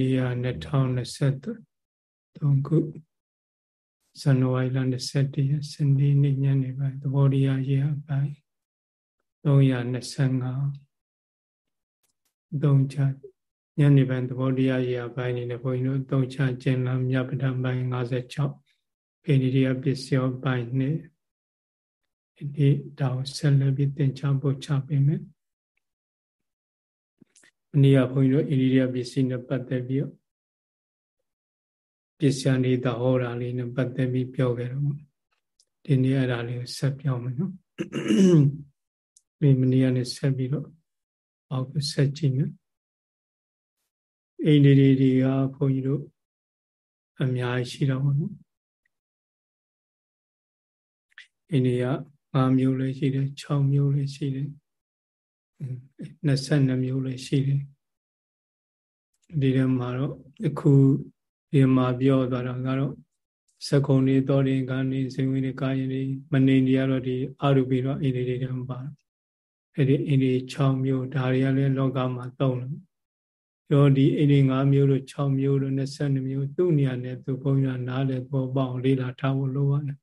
ဒီဟာ2023ခုဇန်နဝါရီလ21ရက်စနေနေ့ညနေပိုင်းသဘောတရားရေးအပိုင်း325သုံးချညနေပိုင်းသဘောတရားရေးအပိုင်းနေနဲ့ဘုန်းကြီးတို့သုံးချကျင်လာမြတ်ပဒံပိုင်း56အိန္ဒိယပစ္စယောပိုင်းနဲ့ဒီတောင်ဆက်လက်ပြီးသင်ချပို့ချပေးမယ်။ နေ့ကဘုန်းကြီးတို့အိန္ဒိယပစ္စည်းနဲ့ပတ်သက်ပြီးပစ္စယနေတာဟောတာလေးနဲ့ပတ်သက်ပြီးပြောခဲ့တော့ဒီနေ့အဲ့ဒါလေးကိုဆက်ပြောမယ်နော်။ဒီမနေ့ကနေဆက်ပြီးတော့အောက်ကိုဆက်ကြည့်မယ်။အိန္ဒိရီတွေကဘုန်းကြီးတို့အများကြီးရှိတော့ဘောနော်။အိန္ဒိယ5မျိုးလည်းရှိတယ်6မျိုးလည်းရှိတယ် 22မျိုးလည်းရှိတယ်ဒီထဲမှာတော့အခုဒီမှာပြောသွားတာကတော့သကုံတွေတော်ရင်ကနေဇင်ဝင်တွေကာယတွေမနေတွေကတော့ဒီအာရုပိတော့အိန္ဒိတွေတည်းပါအဲ့ဒီအိန္ဒိ6မျိုးဒါတွေကလည်းလောကမှာသုံးလို့ပြောဒီအိန္ဒိ5မျိုးလို့6မျိုးလို့22မျိုးသူ့နေရာနဲ့သူဘုန်းကြီးကနားလေပေါ်ပေါအောင်လေးလာထားဖို့လိုပါတယ်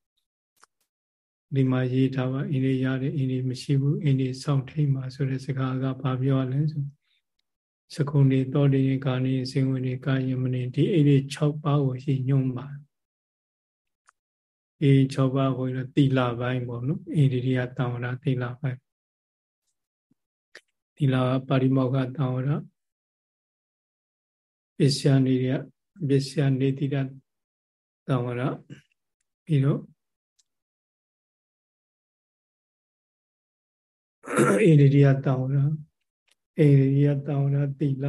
ဒီမှာရေးထားပါအိန္ဒိရတယ်အိန္ဒိမရှိဘူးအိန္ဒိစောင့်ထိတ်မှာဆိုတဲ့စကားကဘာပြောရလဲဆိုစကုံနေတောတရင်ကာနေစင်ဝင်နေကာယမနေဒီအိန္ဒိ6ပါးကိုရှိညွှန်းပါဒီ6ပါးကိုရတိလပိုင်းပေါ့နော်အိန္ဒိရိယတံဝရတိလပိုင်းတိလပါရိမောက္ခတံဝရပစ္စယနေရပစ္စယနေတိတတံဝရပြီးတော့ ဣန္ဒိယတောင်းရဣန္ဒိယတောင်းရသီလ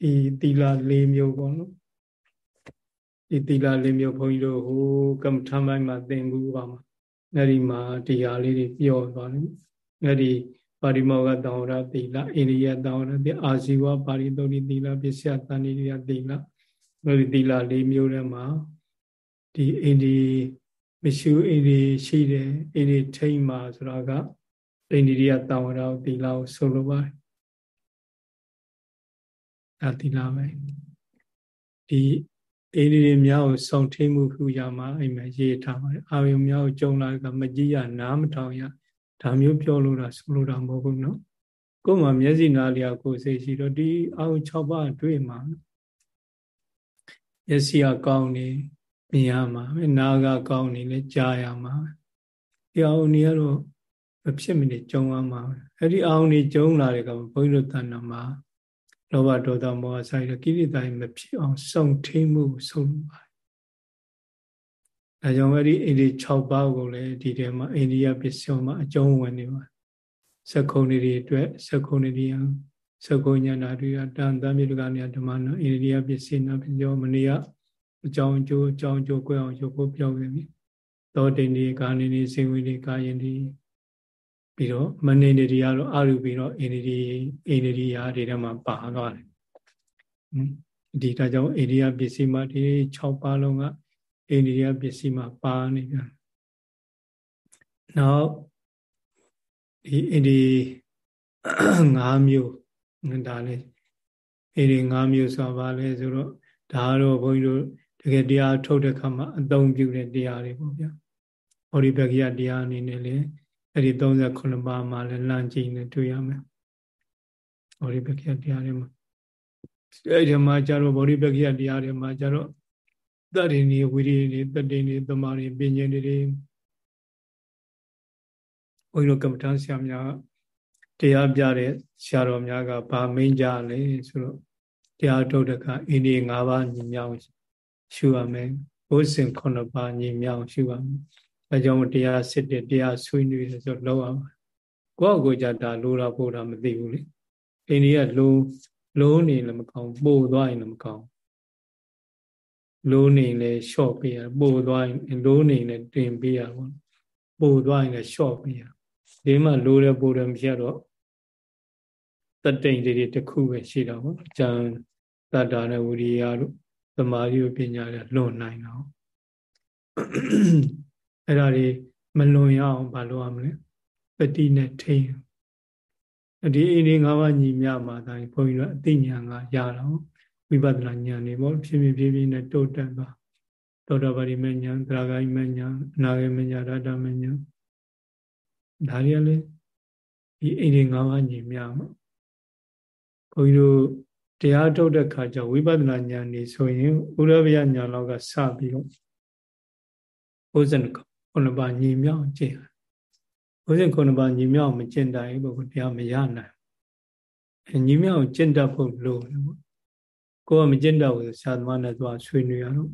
ဒီသီလ၄မျိုးပေါ့နော်ဒီသီလ၄မျိုးဘုန်းကြီးတို့ဟိုကမ္မထမ်းပိုင်းမှာသင်ဘူးပါမှာအဲ့ဒီမှာတရားလေးတွေပြောသွားတယ်အဲ့ဒီပါရိမောကတောင်းရသီလဣန္ဒိယတောင်းရသီအာဇီဝပါရိသုတိသီလပစ္စယတဏိရိယသီလအဲ့ဒီသီလ၄မျိုးထဲမှာဒီဣန္ဒိ မရှိအိန္ဒိရှိတယ်အိန္ဒိထိမ့်မှာဆိုတာကအိန္ဒိရိယတာဝရကိုသီလကိုဆိုလိုပါတယ်ဒါသီလပဲဒီအိန္ဒိရိမြောက်ကိုစောင့်ထိမှုခုရမှာအိမ်မှာရေးထားပါတယ်အာယုမြောက်ကိုကြုံလာကမကြည့်ရနားမထောင်ရဒါမျိုးပြောလို့တာဆိုလိုတာမဟုတ်ဘူးနော်ကိုယ်မှာမျက်စိနားလျာကိုယ်စိတ်ရှိတော့ဒီအာယု6ပါးတွေ့မှာမျက်စိကကောင်းနေ မြင်ရမှာပဲနားကကောင်းနေလဲကြားရမှာဒီအောင်နေရတော့မဖြစ်မနေကြုံရမှာအဲ့ဒီအောင်နေကြုံလာတဲ့ကောင်ဘုန်းကြီးတို့တဏ္ဍာမှာလောဘဒေါသမောဟဆိုင်တဲ့ကိရိတာမဖြစ်အောင်စုံထိမှုဆုံးပါတယ်ဒါကြောင့်အဲ့ဒီအိန္ဒိ6ပါးကိုလည်းဒီထဲမှာအိန္ဒိယပစ္စယမှာအကျုံးဝင်နေပါစက္ခုံတွေအတွက်စက္ခုံတွေယံစက္ခုံညာနာတွေတန်တမြေတကနေဓမ္မနာအိန္ဒိယပစ္စည်းနာပစ္စယောမနေယ အကြောင်းအကျိုးအကြောင်းအကျိုးကိုအောင်ရုပ်ကိုပြောခဲ့ပြီသောတိန်ဒီကာနိဒီစေဝိဒီကာယင်ဒီပြီးတော့မနေနေဒီကတော့အာရုပြီးတော့အိန္ဒိဒီအိန္ဒိဒီယာတွေထဲမှာပါသွားတယ်ဒီဒါကြောင့်အိန္ဒိယပစ္စည်းမှာဒီ6ပါးလုံးကအိန္ဒိယပစ္စည်းမှာပါနေပြန်နောက်ဒီအိန္ဒိ5မျိုးဒါလည်းအိန္ဒိ5မျိုးဆိုတာဘာလဲဆိုတော့ဒါကတော့ဘုန်းကြီးတို့ တကယ်တရားထုတ်တဲ့ခါမှာအသုံးပြုတဲ့တရားတွေပေါ့ဗျာ။ဟောဒီပကိယတရားအနေနဲ့လည်းအဲ့ဒီ38ပါးမှာလည်းလမ်းကြည့်နေတွေ့ရမယ်။ဟောဒီပကိယတရားတွေမှာအဲ့ဒီမှာကျတော့ဗောဓိပကိယတရားတွေမှာကျတော့တတ္တိနေဝိရိနေတတ္တိနေသမာရိပညာတွေတွေဘုန်းကြီးတို့ကမ္မထဆရာများတရားပြတဲ့ဆရာတော်များကဗာမင်းကြလဲဆိုတော့တရားထုတ်တဲ့အခါအိန္ဒိ၅ပါးညီမြောင် ရှုရမယ်ဘုဇင်9ပါးညီမြောင်ရှုရမယ်အဲကြောင့်တရားစစ်တဲ့တရားဆွေးနွေးတယ်ဆိုတော့လောက်အောင်ကိုယ့်အကိုကြတာလိုတာပို့တာမသိဘူးလေအိန္ဒိယလိုလိုနေလည်းမကောင်းပို့သွားရင်လည်းမကောင်းလိုနေလည်းလျှော့ပေးရပို့သွားရင်လိုနေလည်းတင်ပေးရပေါ့ပို့သွားရင်လည်းလျှော့ပေးရဒီမှာလိုတယ်ပို့တယ်မဖြစ်တော့တတိန်တွေတခုပဲရှိတော့ပေါ့။ကြံတတ္တာနဲ့ဝိရိယတို့ သမာဓိပညာတွေလွန်နိုင်တော့အဲ့ဒါတွေမလွန်ရအောင်မလုပ်ရမလဲပတိနဲ့ထိန်ဒီအိန္ဒိ၅ပါးညီမြမှာဒါဘုန်းကြီးတို့အသိဉာဏ်ကရတော့ဝိပဿနာဉာဏ်တွေပေါ့ဖြည်းဖြည်းဖြည်းဖြည်းနဲ့တိုးတက်သွားသောတာပတိမဉာဏ်သရဂိမဉာဏ်အနာဂိမဉာဏ်ရတ္တမဉာဏ်ဒါတွေကလည်းဒီအိန္ဒိ၅ပါးညီမြမှာဘုန်းကြီးတို့ တရားထုတ်တဲ့ခါကျဝိပဿနာဉာဏ်နေဆိုရင်ဥရဗျဉာဏ်လောက်ကစပြီးတော့ဘုဇန်ခုနပါညီမြောက်ကျင့်ဘုဇန်ခုနပါညီမြောက်မကျင့်တိုင်းဘုရားတရားမရနိုင်ညီမြောက်ကျင့်တတ်ဖို့လိုတယ်ပေါ့ကိုယ်ကမကျင့်တတ်ဘူးဆရာသမားနဲ့သွားဆွေးနွေးရတော့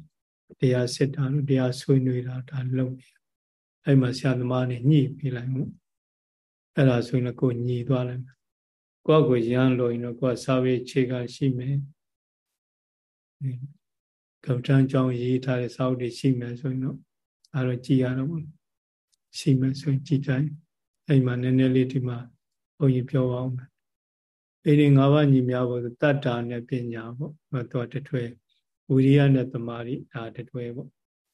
တရားစစ်တာလို့တရားဆွေးနွေးတာဒါလုပ်နေအဲ့မှာဆရာသမားနဲ့ညှိပြလိုက်မှုအဲ့ဒါဆိုရင်ကိုညှိသွားလိုက်မယ် ကိုယ့်ကိုရမ်းလို့ရင်တော့ကိုယ်စာပေခြေကရှိမယ်ကပ္ပံကြောင့်ရေးထားတဲ့စာအုပ်တွေရှိမယ်ဆိုရင်တော့အဲ့တော့ကြည်ရတော့ဘူးရှိမယ်ဆိုရင်ကြည်တိုင်းအဲ့မှာနည်းနည်းလေးဒီမှာဘုန်းကြီးပြောအောင်မယ်အဲ့ဒီ၅ပါးညီများဖို့တတ္တာနဲ့ပညာပေါ့ဟောတော့တထွေဝိရိယနဲ့တမာရီဒါတထွေပေါ့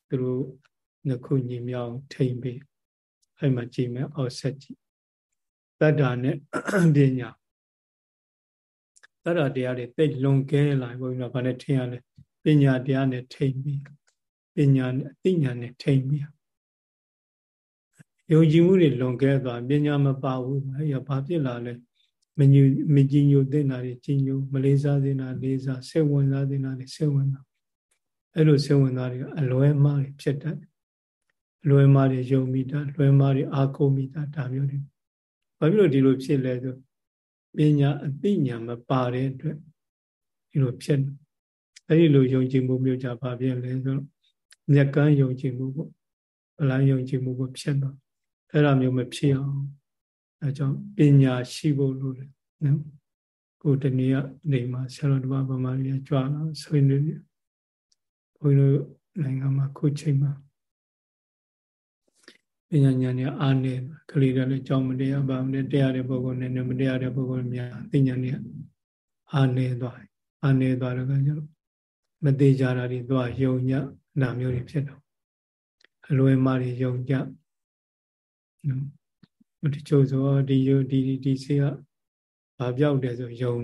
သူတို့နှစ်ခုညီမြောင်ထိမ့်ပြီးအဲ့မှာကြည်မယ်အောက်ဆက်ကြည့်တတ္တာနဲ့ပညာ တတ္တာတရားတွေတိတ်လွန်ကဲလာဘုန်းကြီးတို့ဗာနဲ့ထင်ရလဲပညာတရားနဲ့ထိမ့်ပြီးပညာနဲ့အသိဉာဏ်နဲ့ထိမ့်ပြီးယုံကြည်မှုတွေလွန်ကဲသွားပညာမပါဘူးအဲ့ရဘာဖြစ်လာလဲမညူမကြည်ညိုတဲ့နာတွေကြည်ညိုမလေးစားတဲ့နာလေးစားစိတ်ဝင်စားတဲ့နာတွေစိတ်ဝင်စားအဲ့လိုစိတ်ဝင်စားတွေအလွဲမှားတွေဖြစ်တတ်အလွဲမှားတွေယုံမိတာလွဲမှားတွေအာကုန်မိတာဒါမျိုးတွေဘာဖြစ်လို့ဒီလိုဖြစ်လဲဆို ပညာအသိဉာဏ်မပါတဲ့အတွက်ဒီလိုဖြစ်အဲ့ဒီလိုယုံကြည်မှုမျိုးကြပါပြန်လဲဆိုတော့မြက်ကန်းယုံကြည်မှုပေါ့ဗလန်းယုံကြည်မှုကိုဖြစ်တော့အဲ့ဒါမျိုးမဖြစ်အောင်အဲကြောင့်ပညာရှိဖို့လိုတယ်နော်ကိုတနည်းအနေမှာဆရာတော်တပါးဗမာကြီးကြွလာဆွေးနွေးနေဘုန်းကြီးတို့နိုင်ငံမှာခုချိန်မှာ ပညာဉာဏ်နဲ့အားနေကလေးတွေလည်းကြောင်းမတရားပါမနဲ့တရားတဲ့ပုဂ္ဂိုလ်နဲ့မတရားတဲ့ပုဂ္ဂိုလ်များသိဉာဏ်နဲ့အားနေသွားအားနေသွားတော့ကျတော့မသေးကြတာတွေသွားယုံညနာမျိုးတွေဖြစ်တော့အလွယ်မာတွေယုံကြနော်တချို့ဆိုဒီယုံဒီဒီဆေးကဘာပြောက်တယ်ဆိုယုံ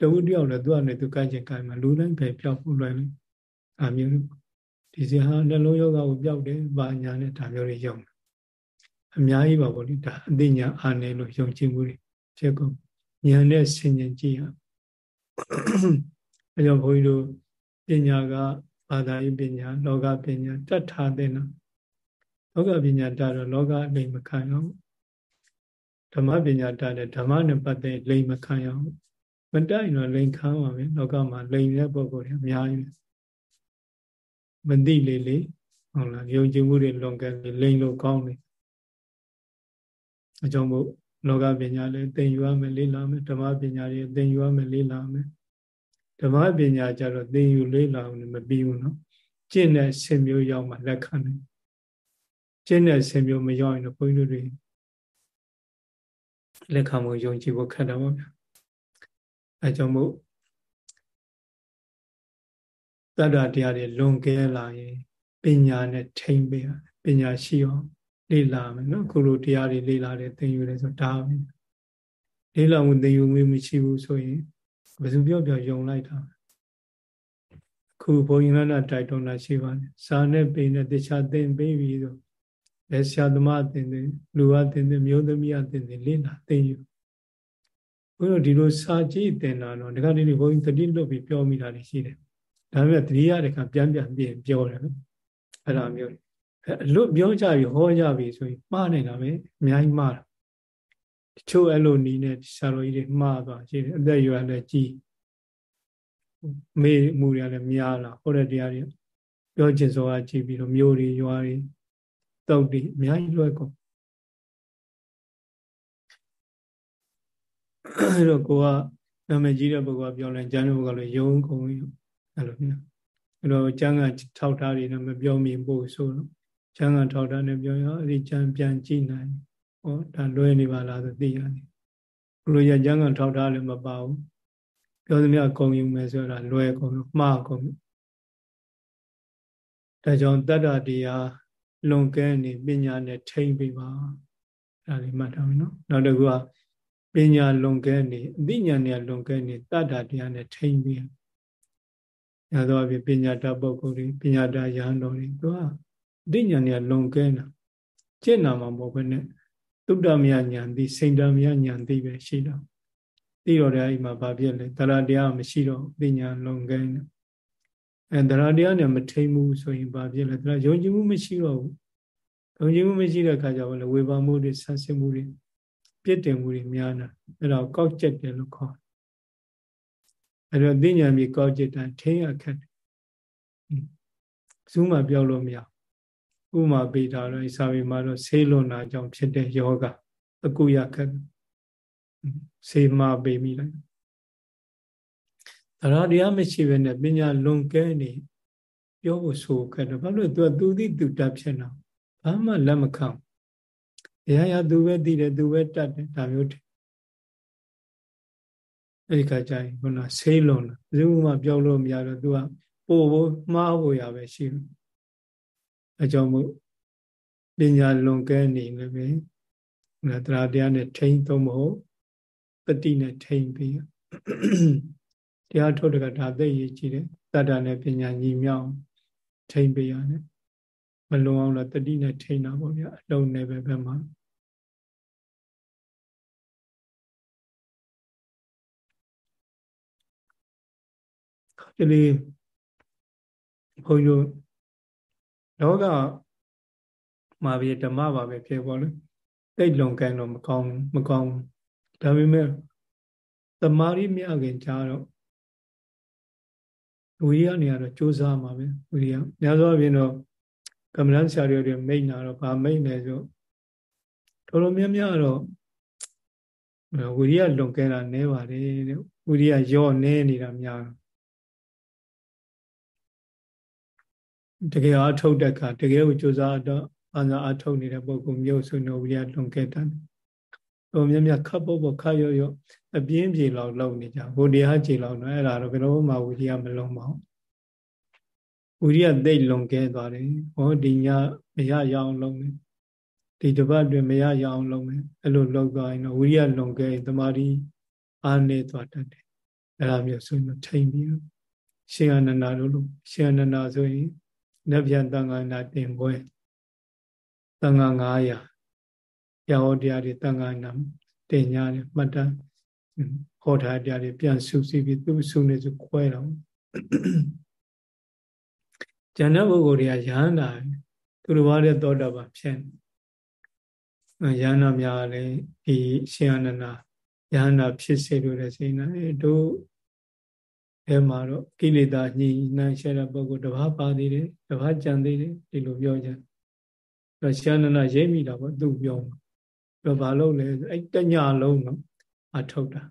တဝုတယောက်လည်းသူ့အနေနဲ့သူကိုက်ချင်ကိုက်မှာလူတိုင်းပဲပြောက်ဖို့လွယ်လို့အမျိုးဒီဆေးဟာနှလုံးယောဂကိုပြောက်တယ်ဘာညာနဲ့ဒါမျိုးတွေယုံ အများကြီးပါဗောလေဒါအသိဉာဏ်အာနေလို့ယုံကြည်မှုတွေဖြစ်ကုန်ဉာဏ်နဲ့ဆင်ញင်ကြည့်ရအဲကြောင့်ဘုန်းကြီးတို့ပညာကဘာသာရေးပညာလောကပညာတတ်ထားတဲ့နော်လောကပညာတတ်တော့လောကအလိမ်မခံရဘူးဓမ္မပညာတတ်တဲ့ဓမ္မနဲ့ပတ်သက်လိမ်မခံရဘူးမတိုင်တော့လိမ်ခံပါပဲလောကမှာလိမ်တဲ့ပုဂ္ဂိုလ်တွေအများကြီးမသိလေလေဟုတ်လားယုံကြည်မှုတွေလွန်ကဲလိမ်လို့ကောင်းတယ် အကြောင်းမို့လောကပညာလည်းသင်ယူရမယ်လေ့လာမယ်ဓမ္မပညာတွေသင်ယူရမယ်လေ့လာမယ်ဓမ္မပညာကြတော့သင်ယူလေ့လာအောင်မပြီးဘူးနော်ကျင့်တဲ့ဆင်မျိုးရောက်မှလက်ခံတယ်ကျင့်တဲ့ဆင်မျိုးမရောက်ရင်တော့ဘုန်းကြီးတို့တွေလက်ခံမှုယုံကြည်ဖို့ခက်တာပါဗျာအဲကြောင့်မို့တတ္တတရားတွေလွန်ကဲလာရင်ပညာနဲ့ထိမ့်ပေးပညာရှိအောင် လေ့လာမယ်နော်ခုလိုတရားတွေလေ့လာတယ်သင်ယူတယ်ဆိုဒါပဲလေ့လာမှုသင်ယူမှုမရှိဘူးဆိုရင်ဘယ်သူပြောပြောယုံလိုက်တာခုဘုန်းကြီးကတိုက်တွန်းတာရှိပါတယ်စာနဲ့ပေနဲ့တခြားသင်ပေးပြီးဆိုလက်ဆရာသမားသင်တယ်လူဝသင်တယ်မျိုးသမီးသင်တယ်လေ့လာသင်ယူဘုန်းကြီးဒီလိုစာကြည့်သင်တာတော့ဒီကနေ့ဘုန်းကြီးတတိလွတ်ပြီးပြောမိတာရှိတယ်ဒါပေမဲ့တတိယတခါပြန်ပြန်ပြင်ပြောတယ်အဲ့လိုမျိုးအ လွတ်ပြောကြပြီဟောကြပြီဆိုရင်မှားနေတာပဲအများကြီးမှားတာတချို့အဲ့လိုနီးနေဆရာတော်ကြီးတွေမှားသွားရှိတယ်အသက်ရွယ်လည်းကြီးမေးမှုတွေလည်းများလာဟောတဲ့တရားတွေပြောချင်စောကကြည့်ပြီးတော့မျိုးတွေရွာတွေတုတ်တွေအများကြီးလွယ်ကုန်အဲ့တော့ကိုကနာမည်ကြီးတဲ့ပုဂ္ဂိုလ်ကပြောလိုက်ကျမ်းလို့ကလည်းယုံကုန်အဲ့လိုမျိုးအဲ့တော့ကျမ်းကထောက်ထားတွေနဲ့မပြောမြင်ဖို့ဆိုတော့ ကျမ်းကထောက်ထားနဲ့ပြောရင်အဲ့ဒီကျမ်းပြန်ကြည့်နိုင်ဟောဒါလွဲနေပါလားဆိုသိရတယ်ဘလို့ရကျမ်းကထောက်ထားလည်းမပါဘူးပြောသမျှကုံယူမယ်ဆိုတာလွဲကုန်မှားကုန်ဒါကြောင့်တတ္တတရားလွန်ကဲနေပညာနဲ့ထိမ့်ပြီးပါဒါလေးမှတ်ထားမယ်နော်နောက်တစ်ခုကပညာလွန်ကဲနေအသိဉာဏ်နဲ့လွန်ကဲနေတတ္တာတရားနဲ့ထိမ့်ပြီးရသောအဖြစ်ပညာတတ်ပုဂ္ဂိုလ်တွေပညာတတ်ရဟန်းတော်တွေသူက အသိဉာဏ်နဲ့လွန်ကဲတာကျင့်နာမှာမဟုတ်ဘဲနဲ့သုတ္တမယဉာဏ်သိစိန်တမယဉာဏ်သိပဲရှိတော့သိတော့တဲ့အဲ့မှာဘာဖြစ်လဲတရားတရားမရှိတော့ပညာလွန်ကဲနေအဲတရားတရားနဲ့မထိမ့်ဘူးဆိုရင်ဘာဖြစ်လဲတရားယုံကြည်မှုမရှိတော့ဘူးယုံကြည်မှုမရှိတဲ့အခါကျတော့လေဝေဘာမှုတွေဆန်းစစ်မှုတွေပြစ်တင်မှုတွေများတာအဲ့ဒါကောက်ကျက်တယ်လို့ခေါ်အဲ့တော့သိဉာဏ်မြေကောက်ကျက်တိုင်းထိရခက်တယ်ဇူးမှပြောလို့မရ ဥမာပေးတာတော့ဣစာဝီမှာတော့ဆေးလွန်တာကြောင့်ဖြစ်တဲ့ယောဂအကုရခက်ဆေးမပေးမိလိုက်တရားတရားမရှိဘဲနဲ့ပညာလွန်ကဲနေပြောဖို့ဆိုခဲ့တယ်ဘာလို့သူကသူသိသူတတ်ဖြစ်နေဘာမှလက်မခံဘုရားရသူပဲသိတယ်သူပဲတတ်တယ်ဒါမျိုးတယ်အဲ့ဒီခါကျရင်ခုနဆေးလုံးလားဘယ်သူမှပြောလို့မရတော့သူကပို့ဖို့မှားဖို့ရပဲရှိတယ် အကြောင်းမို့ပညာလွန်ကဲနေလည်းပဲငါတရားတရားနဲ့ထိမ့်သုံးဖို့တတိနဲ့ထိမ့်ပြီးတရားထုတ်တကဒါသိရကြည့်တယ်တတ္တနဲ့ပညာညီမြောက်ထိမ့်ပေးရတယ်မလွန်အောင်တော့တတိနဲ့ထိန်းတာပေါ့ဗျာအလုံးနဲ့ပဲဘက်မှာဒီလေးဘုန်းကြီးတို့ လောကမှာပဲဓမ္မပါပဲဖြစ်ပေါ်လို့တိတ်လွန်ကန်တော့မကောင်းမကောင်းဒါပေမဲ့တမာရီမြခင်ကြားတော့ဝိရိယနေရာတော့စူးစမ်းမှာပဲဝိရိယများသောအားဖြင့်တော့ကမ္မဋ္ဌာန်းဆရာတွေမိတ်နာတော့ဗာမိတ်နေဆိုတော်တော်များများတော့ဝိရိယလွန်ကဲတာနဲပါတယ်တဲ့ဝိရိယရော့နဲနေတာများတ ကယ်အားထုတ်တဲ့အခါတကယ်ကိုကြိုးစားတော့အာသာအားထုတ်နေတဲ့ပုဂ္ဂိုလ်မျိုးဆိုတော့ဝိရိယလွန်ကဲတာတော်များများခပ်ဖို့ဖို့ခါရော့ရော့အပြင်းပြေလောက်လောက်နေကြဘုရားခြေလောက်တော့အဲ့ဒါတော့ဘယ်လိုမှဝိရိယမလုံးပါဘူးဝိရိယသိလွန်ကဲသွားတယ်ဟောဒီညမရရအောင်လုပ်မယ်ဒီတပတ်တွင်မရရအောင်လုပ်မယ်အဲ့လိုလုပ်သွားရင်တော့ဝိရိယလွန်ကဲရင်တမာတိအားနေသွားတတ်တယ်အဲ့ဒါမျိုးဆိုရင်ထိမ့်ပြီးရှင်အနန္ဒာတို့လို့ရှင်အနန္ဒာဆိုရင် နဗ္ဗယတန်ခါနာတင်ပွဲတန်ခါ900ရာဟောတရားတွေတန်ခါနာတင်ညာတယ်မှတ်တမ်းဟောထားတရားတွေပြန်စုစည်းပြီးသူ့စုနေစုခွဲတော့ဉာဏ်ပုဂ္ဂိုလ်တွေကရဟန္တာသူတို့ဘာလဲသောတာပန်ဖြစ်နေရဟန္တာများလည်းဒီရှင်အနန္ဒာရဟန္တာဖြစ်စေလို့လည်းစိတ်နာအဲတို့ အဲမှာတော့ကိလေသာညှိနှိုင်းရှဲတဲ့ပုဂ္ဂိုလ်တစ်ပါးပါသေးတယ်တစ်ပါးကြံသေးတယ်ဒီလိုပြောကြတော့ရှင်အနန္ဒာရိပ်မိတာပေါ့သူပြောမှာတော့ဘာလို့လဲအဲ့တညလုံးတော့အထုတ်တာ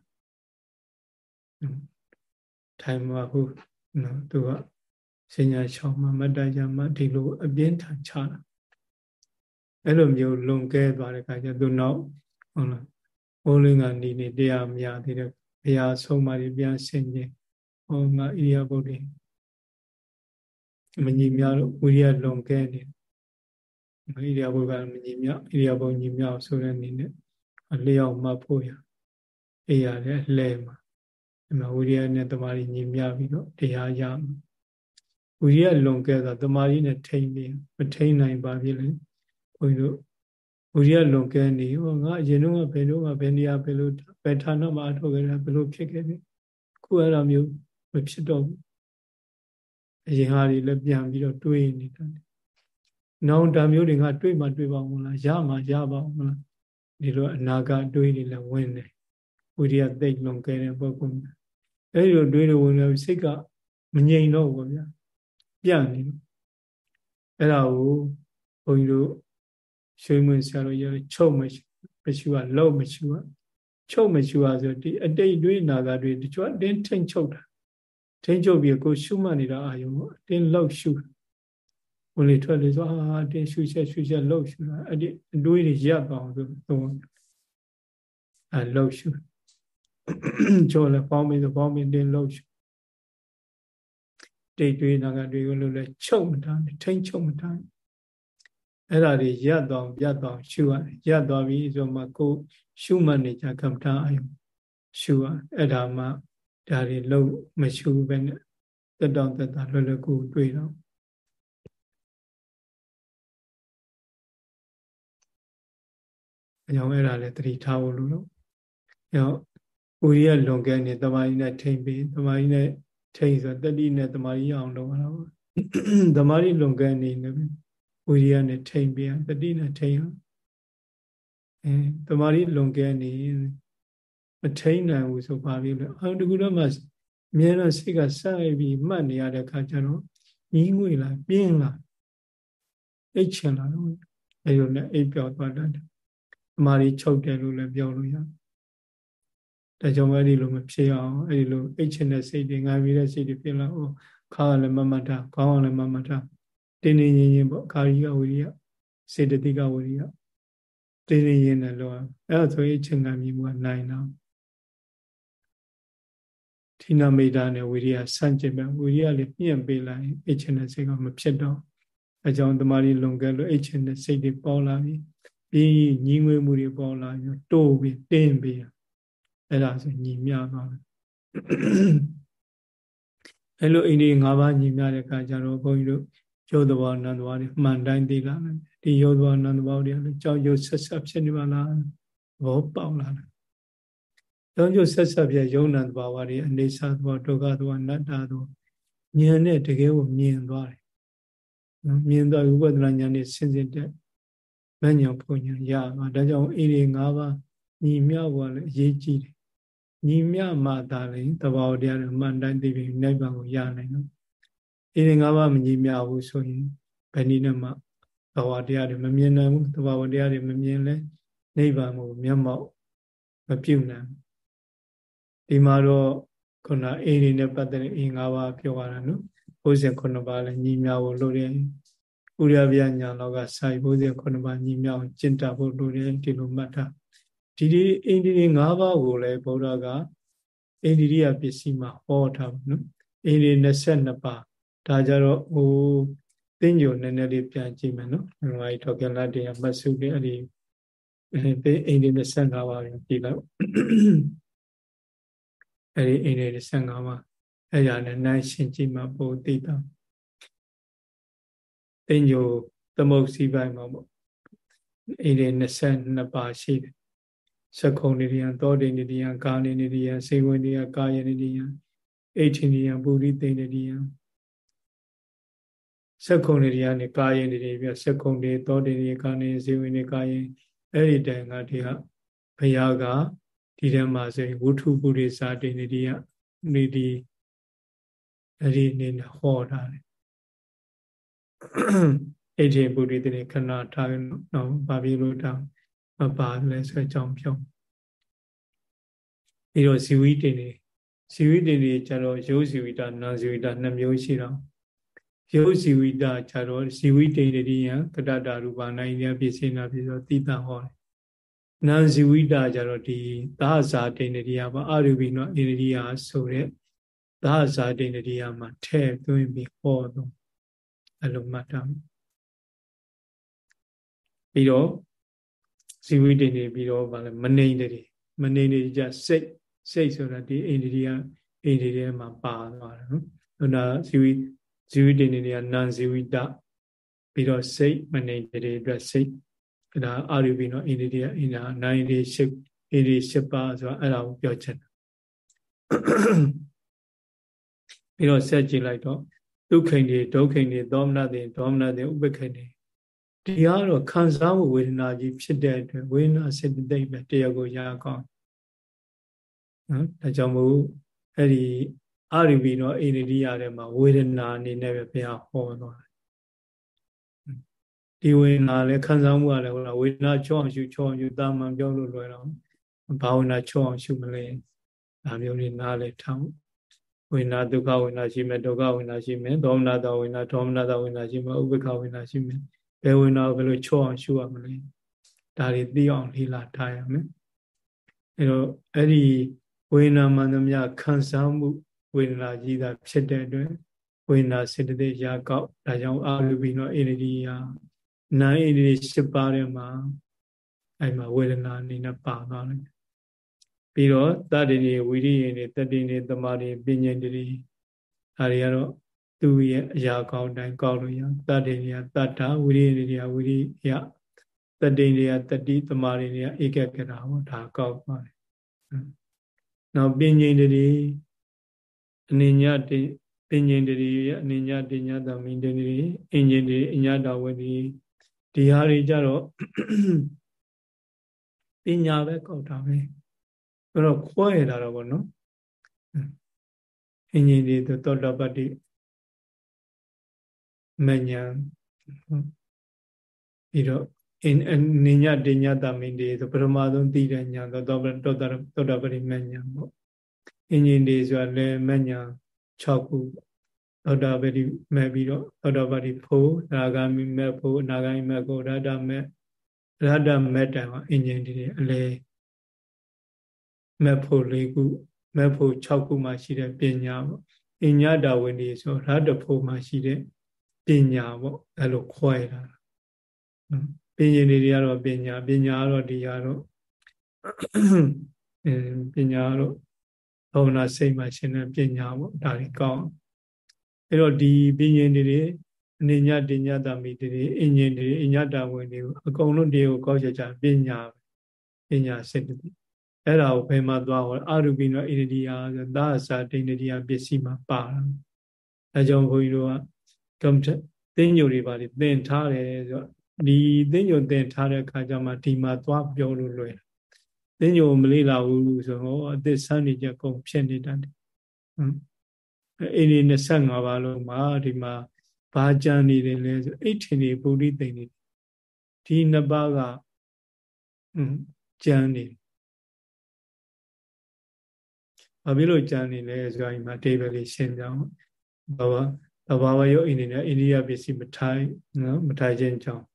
ထိုင်မှာဟုတ်နော်သူကစဉ္ညာရှောင်းမှမတ္တကြမှာဒီလိုအပြင်းထန်ချတာအဲ့လိုမျိုးလွန်ကဲသွားတဲ့အခါကျသူနောက်ဟုတ်လားဘိုးလင်းကနေနေတရားမရသေးတဲ့ဘုရားဆုံးမတွေပြန်ဆင်ခြင် ဟောငါဣရိယာပုတ်တွေမညီမြလို့ဝိရိယလွန်ကဲနေဣရိယာပုတ်ကမညီမြဣရိယာပုတ်ညီမြဆိုတဲ့အနေနဲ့အလျောက်မှတ်ဖို့ရအေးရတယ်အလဲမှာဒီမှာဝိရိယနဲ့တမာရီညီမြပြီးတော့တရားရမှာဝိရိယလွန်ကဲတာတမာရီနဲ့ထိမ့်ပြီးမထိမ့်နိုင်ပါပြီလေဘုန်းကြီးတို့ဝိရိယလွန်ကဲနေဟောငါအရင်တော့ဘယ်တော့မှဘယ်နေရာဘယ်လိုဘယ်ဌာနမှာအထောက်ခဲ့တာဘယ်လိုဖြစ်ခဲ့လဲခုအဲ့လိုမျိုးမ ဖြစ်တော့ဘူးအရင်ဟာတွေလည်းပြန်ပြီးတော့တွေးနေတာနောင်တမျိုးတွေငါတွေးမှတွေးပါအောင်လားရမှရပါအောင်လားဒီလိုအနာဂတ်တွေးတွေလည်းဝင်တယ်ဝိရိယသိတ်လွန်ကဲတဲ့ပုဂ္ဂိုလ်အဲ့ဒီလိုတွေးလို့ဝင်လို့စိတ်ကမငြိမ်တော့ဘူးဗျာပြန့်နေလို့အဲ့ဒါကိုဘုန်းကြီးတို့ရွှေမွေဆရာတို့ရချုပ်မရှိမရှိကလောက်မရှိကချုပ်မရှိကဆိုဒီအတိတ်တွေးနာကတွေတချို့အတင်းထိန်ချုပ်တာ ထိန်ချုပ်ပြီးကိုရှုမှတ်နေတာအာယုံကိုအတင်းလောက်ရှုဝင်လေထွက်လေဆိုအာအတင်းရှုချက်ရှုချက်လောက်ရှုတာအဲ့ဒီအတွေးတွေရပ်သွားအောင်ဆိုသုံးအဲလောက်ရှုကျော်လဲပေါင်းပြီးဆိုပေါင်းပြီးတင်းလောက်ရှုတိတ်တွေးနာကတွေကိုလို့လဲချုပ်မထားနဲ့ထိမ့်ချုပ်မထားအဲ့ဒါတွေရပ်သွားပြတ်သွားရှုရတယ်ရပ်သွားပြီဆိုမှကိုရှုမှတ်နေကြကမ္မထာအယုရှုရအဲ့ဒါမှ ဒါတွေလုံးမရှုပဲနဲ့တက်တောင့်တက်တာလွယ်လွယ်ကူတွေ့တော့အကြောင်းအဲ့ဒါလည်းတတိထားဖို့လို့လို့ရောကိုရီးယားလွန်ခဲ့နေတမာရီနဲ့ထိမ့်ပြီးတမာရီနဲ့ထိမ့်ဆိုတတိနဲ့တမာရီအောင်လုပ်ရတာပေါ့တမာရီလွန်ခဲ့နေနေကိုရီးယားနဲ့ထိမ့်ပြီးတတိနဲ့ထိမ့်အောင်အဲတမာရီလွန်ခဲ့နေ မထိမ့်နိုင်ဘူးဆိုပါပြီလေအော်တကူတော့မှအမြဲတမ်းစိတ်ကစိုက်ပြီးမှတ်နေရတဲ့အခါကျတော့ညီးငွေလာပြင်းလာအိတ်ချင်လာတော့အဲလိုနဲ့အိတ်ပြောက်သွားတတ်တယ်အမာရီချုပ်တယ်လို့လည်းပြောလို့ရတယ်ဒါကြောင့်အဲ့ဒီလိုမဖြစ်အောင်အဲ့ဒီလိုအိတ်ချင်တဲ့စိတ်တွေငါပြီးတဲ့စိတ်တွေဖြစ်လာအောင်ခါရလည်းမမတ်တာခေါင်းလည်းမမတ်တာတင်းနေရင်ရင်ပေါ့ခါရီကဝိရိယစေတသိကဝိရိယတင်းနေရင်လည်းလောအဲ့ဒါဆိုရင်အချိန်ကမြင်မှုကနိုင်တော့ဌိ နမိတာနဲ့ဝိရိယဆန့်ကျင်မဲ့ဝိရိယလေးမြင့်ပေးလိုက်အိတ်ချင်တဲ့စိတ်ကမဖြစ်တော့အကြောင်းတမာရီလွန်ကဲလို့အိတ်ချင်တဲ့စိတ်တွေပေါ်လာပြီပြီးညီငွေမှုတွေပေါ်လာပြီးတိုးပြီးတင်းပြီးအဲ့ဒါဆိုညီမြသွားတယ်အဲ့လိုအိန္ဒိ၅ပါးညီမြတဲ့အခါကျတော့ဘုန်းကြီးတို့ယောသဘောနန္ဒဘောတွေမှန်တိုင်းသိလာတယ်ဒီယောသဘောနန္ဒဘောတွေလည်းကြောက်ရွံ့ဆက်ဆက်ဖြစ်နေပါလားဘောပေါက်လာတယ် ကြောက်ရွံ့ဆက်ဆက်ပြယုံနန္ဒဘောတွေအနေစာသဘောဒုက္ခသဘောနတ္တသဘောဉာဏ်နဲ့တကယ်ကိုမြင်သွားတယ်နော်မြင်သွားဝိပဿနာဉာဏ်နဲ့ဆင်စစ်တဲ့မဉ္ဇဉ်ဘုံဉာဏ်ရပါဒါကြောင့်အိန္ဒိ၅ပါးညီမြဘောလည်းအရေးကြီးတယ်ညီမြမှသာလေတဘာဝတရားတွေမှန်တိုင်းသိပြီးနိဗ္ဗာန်ကိုရနိုင်တော့ဒီငါးပါးမညီမြဘူးဆိုရင်ဘယ်နည်းနဲ့မှတဘာဝတရားတွေမမြင်နိုင်ဘူးတဘာဝတရားတွေမမြင်လဲနိဗ္ဗာန်ကိုမျက်မှောက်မပြုနိုင် ဒီမှာတော့ခုနအေးတွေနဲ့ပတ်သက်တဲ့အေး၅ပါးပြောရတာနော်ဘုဇင်ခုနှစ်ပါးလည်းညီမြဖို့လိုတယ်ဥရဗျာညာလောကစာဘုဇင်ခုနှစ်ပါးညီမြအောင်ကျင့်တတ်ဖို့လိုတယ်ဒီလိုမှတ်ထားဒီဒီအိန္ဒိယ၅ပါးကိုလည်းဘုရားကအိန္ဒိယပစ္စည်းမှာဟောထားပါနော်အိန္ဒိယ22ပါးဒါကြတော့ဟိုတင်းညိုနည်းနည်းလေးပြန်ကြည့်မယ်နော်ငါကြီးထောက်ကလာတရားမဆုတဲ့အဲ့ဒီအဲအိန္ဒိယ25ပါးပြန်ကြည့်လိုက် အဲ့ဒီအိန္ဒိယ25ပါးအဲ့ရနဲ့နိုင်ရှင်ကြည့်မှပိုသိတာတင်းညိုသမုတ်စီပိုင်းမှာပေါ့အိန္ဒိယ22ပါးရှိတယ်စကုံနေရိယသောတိနေရိယကာနေနေရိယစေဝနေရိယကာယနေရိယအိဋ္ဌိနေရိယပုရိသိနေရိယစကုံနေရိယနဲ့ကာယနေရိယပြစကုံနေသောတိနေကာနေစေဝနေကာယအဲ့ဒီတိုင်ကဒီကဘုရားက ဒီထဲမှာဆိုရင်ဝုထုပုရိသတိနေရိယနေဒီအဲ့ဒီနေနဲ့ဟောတာလေအိဋ္ဌိပုရိသေခဏထားတော့ဘာဖြစ်လို့တောင်းမပါလဲဆိုအကြောင်းပြောပြီးတော့ဇီဝိတေနေဇီဝိတေနေကျတော့ရုပ်ဇီဝိတာနာဇီဝိတာနှစ်မျိုးရှိတော့ရုပ်ဇီဝိတာကျတော့ဇီဝိတေနေတိယကတတရူပနိုင်ရပြည့်စင်တာပြည့်ဆိုတိတဟောတယ် နာဇီဝိတာကျတော့ဒီသာဇာတေနေတိယပါအရူပိနောအိန္ဒိယဆိုတဲ့သာဇာတေနေတိယမှာထဲ့သွင်းပြီးဟောတော့အဲ့လိုမှတ်တာပြီးတော့ဇီဝိတ္တိနေပြီးတော့ဗာလဲမနေတယ်မနေနေကြစိတ်စိတ်ဆိုတာဒီအိန္ဒိယအိန္ဒိယမှာပါသွားတယ်နော်ဟိုနာဇီဝိဇီဝိတ္တိနေကနန်ဇီဝိတပြီးတော့စိတ်မနေတဲ့အတွက်စိတ်ဒါ အာရုပိနော်အိန္ဒိယအိန္ဒာနိုင်ဒီရှိအိန္ဒိရှိပါဆိုတာအဲ့ဒါကိုပြောချင်တယ်ပြီးတော့ဆက်ကြည့်လိုက်တော့ဒုက္ခိန်တွေဒုက္ခိန်တွေဒေါမနတွေဒေါမနတွေဥပ္ပခိန်တွေဒီကတော့ခံစားမှုဝေဒနာကြီးဖြစ်တဲ့အတွက်ဝေဒနာစေတသိက်ပဲတရားကိုရကောင်းနော်ဒါကြောင့်မို့အဲ့ဒီအာရိဘီတော့အိန္ဒိယထဲမှာဝေဒနာအနေနဲ့ပဲဘုရားဟောသွားတယ် ဒီဝေဒနာလည်းခံစားမှုကလည်းဟိုလားဝေဒနာချောအောင်ရှုချောအောင်ရှုတာမှန်ပြောလို့လွယ်တော့ဘာဝနာချောအောင်ရှုမလဲဒါမျိုးလေးနားလဲထောင်းဝေဒနာဒုက္ခဝေဒနာရှိမယ်ဒုက္ခဝေဒနာရှိမယ်ဒေါမနတဝေဒနာဒေါမနတဝေဒနာရှိမယ်ဥပ္ပခဝေဒနာရှိမယ်ဘယ်ဝင်တော့ဘယ်လိုချောအောင်ရှုရမလဲဒါတွေသိအောင်လေ့လာထားရမယ်အဲတော့အဲ့ဒီဝေဒနာမှန်သမျှခံစားမှုဝေဒနာကြီးတာဖြစ်တဲ့အတွက်ဝေဒနာစေတသိက်ရာကောက်ဒါကြောင့်အာလူဘီနောအိန္ဒိယ နာအိန္ဒိယ၈ပါးထဲမှာအဲ့မှာဝေဒနာအနေနဲ့ပါသွားတယ်ပြီးတော့တတ္တိဝိရိယတွေတတ္တိနေတမာတွေပညာတွေဒါတွေကတော့သူ့ရဲ့အရာကောင်းတိုင်းကောက်လို့ရတတ္တိတွေကတတ္တာဝိရိယတွေကဝိရိယတတ္တိတွေကတတိတမာတွေကဧကကရာဟောဒါကောက်ပါတယ်နောက်ပညာတွေအနေညတိပညာတွေရဲ့အနေညတိညတမိန်တွေအင်ဂျင်တွေအညတာဝတိ ဒီဟာတွေကြတော့ပညာပဲကောက်တာပဲအဲ့တော့ခွဲရတာတော့ဗောနော်အင်ဂျင်တွေသောတပတ္တိမညာပြီးတော့အင်းနိညာတိညာတမိန်တွေဆိုပထမဆုံးသိတဲ့ညာတော့သောတောတတောတပရိမညာပေါ့အင်ဂျင်တွေဆိုတာလည်းမညာ6ခု သောတာပတိမဲ့ပြီးတော့သောတာပတိဖို့ရာဂမိမဲ့ဖို့အနာဂမိမဲ့ကိုရတ္တမဲ့ရတ္တမဲ့တံအင်ဂျင်တွေအလဲမဲ့ဖို့၄ခုမဲ့ဖို့6ခုမှရှိတဲ့ပညာပေါ့အညတာဝင်ဒီဆိုရတ္တဖို့မှရှိတဲ့ပညာပေါ့အဲ့လိုခွဲတာနော်ပညာတွေကတော့ပညာပညာကတော့ဒီကတော့အဲပညာကတော့ဘာဝနာစိတ်မှရှင်တဲ့ပညာပေါ့ဒါတွေကောင်း အဲ့တော့ဒီပညာတွေအနေညတင်ညတာမိတွေအင်ဂျင်တွေအညတာဝင်တွေကိုအကုန်လုံးဒီကိုကောက်ချက်ချပညာပညာစိတ်တည်းအဲ့ဒါကိုဘယ်မှာသွားဟောအာရူပိနောဣရဒီယာဆိုသာအစာဒိဋ္ဌိယပစ္စည်းမှာပါတာအဲကြောင့်ဘုန်းကြီးတို့ကကမ္မသိညိုတွေပါလေသင်ထားတယ်ဆိုတော့ဒီသိညိုသင်ထားတဲ့အခါကျမှဒီမှာသွားပြောလို့လွယ်သိညိုမလေးလာဘူးဆိုတော့အသစ်ဆန်းနေကြကုန်ဖြစ်နေတတ်တယ်ဟမ် အိန္ဒိ25ပါလုံးမှာဒီမှာဘာကြံနေတယ်လဲဆိုအိဋ္ဌိနေပုရိသိနေဒီနှစ်ပါးကဟမ်ကြံနေဘာဖြစ်လို့ကြံနေလဲဆိုတော့ဒီမှာအတေဘယ်လေးရှင်းပြအောင်ဘာဘာသဘာဝရုပ်အနေနဲ့အိန္ဒိယပစ္စည်းမထိုင်နော်မထိုင်ခြင်းကြောင့်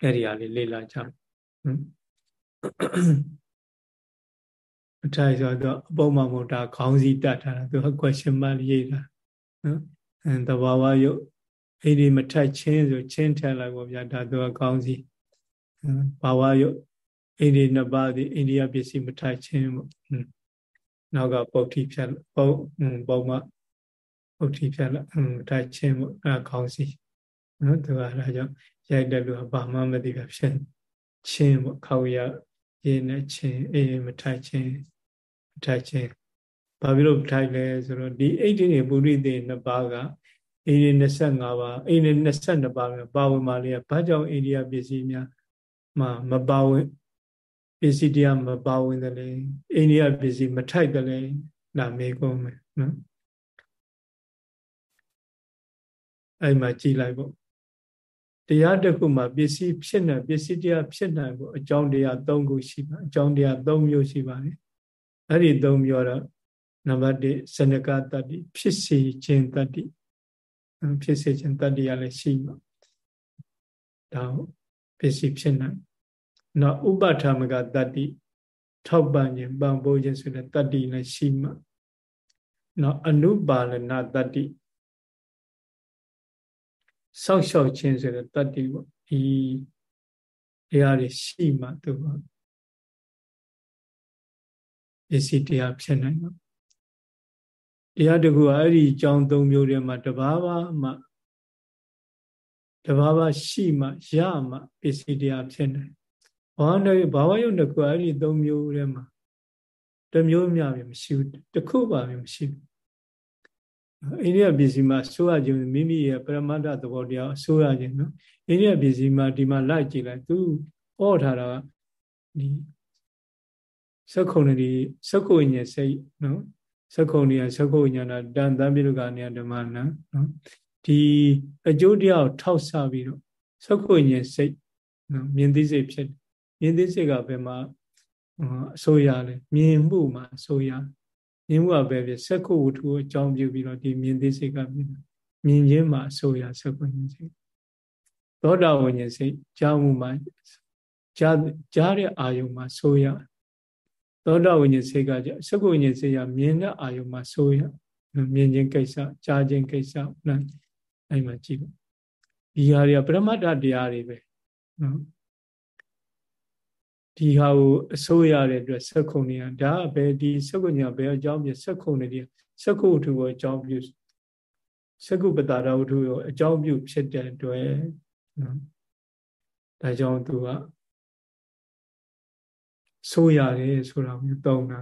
အဲ့ဒီဟာလေးလေ့လာကြနော် အထိုင်ဆိုတော့အပုံမမုတ်တာခေါင်းစည်းတတ်ထားတာသူက question mark ရေးတာနော်အဲသဘာဝရုပ်အိဒီမထိုက်ချင်းဆိုချင်းထက်လိုက်ပေါ့ဗျာဒါသူကခေါင်းစည်းဘာဝရုပ်အိဒီနှစ်ပါးဒီအိန္ဒိယပစ္စည်းမထိုက်ချင်းပေါ့နောက်ကပုတ်တိဖြတ်ပုတ်ပုံမပုတ်တိဖြတ်လိုက်ထိုက်ချင်းပေါ့အဲခေါင်းစည်းနော်သူကအဲဒါကြောင့်ရိုက်တဲ့လူကဘာမှမသိတာဖြစ်ချင်းပေါ့ခေါရ ရေးနဲ့ချင်းအေးမထိုက်ချင်းမထိုက်ချင်းဘာဖြစ်လို့ထိုက်လဲဆိုတော့ဒီအိဋ္ဌိနေပုရိသေနှစ်ပါးကအိန္ဒိ25ပါးအိန္ဒိ22ပါးပဲပါဝင်ပါလေဘာကြောင့်အိန္ဒိယပစ္စည်းများမှာမပါဝင်ပစ္စည်းတရားမပါဝင်တယ်လေအိန္ဒိယပစ္စည်းမထိုက်တယ်လေဒါမေးကုန်မယ်နော်အဲ့မှာကြည်လိုက်ပေါ့ တရားတစ်ခုမှာပစ္စည်းဖြစ်နေပစ္စည်းတရားဖြစ်နိုင်ဖို့အကြောင်းတရား၃ခုရှိပါအကြောင်းတရား၃မျိုးရှိပါတယ်အဲ့ဒီ၃မျိုးတော့နံပါတ်1စနကတတ္တိဖြစ်စေခြင်းတတ္တိဖြစ်စေခြင်းတတ္တိရလည်းရှိမှာဒါပစ္စည်းဖြစ်နိုင်နောက်ဥပထာမကတတ္တိထောက်ပံ့ခြင်းပံ့ပိုးခြင်းဆိုတဲ့တတ္တိလည်းရှိမှာနောက်အနုပါလနတတ္တိ စောက်ရှောက်ခြင်းဆိုတဲ့တတ္တိပေါ့ဒီတရားတွေရှိမှသူကပစ္စည်းတရားဖြစ်နိုင်တော့တရားတကူကအဲ့ဒီအကြောင်း၃မျိုးထဲမှာတဘာဘာမှတဘာဘာရှိမှရမှပစ္စည်းတရားဖြစ်နိုင်ဘာနဲ့ဘာဝယုတ်တကူအဲ့ဒီ၃မျိုးထဲမှာတမျိုးများပဲမရှိဘူးတခုပါပဲမရှိဘူး အိန္ဒိယပစ္စည်းမှာဆိုရခြင်းမိမိရဲ့ပရမတ္ထသဘောတရားဆိုရခြင်းနော်အိန္ဒိယပစ္စည်းမှာဒီမှာလိုက်ကြည့်လိုက်သူဟောထားတာဒီသက္ခုံနေသက္ခုဉ္ဉစိတ်နော်သက္ခုံနေသက္ခုဉ္ဉနာတန်တံပိလုကနေဓမ္မနာနော်ဒီအကျိုးတရားကိုထောက်ဆပြီးတော့သက္ခုဉ္ဉစိတ်နော်မြင်သိစိတ်ဖြစ်မြင်သိစိတ်ကဘယ်မှာအစိုးရလဲမြင်မှုမှာအစိုးရ မြင်မှုကပဲဖြစ်စက္ခုဝတ္ထုအကြောင်းပြုပြီးတော့ဒီမြင်သိစိတ်ကမြင်မြင်ခြင်းမှာအဆိုရစက္ခုဉ္စိတ်သောတာဝဉ္ဉစိတ်ကြားမှုမှာကြားကြားတဲ့အာယုံမှာဆိုရသောတာဝဉ္ဉစိတ်ကကြစက္ခုဉ္စိတ်ကမြင်တဲ့အာယုံမှာဆိုရမြင်ခြင်းကိစ္စကြားခြင်းကိစ္စနော်အဲ့မှာကြည့်လို့ဒီဟာတွေကပရမတ္ထတရားတွေပဲနော် ဒီဟာကိုအစိုးရတဲ့အတွက်စက်ခုံနေရဒါကဘယ်ဒီစက်ခုညာဘယ်အကြောင်းပြစက်ခုံနေဒီစက်ခုဝတ္ထုကိုအကြောင်းပြုစကုပတာရဝတ္ထုကိုအကြောင်းပြုဖြစ်တဲ့အတွက်နော်ဒါကြောင့်သူကဆိုးရတယ်ဆိုတာမျိုးတောင်းတာ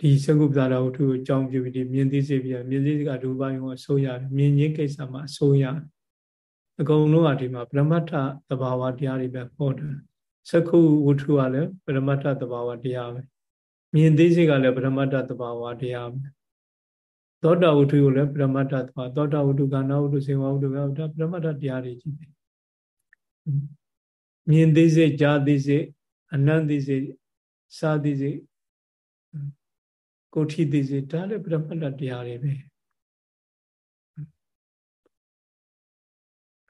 ဒီစကုပ္ပတာဝတ္ထုကိုအကြောင်းပြုပြီးမြင်သိစေပြမြင်သိစေကရူပယုံအဆိုးရတယ်မြင်ချင်းကိစ္စမှာအဆိုးရတယ် အကုန်လုံးကဒီမှာပရမတ္ထသဘာဝတရားတွေပဲဟောတယ်စကုဝတ္ထုကလည်းပရမတ္ထသဘာဝတရားပဲမြင်သိစေကလည်းပရမတ္ထသဘာဝတရားပဲသောတာဝတ္ထုကိုလည်းပရမတ္ထသဘာသောတာဝတ္ထုကနာဝတ္ထုစေဝဝတ္ထုပဲဒါပရမတ္ထတရားတွေကြီးပဲမြင်သိစေကြားသိစေအနန္တိစေစာသိစေကိုထိသိစေဒါလည်းပရမတ္တတရားတွေပဲ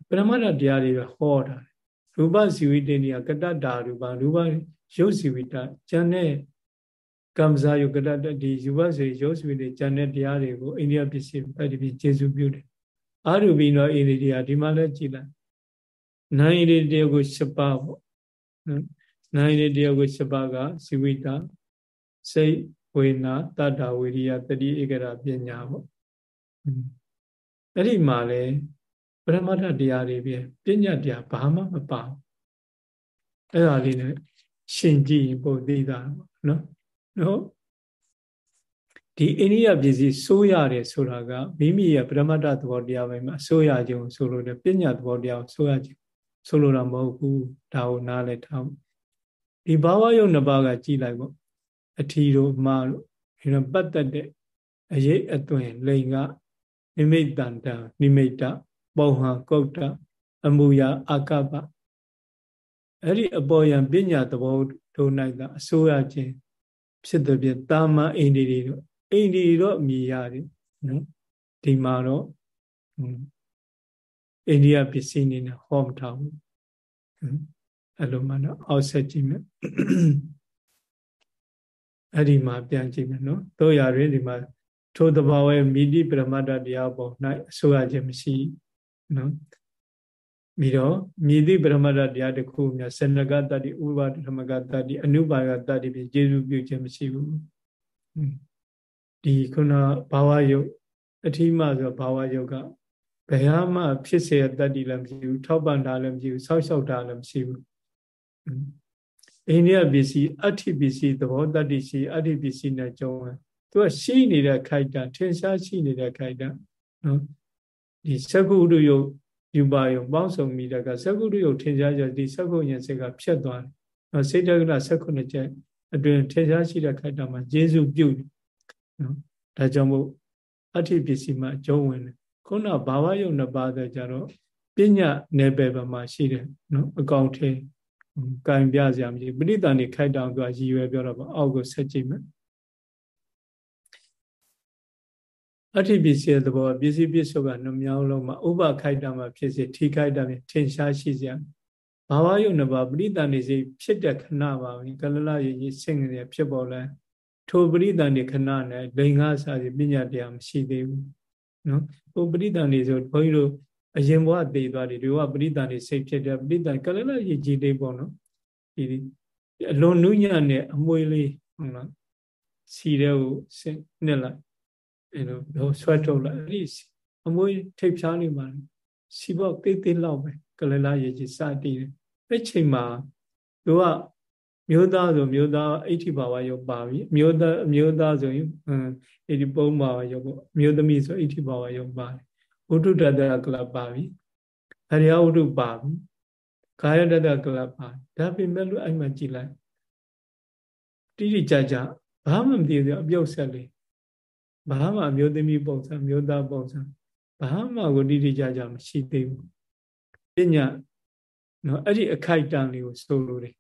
ပရမတ္တတရားတွေပဲဟောတာရူပဇီဝိတေနိယကတ္တတာရူပရူပရုပ်ဇီဝိတကျန်တဲ့ကမ္မဇာယုကတ္တဒီရူပဇီရုပ်ဇီဝိတေကျန်တဲ့တရားတွေကိုအိန္ဒိယပစ္စည်းပဲဒီပြင်ကျေစုပြုတယ်အာရူပိနောအိန္ဒိယဒီမှာလည်းကြည်လိုက်နိုင်ရတဲ့တရားကို၈ပါးပေါ့နိုင်တဲ့တရားကို၈ပါးကဇီဝိတစိတ်ဝေနာတတ္တဝိရိယတတိဧကရာပညာပေါ့အဲ့ဒီမှာလေ ပရမတ္ထတရားတွေပြပညာတရားဘာမှမပါအဲ့ဒါလေးနဲ့ရှင်ကြည့်ပို့သိတာပေါ့နော်နော်ဒီအိန္ဒိယပြည်စီစိုးရတယ်ဆိုတာကမိမိရဲ့ပရမတ္ထသဘောတရားပဲမှာစိုးရခြင်းဆိုလို့လေပညာသဘောတရားစိုးရခြင်းဆိုလိုတာမဟုတ်ဘူးဒါကိုနားလဲထားဒီဘာဝယုံနှစ်ပါးကကြည်လိုက်ပေါ့အထီတို့မာတို့ဒီတော့ပတ်သက်တဲ့အရေးအသွင်လိန်ကနိမိတ်တန်တံနိမိတ်တ ပုံဟံကုတ်တအမူအရာအာကပအဲ့ဒီအပေါ်ယံပညာသဘောတို့၌သာအစိုးရခြင်းဖြစ်တဲ့ဖြင့်တာမန်အိန္ဒိတွေတို့အိန္ဒိတော့အမြည်ရတယ်နော်ဒီမှာတော့အိန္ဒိယပစ္စည်းနေနဲ့ဟောမထားဘူးအဲ့လိုမှတော့အောက်ဆက်ကြည့်မယ်အဲ့ဒီမှာပြန်ကြည့်မယ်နော်တို့ရရင်ဒီမှာထိုတဘာဝရဲ့မိတိပရမတ္တတရားပေါ်၌အဆိုရခြင်းမရှိ နော်ပြီးတော့မိတိပရမတ္တတရားတစ်ခုမြတ်စနကတ္တိဥပဒဓမ္မကတ္တိအနုပါကတ္တိဖြင့်ကျေစုပြုခြင်းမရှိဘူးဒီခုနဘာဝယုတ်အထီးမှဆိုဘာဝယုတ်ကဘယ်ဟာမှဖြစ်စေတတ္တိလည်းမရှိဘူးထောက်ပံ့တာလည်းမရှိဘူးဆောက်ရှောက်တာလည်းမရှိဘူးအိန္ဒိယပစ္စည်းအဋ္ဌိပစ္စည်းသဘောတတ္တိရှိအဋ္ဌိပစ္စည်းနဲ့ကြုံတယ်သူကရှိနေတဲ့ခိုက်တာထင်ရှားရှိနေတဲ့ခိုက်တာနော် ဒီသက္ကုတ္တယုတ်ယူပါယုံပေါင်းစုံမိတဲ့ကသက္ကုတ္တယုတ်ထင်ရှားကြဒီသက္ကုဉ္စိတ်ကဖြတ်သွားတယ်နော်စိတ်တက္ကရာ၁၉ချက်အတွင်ထင်ရှားရှိတဲ့ခိုက်တာမှာယေစုပြုတ်နော်ဒါကြောင့်မို့အဋ္ဌိပစ္စည်းမှာအကျုံးဝင်တယ်ခုနဘာဝယုတ်နှစ်ပါးတဲ့ကြတော့ပညာနယ်ပယ်ဘမှာရှိတယ်နော်အကောင်ထဲကင်ပြစရာမရှိပဋိသန္ဓေခိုက်တောင်သူကရည်ရွယ်ပြောတော့ပါအောက်ကိုဆက်ကြည့်မယ် အဋ္ဌိပစ္စည်းသဘောပစ္စည်းပစ္စုကနှမြောင်းလုံးမှာဥပခိုက်တာမှာဖြစ်စေထိခိုက်တာဖြင့်ထင်ရှားရှိစရာဘာဝယုတ်နှစ်ပါးပဋိသန္ဓေစိဖြစ်တဲ့ခဏပါပဲကလလရည်ကြီးဆင့်နေဖြစ်ပေါ်လဲထိုပဋိသန္ဓေခဏနဲ့လိင်္ဂစာစီပညာတရားမရှိသေးဘူးနော်ဟိုပဋိသန္ဓေဆိုဘုန်းကြီးတို့အရင်ဘဝတည်သွားတယ်ဒီဘဝပရိသန်တွေစိတ်ဖြစ်တယ်ပရိသန်ကလည်းလည်းရည်ကြည်လေးပေါ့နော်ဒီအလွန်နုညံ့တဲ့အမွေလေးဟုတ်လားစီတဲ့ကိုဆင်းနှစ်လိုက် အဲလိုဆွဲထုတ်လိုက်အဲ့ဒီအမွေထိပ်ဖြားနေပါစီဘောက်သေးသေးလောက်ပဲကလည်းလည်းရည်ကြည်စတည်တယ်အဲ့ချိန်မှာသူကမျိုးသားဆိုမျိုးသားအဋ္ဌိဘာဝရုပ်ပါပြီမျိုးသားမျိုးသားဆိုရင်အဲ့ဒီပုံဘာဝရုပ်ပေါ့မျိုးသမီးဆိုအဋ္ဌိဘာဝရုပ်ပါတယ်ဝုဒ္ဓတတကလပ်ပါပြီအရိယဝုဒ္ဓပါပြီကာယတတကလပ်ပါဒါပေမဲ့လို့အဲ့မှာကြည်လိုက်တိတိကျကျဘာမှမသိဘူးအပြုတ်ဆက်လေး ဘာမှမျိုးသမီးပုံစံမျိုးသားပုံစံဘာမှကိုတိတိကျကျမရှိသေးဘူးပညာနော်အဲ့ဒီအခိုက်တန်လေးကိုဆိုလိုတယ်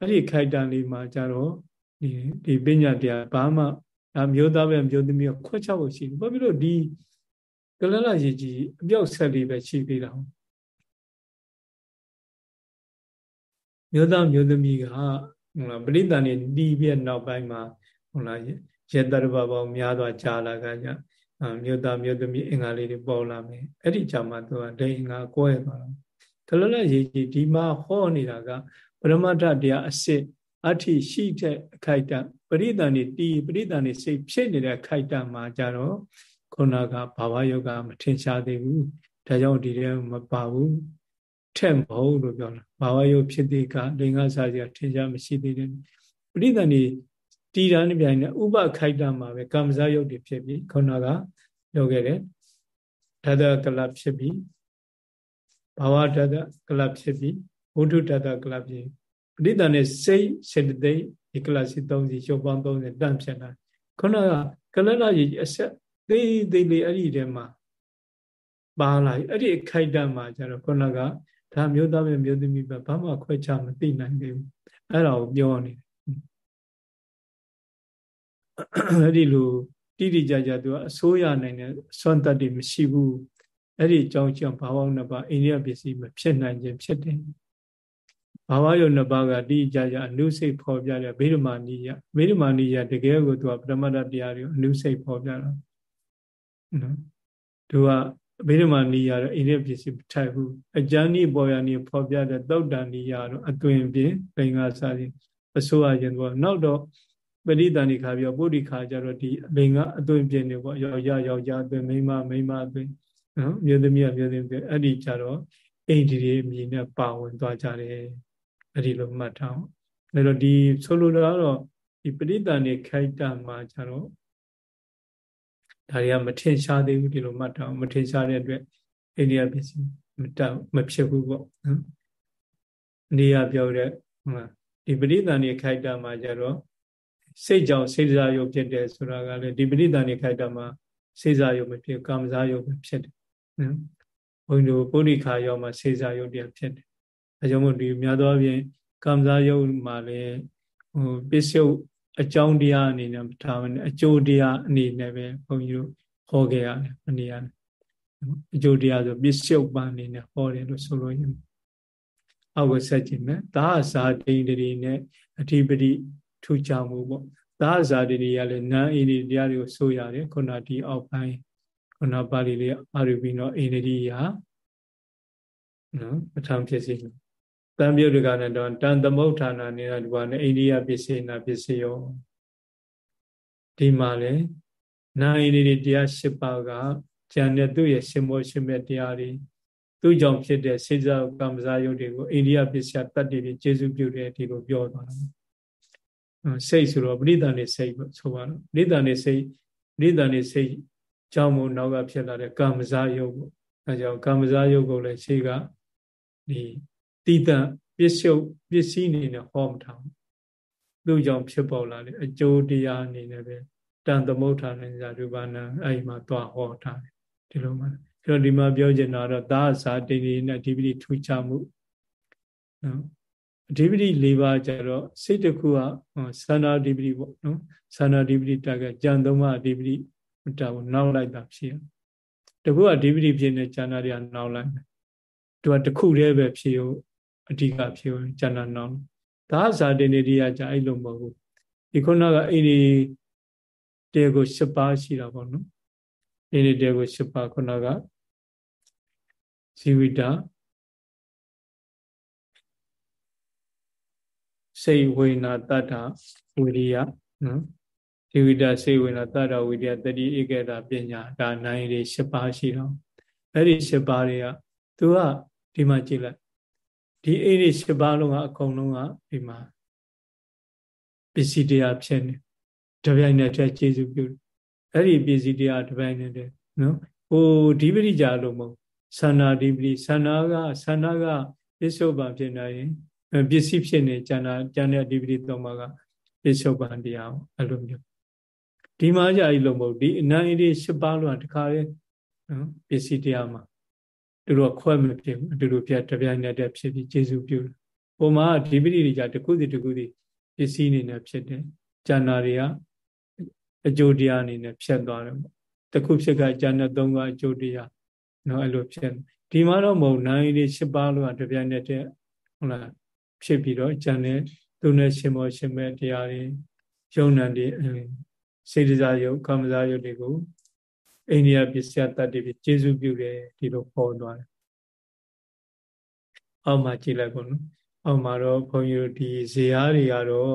အဲ့ဒီခိုက်တန်လေးမှာကြတော့ဒီဒီပညာတရားဘာမှဒါမျိုးသားပဲမျိုးသမီးကိုခွဲခြားဖို့ရှိတယ်ဘာဖြစ်လို့ဒီကလလရေကြီးအပြောက်ဆက်လေးပဲရှိသေးတာမျိုးသားမျိုးသမီးကဟုတ်လားပရိသန်နေတီးပြနောက်ပိုင်းမှာဟုတ်လား ရေတရဘပေါင်းများစွာကြာလာကကြမြို့သားမြို့သမီးအင်္ဂါလေးတွေပေါ်လာမယ်အဲ့ဒီကြမှာသူကဒိန်ငါကွဲသွားတာကလလရေကြီးဒီမှာဟောနေတာကပရမတ္ထတရားအစစ်အဋ္ဌိရှိတဲ့အခိုက်အတန့်ပရိသန်နေတီးပရိသန်နေစိတ်ဖြစ်နေတဲ့အခိုက်အတန့်မှာကြတော့ခုနကဘာဝယောဂမထင်ရှားသေးဘူးဒါကြောင့်ဒီထဲမပါဘူးထက်မဟုတ်လို့ပြောတာဘာဝယောဖြစ်တဲ့ကလင်္ကာစားစရာထင်ရှားမရှိသေးတယ်ပရိသန်နေ တီးတာနဲ့ပြိုင်နေဥပခိုက်တမှာပဲကမ္မဇာယုတ်တွေဖြစ်ပြီးခုနကပြောခဲ့တယ်ဓာတကလဖြစ်ပြီးဘာဝဓာတကလဖြစ်ပြီးဝိတုဓာတကလဖြစ်ပရိသန်နဲ့စိတ်စေတသိက်ဒီကလစီ3စီရုပ်ပေါင်း30တန့်ဖြစ်လာခုနကကလလကြီးအဆက်သေးသေးလေးအဲ့ဒီထဲမှာပါလာအဲ့ဒီအခိုက်တမှာကျတော့ခုနကဒါမျိုးသားပဲမျိုးသမီးပဲဘာမှခွဲခြားမသိနိုင်သေးဘူးအဲ့ဒါကိုပြောနေတယ် အဲ့ဒီလိုတိတိကျကျသူကအစိုးရနိုင်တဲ့စွမ်းတတ်တွေမရှိဘူးအဲ့ဒီအကြောင်းကြောင့်ဘာဝနှစ်ပါးအိန္ဒိယပစ္စည်းမဖြစ်နိုင်ခြင်းဖြစ်တယ်ဘာဝယုံနှစ်ပါးကတိကျကျအနုစိတ်ဖော်ပြတဲ့ဗေဒမာနိယဗေဒမာနိယတကယ်ကိုသူကပရမတ္တတရားတွေကိုအနုစိတ်ဖော်ပြတာနော်သူကဗေဒမာနိယတော့အိန္ဒိယပစ္စည်းမထိုက်ဘူးအကျဉ်းဤပေါ်ရနိဖော်ပြတဲ့သုတ်တန်နိယတော့အသွင်ပြင်ပင်္ဂါစာရင်အစိုးရခြင်းတော့နောက်တော့ ပရိသန္တိခါပြီးပုရိခါကြတော့ဒီလင်္ကာအသွင်ပြင်နေပေါ့ယောက်ျားယောက်ျားအသွင်မိန်းမမိန်းမအသွင်နော်မြို့သမီးကမြို့သမီးအသွင်အဲ့ဒီကြတော့အိန္ဒိရီအမည်နဲ့ပါဝင်သွားကြတယ်အဲ့ဒီလိုမှတ်ထားအောင်အဲ့တော့ဒီဆိုလိုတာကတော့ဒီပရိသန္တိခိုက်တာမှာကြတော့ဒါတွေကမထင်ရှားသေးဘူးဒီလိုမှတ်ထားအောင်မထင်ရှားတဲ့အတွက်အိန္ဒိယပစ္စည်းမတောက်မဖြစ်ဘူးပေါ့နော်နေရပြောတဲ့ဒီပရိသန္တိခိုက်တာမှာကြတော့ စိတ်ကြောင့်စေစားယုတ်ဖြစ်တယ်ဆိုတာကလည်းဒီပရိသန္တိခိုက်တာမှာစေစားယုတ်မဖြစ်ကာမစားယုတ်ပဲဖြစ်တယ်နော်ဘုန်းကြီးတို့ပုရိခါယောမှာစေစားယုတ်တရားဖြစ်တယ်အဲကြောင့်မို့ဒီများသောအားဖြင့်ကာမစားယုတ်မှာလည်းဟိုပစ္စုတ်အကြောင်းတရားအနေနဲ့ထားမယ်အကျိုးတရားအနေနဲ့ပဲဘုန်းကြီးတို့ဟောခဲ့ရတယ်မနေ့ရတယ်အကျိုးတရားဆိုပစ္စုတ်ပန်အနေနဲ့ဟောတယ်လို့ဆိုလို့ရင်အောက်ကိုဆက်ကြည့်မယ်သာဇာတိန်တရီနဲ့အဓိပတိ ထူကြမှုပေါ့သာဇာတိတွေကလည်းနာအိန္ဒိတရားတွေကိုဆိုရတယ်ခုနဒီအောက်ပိုင်းခုနပါဠိလေးအာရုပိနောအိန္ဒိယနော်ပဋ္ဌာန်းဖြစ်စီတံပြုတ်တကနဲ့တော့တန်သမုဋ္ဌာနာနေတာဒီကနဲ့အိန္ဒိယပစ္စေနာပစ္စယောဒီမှာလေနာအိန္ဒိတရား၈ပါးကကျန်တဲ့သူ့ရဲ့ရှင်မောရှင်မြတ်တရားတွေသူ့ကြောင့်ဖြစ်တဲ့စေဇာကမ္မဇာယုတ်တွေကိုအိန္ဒိယပစ္စယတတ္တိတွေကျေစုပြုတယ်ဒီလိုပြောသွားတာ စိတ်ဆိုတော့ပရိသန်နေစိတ်ဆိုပါတော့ပရိသန်နေစိတ်ပရိသန်နေစိတ်ကြောင့်မို့နောက်ကဖြစ်လာတဲ့ကာမဇာယုတ်ပေါ့အဲကြောင့်ကာမဇာယုတ်ကိုလည်းရှေးကဒီတိတံပစ္စုပစ္စည်းအနေနဲ့ဟောမထားဘူးသူ့ကြောင့်ဖြစ်ပေါ်လာတဲ့အကျိုးတရားအနေနဲ့ပဲတန်သမုဋ္ဌာနဲ့ဇာတုပါဏအဲ့မှာသွားဟောထားတယ်ဒီလိုမှအဲ့တော့ဒီမှာပြောချင်တာတော့သာဇာတိန်နဲ့ဒီပတိထူချမှုနော်အ ဓိပတိ၄ပါးကျတော့စိတ်တစ်ခုကသန္တာအဓိပတိပေါ့နော်သန္တာအဓိပတိတက်ကကြံသုံးပါးအဓိပတိတာကိုနောက်လိုက်တာဖြစ်ရတခုကအဓိပတိဖြစ်နေကျန်တာတွေကနောက်လိုက်မယ်သူကတခုတည်းပဲဖြစ်ရအဓိကဖြစ်ရကျန်တာနောက်ဒါဇာတင်နေတိယကြအဲ့လိုမဟုတ်ဘူးဒီခုနကအိဒီတဲကို၈ပါးရှိတာပေါ့နော်အိဒီတဲကို၈ပါးခုနကဇီဝိတာ စိတ်ဝိညာတတ္ထဝိရိယနော်ဒီဝိတစိတ်ဝိညာတတ္ထဝိရိယတတိဧကတာပညာဒါနိုင်တွေ၈ပါးရှိတော့အဲ့ဒီ၈ပါးတွေကသူကဒီမှာကြည့်လိုက်ဒီအိဒီ၈ပါးလုံးကအကုန်လုံးကဒီမှာပစ္စည်းတရားဖြစ်နေတပြိုင်နက်တည်းကျေစုပြုအဲ့ဒီပစ္စည်းတရားတပြိုင်နက်တည်းနော်ဟိုဒီပရိကြလို့မဟုတ်သန္နာဒီပရိသန္နာကသန္နာကပစ္စုပန်ဖြစ်နေရင် ပစ္စည်းဖြစ်နေကျန်တာကျန်တဲ့ activity သုံးပါးကပစ္စုပန်တရားအဲ့လိုမျိုးဒီမှာကြာကြီးလုံးမဟုတ်ဒီအနန္တ၈ပါးလုံးကတခါလေနော်ပစ္စည်းတရားမှာသူတို့ခွဲမဖြစ်ဘူးသူတို့ပြတပြိုင်တည်းဖြစ်ပြီးကျေစုပြုတယ်ပုံမှာဒီပတိတွေကြာတခုစီတခုစီပစ္စည်းအနေနဲ့ဖြစ်တယ်ကျန်တာတွေကအကျိုးတရားအနေနဲ့ဖြတ်သွားတယ်ပေါ့တခုဖြစ်ကကျန်တဲ့၃ကအကျိုးတရားနော်အဲ့လိုဖြစ်ဒီမှာတော့မဟုတ်နန္ဒီ၈ပါးလုံးကတပြိုင်တည်းဟုတ်လား ဖြစ်ပြီးတော့ကျန်တဲ့သူနဲ့ရှင်မောရှင်မဲ့တရားတွေယုံနံတွေစေတစာယုတ်ကာမစာယုတ်တွေကိုအိန္ဒိယပစ္စယတတ္တိပြကျေစုပြုတယ်ဒီလိုပေါ်သွားတယ်အောက်မှာကြည့်လိုက်ကုန်နော်အောက်မှာတော့ဘုန်းကြီးတို့ဒီဇေယျတွေကတော့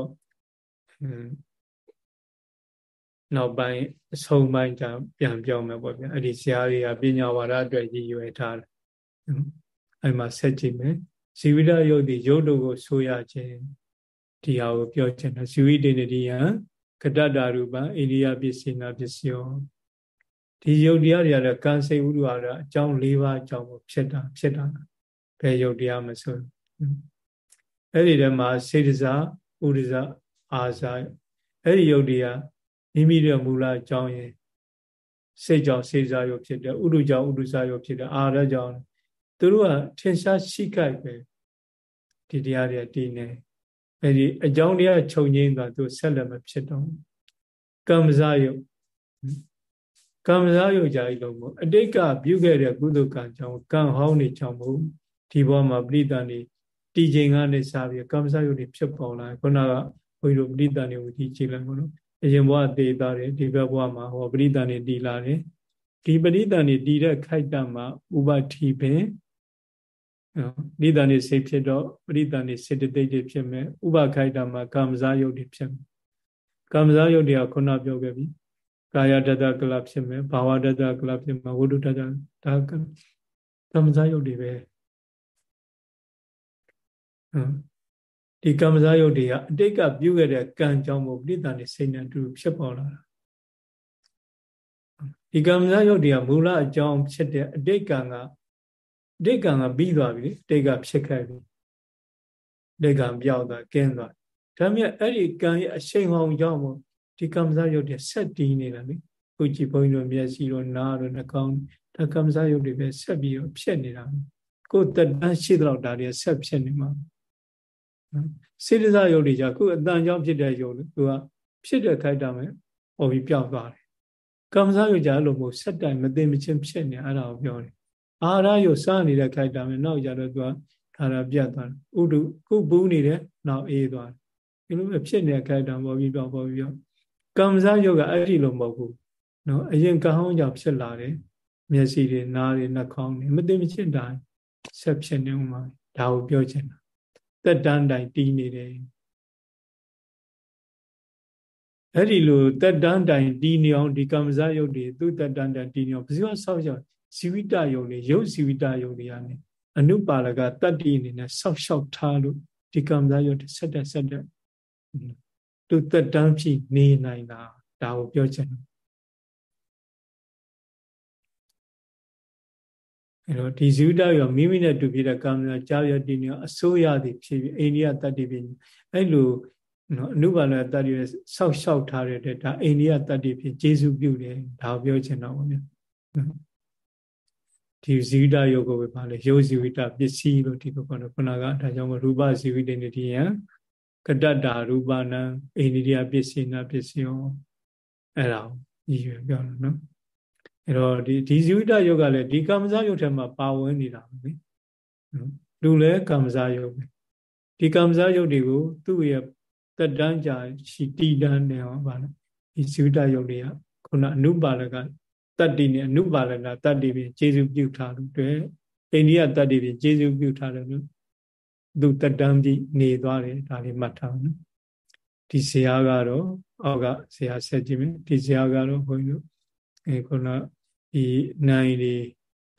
နောက်ပိုင်းအဆုံးပိုင်းကျပြန်ပြောင်းမယ်ပေါ့ဗျာအဲ့ဒီဇေယျတွေကပညာဝါဒအတွက်ရည်ရွယ်ထားတယ်အဲ့မှာဆက်ကြည့်မယ် ဇီဝိတယုတ်ဒီယုတ်တို့ကိုဆိုရခြင်းဒီဟာကိုပြောချင်တာဇီဝိတေနတိယကတ္တတာရူပအိန္ဒိယပစ္စေနာပစ္စယောဒီယုတ်တရားတွေကလည်းကံစိတ်ဥဒ္ဓဝါဒအကြောင်း၄ပါးအကြောင်းကိုဖြစ်တာဖြစ်တာဘယ်ယုတ်တရားမဆိုအဲ့ဒီထဲမှာစေတစာဥဒ္ဒစာအာဇာအဲ့ဒီယုတ်တရားမိမိရဲ့မူလအကြောင်းရင်စိတ်ကြောင့်စေစားယုတ်ဖြစ်တယ်ဥဒ္ဓကြောင့်ဥဒ္ဓစာယုတ်ဖြစ်တယ်အာရကြောင့် သူတို့ကထင်ရှားရှိကြိုက်ပဲဒီတရားတွေတည်နေအဲ့ဒီအကြောင်းတရားခြုံငိမ့်သွားသူဆက်လက်မဖြစ်တော့ကမ္မဇယုတ်ကမ္မဇယုတ်ကြာကြီးလို့မို့အတိတ်ကပြုခဲ့တဲ့ကုသကံကြောင့်ကံဟောင်းနေကြောင့်မို့ဒီဘောမှာပရိသန်နေတည်ချိန်ကနေစပြီးကမ္မဇယုတ်တွေဖြစ်ပေါ်လာခုနကဘုန်းကြီးတို့ပရိသန်နေကိုဒီကြည့်လိုက်မလို့အရင်ဘဝသေသားတယ်ဒီဘက်ဘဝမှာဟောပရိသန်နေတည်လာတယ်ဒီပရိသန်နေတည်တဲ့ခိုက်တမှာဥပတိပင် နိဒာနေစိတ်ဖြစ်တော့ပရိသန်နေစေတသိက်တွေဖြစ်မယ်ဥပခိုက်တာမှာကာမဇာယုတ်တွေဖြစ်မယ်ကာမဇာယုတ်တွေကခုနပြောခဲ့ပြီကာယတတကလဖြစ်မယ်ဘာဝတတကလဖြစ်မယ်ဝိတုတတဒါကာမဇာယုတ်တွေပဲဒီကာမဇာယုတ်တွေကအတိတ်ကပြုခဲ့တဲ့ကံကြောင့်မို့ပရိသန်နေစိတ်နဲ့အတူဖြစ်ပေါ်လာတာဒီကာမဇာယုတ်တွေကမူလအကြောင်းဖြစ်တဲ့အတိတ်ကံက ဒိတ်ကံကပြီးသွားပြီဒိတ်ကဖြစ်ခဲ့ပြီဒိတ်ကံပြောက်သွားကင်းသွားဒါမြဲအဲ့ဒီကံရဲ့အရှိန်ဟောင်းကြောင့်မို့ဒီကမ္မဇယုတ်တွေဆက်တည်နေတာလေခုကြည့်ဘုန်းကြီးတို့မျက်စိတို့နားတို့နှာခေါင်းဒါကမ္မဇယုတ်တွေပဲဆက်ပြီးတော့ဖြစ်နေတာကိုယ်တက်တန်းရှိတော့ဒါတွေဆက်ဖြစ်နေမှာစေတစာယုတ်တွေじゃခုအတန်ကြောင့်ဖြစ်တဲ့ယုတ်သူကဖြစ်တဲ့ခိုက်တာမယ်ပေါ်ပြီးပြောက်သွားတယ်ကမ္မဇယုတ်じゃလို့မို့ဆက်တိုင်မသိမချင်းဖြစ်နေအဲ့ဒါကိုပြောတယ် အာရယုစားနေတဲ့ခိုက်တာမယ်နောက်ကြတော့သူကဒါရပြတ်သွားတယ်ဥဒုခုဘူးနေတယ်နောက်အေးသွားတယ်ဒီလိုပဲဖြစ်နေတဲ့ခိုက်တာပေါ်ပြီးပြောပေါ်ပြီးပြောကံစားယုတ်ကအဲ့ဒီလိုမဟုတ်ဘူးနော်အရင်ကဟောင်းကြောင့်ဖြစ်လာတယ်မျက်စိတွေနားတွေနှာခေါင်းတွေမသိမချင်တိုင်းဆက်ဖြစ်နေဦးမှာဒါကိုပြောချင်တာတက်တန်းတိုင်းတီးနေတယ်အဲ့ဒီလိုတက်တန်းတိုင်းတီးနေအောင်ဒီကမ္မဇယုတ်တွေသူ့တက်တန်းတိုင်းတီးနေအောင်ဘယ်သူကဆောက်ရောက် ဇီဝိတယုံတွေရုပ်ဇီဝိတယုံတွေကနေအနုပါလကတတ္တိအနေနဲ့ဆောက်ရှောက်ထားလို့ဒီကံစားယုတ်ဆက်တက်ဆက်တက်သူတက်တန်းဖြစ်နေနိုင်တာဒါကိုပြောချင်တယ်အဲ့တော့ဒီဇီဝတရောမိမိနဲ့တူပြတဲ့ကာမရာကြာရတည်နေအစိုးရသည်ဖြစ်ပြီးအိန္ဒိယတတ္တိပင်အဲ့လိုနော်အနုပါလတတ္တိရဲ့ဆောက်ရှောက်ထားတဲ့ဒါအိန္ဒိယတတ္တိဖြစ်ကျေစုပြုတယ်ဒါကိုပြောချင်တော့ဗောဗျာ ဒီဇီဝိတယုတ်ကိုပဲပါလေယုတ်ဇီဝိတပစ္စည်းလို့ဒီလိုခေါ်တယ်ခုနကဒါကြောင့်မရူပဇီဝိတေနေတိယကတ္တတာရူပနံအိန္ဒိယပစ္စည်းနာပစ္စည်းရောအဲ့ဒါကိုရည်ရွယ်ပြောတယ်နော်အဲ့တော့ဒီဒီဇီဝိတယုတ်ကလည်းဒီကမ္မဇယုတ်ထဲမှာပါဝင်နေတာပဲလေလူလည်းကမ္မဇယုတ်ပဲဒီကမ္မဇယုတ်တွေကိုသူ့ရဲ့တက်တန်းကြာရှိတည်တန်းနေအောင်ပါလားဒီဇီဝိတယုတ်တွေကခုနအနုပါလက တတ္တိနဲ့အနုပါလနာတတ္တိဖြင့်ကျေစုပြုထားလို့တွေ့အိန္ဒိယတတ္တိဖြင့်ကျေစုပြုထားတယ်လို့သူတတန်းပြီးနေသွားတယ်ဒါလေးမှတ်ထားနော်ဒီဇာကတော့အောက်ကဇာဆက်ကြည့်မယ်ဒီဇာကတော့ဘုန်းကြီးတို့အဲခုနဒီနိုင်ဒီ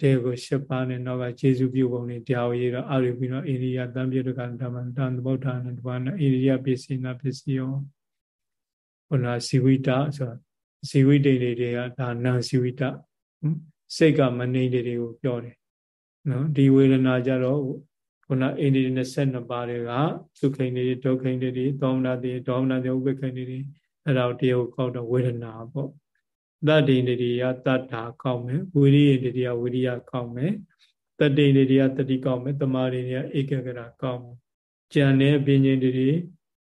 တဲကိုရှစ်ပါးနဲ့နောက်ကကျေစုပြုပုံတွေတရားဝေးတော့အာရိပြီးတော့အိန္ဒိယတံပြေတကဓမ္မတန်သမုဋ္ဌာနဲ့တပါးနဲ့အိန္ဒိယပစ္စည်းနာပစ္စည်းရောခုနစီဝိတဆိုတာ ဇီဝိတ္တိတွေကဒါနာဇီဝိတစိတ်ကမနေတွေကိုပြောတယ်နော်ဒီဝေဒနာကြတော့ခုနအိန္ဒိ22ပါးတွေကသုခိန်တွေဒုက္ခိန်တွေဒေါမနတွေဒေါမနတွေဥပ္ပခိန်တွေအဲ့ဒါတရားကိုကောက်တော့ဝေဒနာပေါ့တတ္တိနေတွေကတတ္တာကောက်မယ်ဝိရိယနေတွေကဝိရိယကောက်မယ်တတ္တိနေတွေကတတိကောက်မယ်တမာတွေတွေကဧကဂရကောက်မယ်ကြံတဲ့ပညာတွေ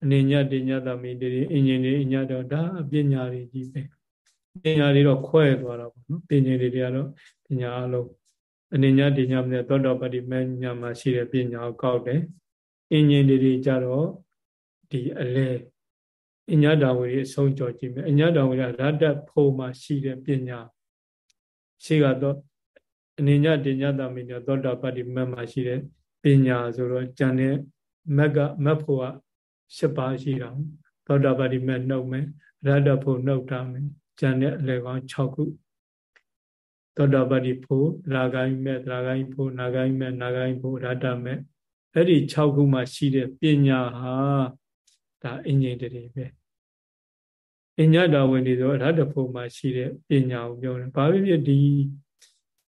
အနေညတညတမိတွေအင်ဂျင်တွေအညတော့ဒါအပညာတွေကြီးပဲ ပညာတွေတော့ခွဲသွားတာပေါ့နော်ပညာတွေတွေကတော့ပညာအလုံးအနေညာဒီညာနဲ့သောတာပတိမညာမှာရှိတဲ့ပညာကိုကောက်တယ်အင်ញင်တွေကြတော့ဒီအလဲအညတာဝေအဆုံးကြော်ကြည့်မယ်အညတာဝေကရတ္တဖို့မှာရှိတဲ့ပညာရှိကတော့အနေညာဒီညာတမိညာသောတာပတိမမှာရှိတဲ့ပညာဆိုတော့ဉာဏ်နဲ့မက်ကမက်ဖို့က၈ပါးရှိတာသောတာပတိမက်နှုတ်မယ်ရတ္တဖို့နှုတ်ထားမယ် ဉာဏ်နဲ့အလယ်ကောင်း6ခုသောတာပတိဖို့ရာဂိုင်းမဲ့ရာဂိုင်းဖို့နာဂိုင်းမဲ့နာဂိုင်းဖို့ရတ္တမဲ့အဲ့ဒီ6ခုမှရှိတဲ့ပညာဟာဒါအင်ဂျင်တည်းပဲအညတာဝင်နေဆိုရတ္တဖို့မှရှိတဲ့ပညာကိုပြောတယ်ဘာဖြစ်ဖြစ်ဒီ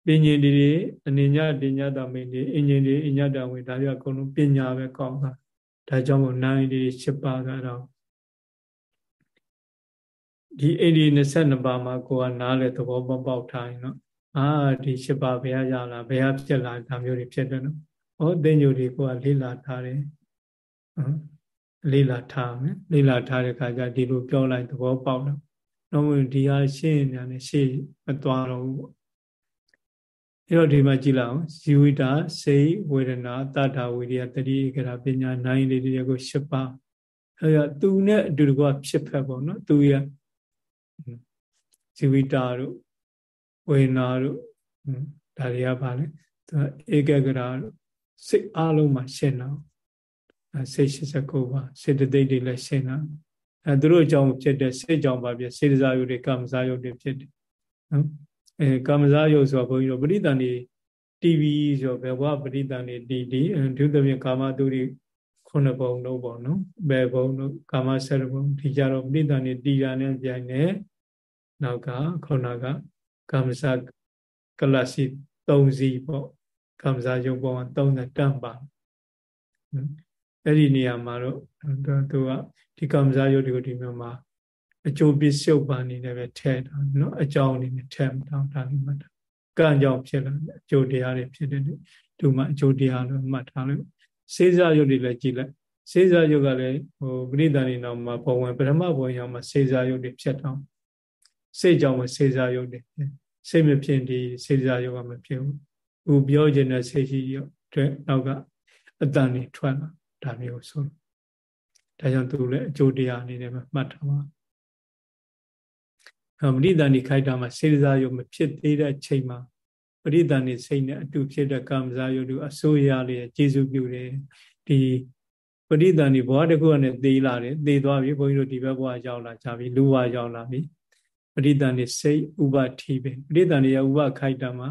ပင်ញင်တွေအနေညတင်ညတာမိန်တွေအင်ဂျင်တွေအညတာဝင်ဒါတွေအကုန်လုံးပညာပဲကောင်းတာဒါကြောင့်မို့နိုင်တွေ၈ပါးကတော့ ဒီအိန္ဒိ22ပါးမှာကိုကနားလေသဘောပေါက်ထားရင်တော့အာဒီ၈ပါးဘယ်ရရလာဘယ်ရဖြစ်လာဒါမျိုးတွေဖြစ်တယ်နော်။ဟောသိညိုတွေကိုကလေးလာထားတယ်။ဟုတ်လေးလာထားမယ်။လေးလာထားတဲ့အခါကျဒီလိုပြောလိုက်သဘောပေါက်တော့တော့ဒီဟာရှင်းနေတယ်ရှေ့မသွားတော့ဘူးပေါ့။အဲ့တော့ဒီမှာကြည့်လိုက်အောင်ဇီဝိတာစိတ်ဝေဒနာတတ္ထာဝိရိယတတိကရာပညာနိုင်လေးတွေကို၈ပါးအဲ့ဒါသူနဲ့အတူတကွဖြစ်ဖက်ပေါ့နော်။သူရ ဇီဝိတာတို့ဝေနာတို့ဒါတွေကပါလေသူဧကဂရာတို့စိတ်အလုံးမှာရှင်းတော့စိတ်89ပါစေတသိက်တွေလည်းရှင်းတာအဲသူတို့အကြောင်းဖြစ်တဲ့စိတ်ကြောင့်ပါပြစေတစားယုတ်တွေကာမစားယုတ်တွေဖြစ်တယ်နော်အဲကာမစားယုတ်ဆိုတော့ဘုန်းကြီးတို့ပရိသန်တွေ TV ဆိုဘယ်ဘဝပရိသန်တွေတီတီဒုသဖြင့်ကာမသူတွေ ခုနှစ်ပုံတော့ပေါ့နော်ဘယ်ပုံတော့ကာမဆယ်ပုံဒီကြတော့ပရိသန်တွေတီတာနဲ့ပြိုင်နေနောက်ကခုနကကာမစာကလစီ3စီပေါ့ကာမစာယုံပေါ်30တန်ပါအဲ့ဒီနေရာမှာတော့သူကဒီကာမစာယုတ်တွေကိုဒီမျိုးမှာအကျိုးပစ္စုပန်အနေနဲ့ပဲထည့်တာနော်အကြောင်းအနေနဲ့ထည့်မတောင်းတာလေးမှတ်တာကံကြောင့်ဖြစ်လာအကျိုးတရားတွေဖြစ်တယ်ဒီမှာအကျိုးတရားလို့မှတ်ထားလို့ စေစားယုတ်တွေလည်းကြည်လိုက်စေစားယုတ်ကလည်းဟိုပရိသန္တိနောက်မှာဘဝင်ပထမဘဝင်ရောက်မှာစေစားယုတ်တွေဖြစ်တော့စိတ်ကြောင့်မစေစားယုတ်တယ်စိတ်မဖြစ်ဒီစေစားယုတ်ကမဖြစ်ဘူးဟိုပြောခြင်းနဲ့စိတ်ရှိရုပ်တဲ့နောက်ကအတန်တွေထွက်လာဒါမျိုးဆိုဒါကြောင့်သူလည်းအကျိုးတရားအနေနဲ့မှတ်ထားပါပရိသန်ဒီခိုက်တာမှာစေစားယုတ်မဖြစ်သေးတဲ့ချိန်မှာ ပရိသန်ဒီစိတ်နဲ့အတူဖြစ်တဲ့ကာမဇာယုတ်တို့အစိုးရလေးကျေစုပြုတယ်ဒီပရိသန်ဒီဘဝတစ်ခုကနေသေလာတယ်သေသွားပြီဘုန်းကြီးတို့ဒီဘက်ဘဝရောက်လာကြပြီလူဘဝရောက်လာပြီပရိသန်နေစိတ်ဥပတိပဲပရိသန်နေရဥပခိုက်တာမှာ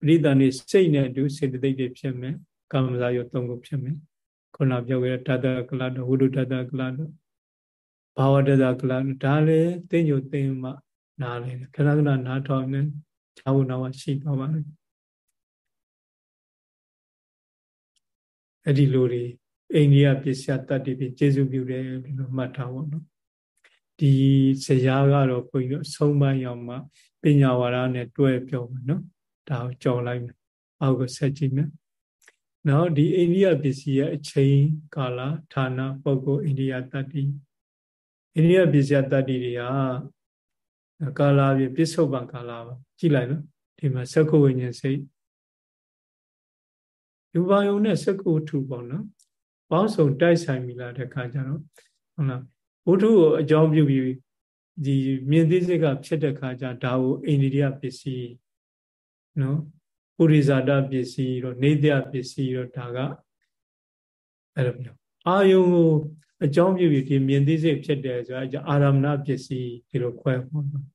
ပရိသန်နေစိတ်နဲ့အတူစေတသိက်တွေဖြစ်မယ်ကာမဇာယောသုံးခုဖြစ်မယ်ခုနပြောခဲ့တဲ့တတကလတဝုဒ္ဓတတကလတဘာဝတတကလဒါလည်းသိညိုသိမှနားလေခဏခဏနားထောင်နေ ခြားဖို့တော့ရှိပါပါလိမ့်အဲ့ဒီလိုတွေအိန္ဒိယပစ္စယတတ္တိပြီးကျေစုပြုတယ်ဒီလိုမှတ်ထားပါတော့ဒီဇရာကတော့ဘုန်းကြီးတို့အဆုံးပိုင်းရောက်မှပညာဝါဒနဲ့တွဲပြောမယ်နော်ဒါကိုကြော်လိုက်မယ်အောက်ကဆက်ကြည့်မယ်နော်ဒီအိန္ဒိယပစ္စည်းရဲ့အချိန်ကာလဌာနပုဂ္ဂိုလ်အိန္ဒိယတတ္တိအိန္ဒိယပစ္စယတတ္တိတွေ ကကာလပြပစ္စုပန်ကာလပါကြည့်လိုက်နော်ဒီမှာသက္ကဝိညာဉ်စိတ်ယူပါယုံနဲ့သက္ကဝထုပေါ့နော်ပေါင်းစုံတိုက်ဆိုင်ပြီလားတဲ့ခါကျတော့ဟုတ်လားဘုထုကိုအကြောင်းပြုပြီးဒီမြင်သိစိတ်ကဖြစ်တဲ့ခါကျဒါကိုအိန္ဒိယပစ္စည်းနော်ပုရိဇာတပစ္စည်းတော့နေတယပစ္စည်းတော့ဒါကအဲ့လိုမျိုးအာယုံကိုအကြောင်းပြုပြီးဒီမြင်သိစိတ်ဖြစ်တယ်ဆိုတာအာရမဏပစ္စည်းဒီလိုခွဲပေါ့နော်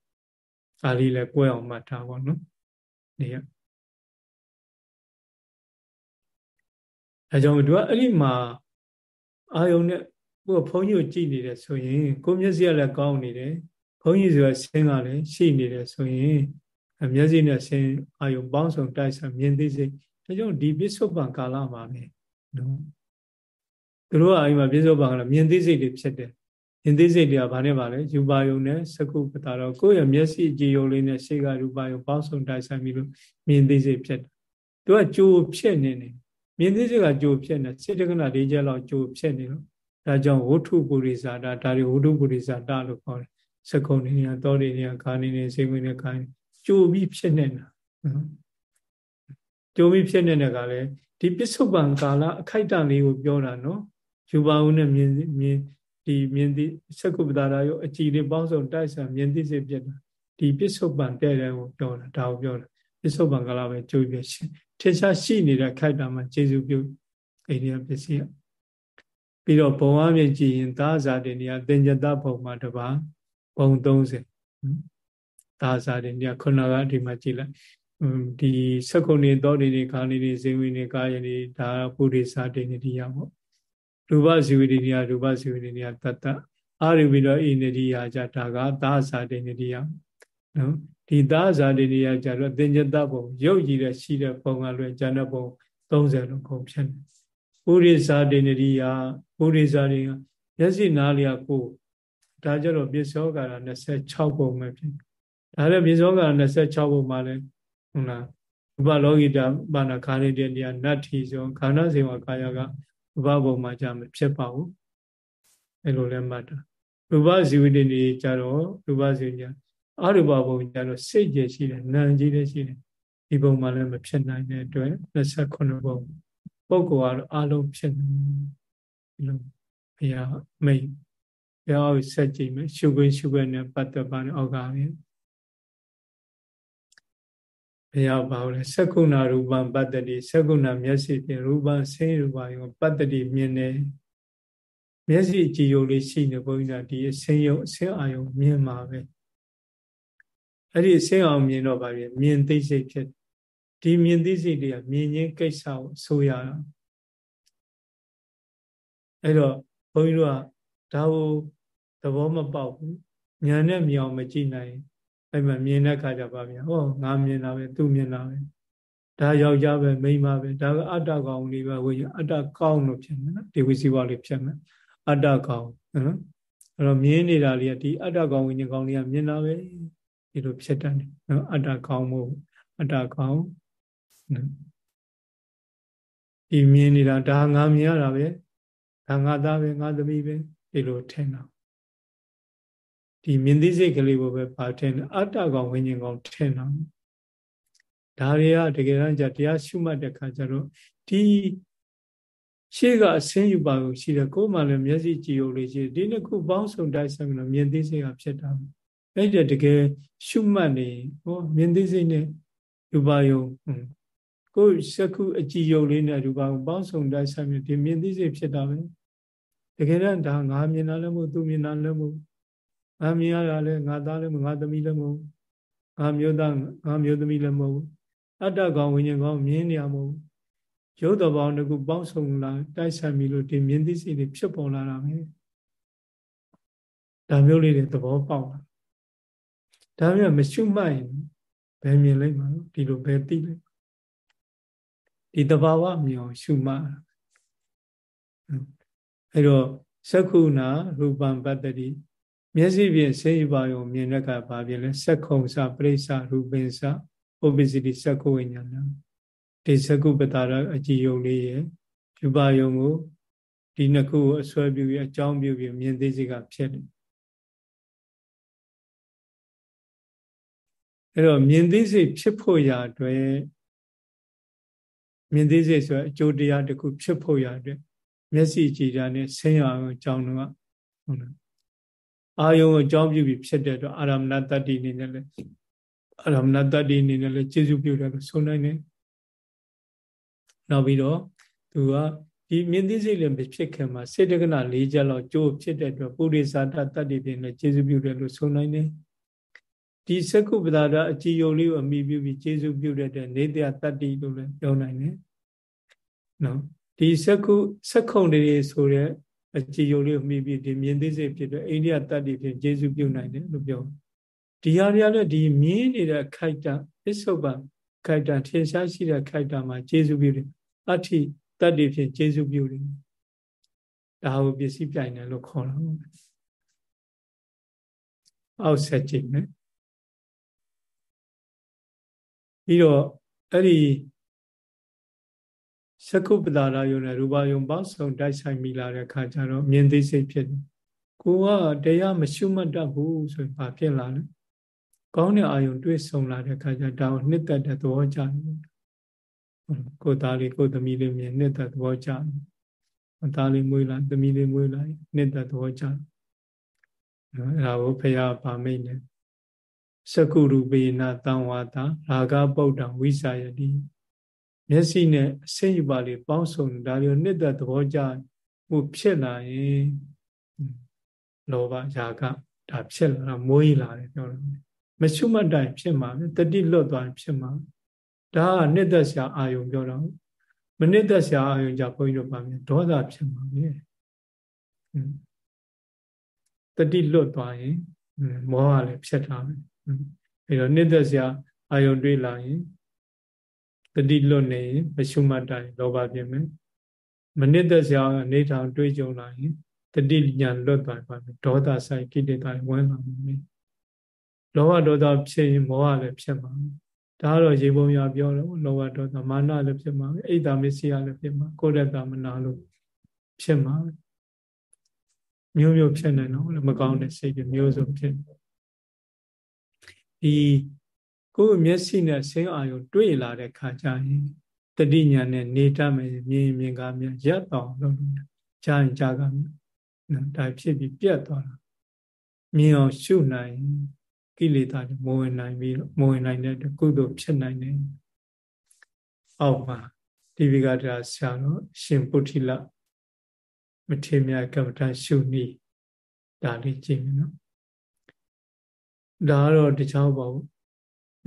ဒါလေးလည်းကွဲအောင်မှတ်ထားပါနော်ဒီကအဲကြောင့်သူကအဲ့ဒီမှာအာယုံနဲ့ကိုဘုန်းကြီးကိုကြည့်နေတယ်ဆိုရင်ကိုမျက်စိကလည်းကောင်းနေတယ်ဘုန်းကြီးဆိုတာဆင်းကလည်းရှိနေတယ်ဆိုရင်မျက်စိနဲ့ဆင်းအာယုံပေါင်းစုံတိုက်ဆိုင်မြင်သိစိတ်ဒါကြောင့်ဒီပစ္စုပန်ကာလမှာပဲနော်သူတို့ကအိမ်မှာပစ္စုပန်ကလည်းမြင်သိစိတ်တွေဖြစ်တယ် မြင်သိစိတ်တွေကဘာနဲ့ပါလဲယူပါယုံနဲ့စကုပတာတော့ကိုယ့်ရဲ့မျက်စိကြည်ယုံလေးနဲ့ရှေ့ကရူပါယုံပေါင်းစုံတိုက်ဆိုင်ပြီးလို့မြင်သိစိတ်ဖြစ်တယ်သူကကြိုဖြစ်နေတယ်မြင်သိစိတ်ကကြိုဖြစ်နေစေတကနာ၄ချက်လောက်ကြိုဖြစ်နေတော့ဒါကြောင့်ဝဋ္ထုပုရိသတာဒါတွေဝဋ္ထုပုရိသတာလို့ခေါ်တယ်စကုံနေနေသောနေနေခါနေနေစိတ်ဝင်နေခိုင်းကြိုပြီးဖြစ်နေတာနော်ကြိုပြီးဖြစ်နေတဲ့ကလည်းဒီပစ္စုပန်ကာလအခိုက်အတန့်လေးကိုပြောတာနော်ယူပါဦးနဲ့မြင်မြင် ဒီမြင်သိစကုပ္ပတာရောအကြည်လေးပေါင်းစုံတိုက်ဆိုင်မြင်သိစေဖြစ်တာဒီပစ္စုပန်တဲ့တဲ့ကိုပြောတာဒါကိုပြောတာပစ္စုပန်ကာလပဲကြိုပြီးထင်ရှားရှိနေတဲ့ခိုက်တာမှာခြေစုပြုအိန္ဒိယပစ္စည်းပြီးတော့ဘုံအမြင့်ကြည့်ရင်သာဇာတိနေရာသင်္ကြတဘုံမှာတပါဘုံ30သာဇာတိနေရာခုနကဒီမှာကြည့်လိုက်ဒီစက္ကုနေသောတိနေခါနေနေဇေဝိနေကာယနေဒါပုရိသတိနေတိယပေါ့ ရူပဇီဝိတိနေရာရူပဇီဝိတိနေရာတတ္တအာရိဝိတော့ဣနေတိယကြဒါကသာဇာတိနေတိယနော်ဒီသာဇာတိနေရာကြတော့သင်္ကြတဘုံရုပ်ကြည့်တဲ့ရှိတဲ့ဘုံကလွယ်ဉာဏ်ဘုံ30လုံးကုန်ဖြစ်နေပုရိသတိနေတိယပုရိသတိကမျက်စိနားလျာကိုဒါကြတော့ပြစ္ဆောကာရ26ပုံပဲဖြစ်ဒါလည်းပြစ္ဆောကာရ26ပုံမှာလည်းဟုတ်လားဥပလောကိတပါဏခါရတဲ့နေရာနတ္ထိဆိုခန္ဓာစေဝကာယက ဥပဘုံမှာကြာမဖြစ်ပါဘူးအဲလိုလည်းမှတ်တာရူပဇီဝတိနေကြတော့ရူပဇီဝတိအရူပဘုံကြတော့စိတ်ကြရှိတယ်နာမ်ကြီးလည်းရှိတယ်ဒီဘုံမှာလည်းမဖြစ်နိုင်တဲ့အတွက်28ဘုံပုဂ္ဂိုလ်ကတော့အလုံးဖြစ်နေဒီလိုဘုရားမိတ်ဘုရားဆက်ကြည့်မယ်ရှုခွင့်ရှုခွင့်နဲ့ပတ်သက်ပါနဲ့အောက်ကပဲ ဘုရားပါလဲသက္ကုဏရူပံပတ္တိသက္ကုဏမျက်စိဖြင့်ရူပံဆင်းရူပယောပတ္တိမြင်တယ်မျက်စိကြည်ယုံလေးရှိနေဘုန်းကြီးကဒီအဆင်းယုံအဆင်းအာယုံမြင်မှာပဲအဲ့ဒီအဆင်းအောင်မြင်တော့ပါပြီမြင်သိစိတ်ဖြစ်ဒီမြင်သိစိတ်တွေကမြင်ချင်းကိစ္စကိုဆိုရတာအဲ့တော့ဘုန်းကြီးတို့ကဒါကိုသဘောမပေါက်ဘူးညာနဲ့မြောင်မကြည့်နိုင် အဲ့မှာမြင်တဲ့ခါကျပါဗျာဟောငါမြင်တာပဲသူမြင်တာပဲဒါယောက်ျားပဲမိန်းမပဲဒါကအတ္တကောင်လေးပဲဝိညာအတ္တကောင်းလို့ဖြစ်နေနော်ဒီဝိစီဝါလေးဖြစ်မယ်အတ္တကောင်နော်အဲ့တော့မြင်နေတာလေးကဒီအတ္တကောင်ဝိညာဉ်ကောင်လေးကမြင်တာပဲဒီလိုဖြစ်တတ်တယ်နော်အတ္တကောင်မို့အတ္တကောင်နော်ဒီမြင်နေတာဒါငါမြင်ရတာပဲဒါငါသားပဲငါသမီးပဲဒီလိုထင်တာ ဒီမြင်သိစိတ်ကလေးကိုပဲပါထင်တယ်အတ္တကောင်ဝိညာဉ်ကောင်ထင်တာဒါတွေကတကယ်တမ်းကျတရားရှုမှတ်တဲ့ခါကျတော့ဒီရှေ့ကအဆင်းယူပါကိုရှိတယ်ကိုယ်မှလည်းမျက်စိကြည့်ရုံလေးရှိတယ်ဒီနှစ်ခုပေါင်းစုံတိုက်ဆိုင်လို့မြင်သိစိတ်ကဖြစ်တာအဲ့ဒါတကယ်ရှုမှတ်နေဟောမြင်သိစိတ်နဲ့ယူပါယုံကိုယ်စကုအကြည်ယုံလေးနဲ့ယူပါယုံပေါင်းစုံတိုက်ဆိုင်ပြီးဒီမြင်သိစိတ်ဖြစ်တာပဲတကယ်တော့ဒါငါမြင်တာလည်းမဟုတ်သူမြင်တာလည်းမဟုတ် ငါမြင်ရတာလည်းငါသားလည်းမငါသမီးလည်းမဟုတ်ငါမျိုးသားငါမျိုးသမီးလည်းမဟုတ်အတ္တကောင်ဝိညာဉ်ကောင်မြင်နေရမဟုတ်ရုပ်တော်ပေါင်းတစ်ခုပေါင်းစုံလာတိုက်ဆိုင်ပြီလို့ဒီမြင်သိစိတ်တွေဖြစ်ပေါ်လာတာပဲဒါမျိုးလေးတွေသဘောပေါက်လာဒါမျိုးမရှုမှတ်ရင်ဘယ်မြင်လိုက်မှာဒီလိုပဲသိလိုက်ဒီတဘာဝမြင်အောင်ရှုမှတ်အဲ့တော့သက္ခုနာရူပံပတ္တိ မျက်စိဖြင့်စေယူပါယုံမြင်တဲ့အခါဘာဖြစ်လဲစက္ခုံစပရိစ္ဆရူပင်္စဥပ္ပစိတိစက္ခုဝိညာဏဒီစက္ခုပတာရအကြည်ယုံလေးရဲ့ယူပါယုံကိုဒီနှစ်ခုကိုအစွဲပြုပြီးအကြောင်းပြုပြီးမြင်သိစိတ်ကဖြစ်တယ်အဲ့တော့မြင်သိစိတ်ဖြစ်ဖို့ရာအတွက်မြင်သိစိတ်ဆိုအကျိုးတရားတစ်ခုဖြစ်ဖို့ရာအတွက်မျက်စိကြည်တာနဲ့ဆင်းရအောင်အကြောင်းတော့ဟုတ်လား အာယုံကိုအကြောင်းပြုပြီးဖြစ်တဲ့အတွက်အာရမဏတတ္တိအနေနဲ့လည်းအာရမဏတတ္တိအနေနဲ့လည်းကျေစုပြုတယ်လို့ဆိုနိုင်တယ်နောက်ပြီးတော့သူကဒီမြင်သိစိတ်လည်းဖြစ်ခင်မှာစေတကနာ၄ချက်လောက်ကြိုးဖြစ်တဲ့အတွက်ပုရိသတတတ္တိပြင်လည်းကျေစုပြုတယ်လို့ဆိုနိုင်တယ်ဒီစကုပ္ပဒါရအကြည်ယုံလေးကိုအမိပြုပြီးကျေစုပြုတဲ့နေတ္တတတ္တိလို့လည်းပြောနိုင်တယ်နော်ဒီစကုစက္ခုံတွေဆိုတဲ့ အကြည်ယုံလေးကိုမိပြီးဒီမြင်သိစိတ်ဖြစ်တဲ့အိန္ဒိယတတ္တိဖြင့်ကျေစုပြုနိုင်တယ်လို့ပြောဒီဟာတွေကလည်းဒီမြင်နေတဲ့ခိုက်တာပစ္စုပန်ခိုက်တာထင်ရှားရှိတဲ့ခိုက်တာမှာကျေစုပြုတယ်အဋ္ဌိတတ္တိဖြင့်ကျေစုပြုတယ်ဒါကိုပစ္စည်းပြိုင်တယ်လို့ခေါ်တာအောက်ဆက်ကြည့်မယ်ပြီးတော့အဲ့ဒီ သကုပ္ပတာရယုံနဲ့ရူပယုံပေါင်းစုံတိုက်ဆိုင်မိလာတဲ့ခါကျတော့မြင်သိစိတ်ဖြစ်တယ်ကိုကတရားမရှုမှတ်တတ်ဘူးဆိုရင်ဘာဖြစ်လာလဲကောင်းတဲ့အာယုံတွေးဆုံလာတဲ့ခါကျဒါကိုနှစ်သက်တဲ့သဘောကြတယ်ကိုသားလေးကိုသမီးလေးမြင်နှစ်သက်သဘောကြတယ်သားလေးမွေးလာသမီးလေးမွေးလာနှစ်သက်သဘောကြတယ်အဲဒါကိုဖရာဗာမိတ်နဲ့သကုရူပေနတံဝါတာရာဂပုဒ္ဒံဝိစာယတိ မျက်စိနဲ့အစိမ့်ယူပါလေးပေါင်းစုံဒါမျိုးနှစ်သက်သဘောကြမှုဖြစ်လာရင်လောဘຢာကဒါဖြစ်လာတာမွေးလာတယ်ပြောတယ်မရှုမှတ်တိုင်ဖြစ်မှာတတိလွတ်သွားရင်ဖြစ်မှာဒါကနှစ်သက်ရှာအာယုံပြောတော့မနှစ်သက်ရှာအာယုံကြဘုန်းကြီးတို့ပါမြင်ဒေါသဖြစ်မှာပဲတတိလွတ်သွားရင်မောဟလည်းဖြစ်တာပဲအဲတော့နှစ်သက်ရှာအာယုံတွေးလာရင် တတိလွတ်နေရင်မရှုမှတ်တိုင်လောဘဖြစ်မယ်မနစ်သက်စရာအနေထောင်တွေးကြုံလာရင်တတိညာလွတ်သွားပါမယ်ဒေါသဆိုင်ကိလေသာဝင်လာမယ်လောဘဒေါသဖြစ်ရင်မောဟလည်းဖြစ်မှာဒါကတော့ရေပုံရပြောတော့လောဘဒေါသမာနလည်းဖြစ်မှာအိတ်တာမစ္စည်းလည်းဖြစ်မှာကိုယ်ရတမနာလို့ဖြစ်မှာမျိုးမျိုးဖြစ်နေတော့မကောင်းတဲ့စိတ်တွေမျိုးစုံဖြစ်ဒီ ကိုယ်မျက်စိနဲ့ဆင်းအာရုံတွေ့လာတဲ့ခါကျရင်တတိညာနဲ့နေတတ်မယ်မြင်မြင်ကမြင်ရက်တော်လို့ကြားရင်ကြားကနော်ဒါဖြစ်ပြီးပြတ်သွားတာမြင်အောင်ရှုနိုင်ကိလေသာတွေမဝင်နိုင်ပြီးမဝင်နိုင်တဲ့ကုသိုလ်ဖြစ်နိုင်တယ်အောက်မှာဒီဝိကတရာဆရာတော်ရှင်ပုထိလမထေမြတ်ကမ္မထရှုနည်းဒါလေးကြည့်မယ်နော်ဒါကတော့တခြားပါဘူး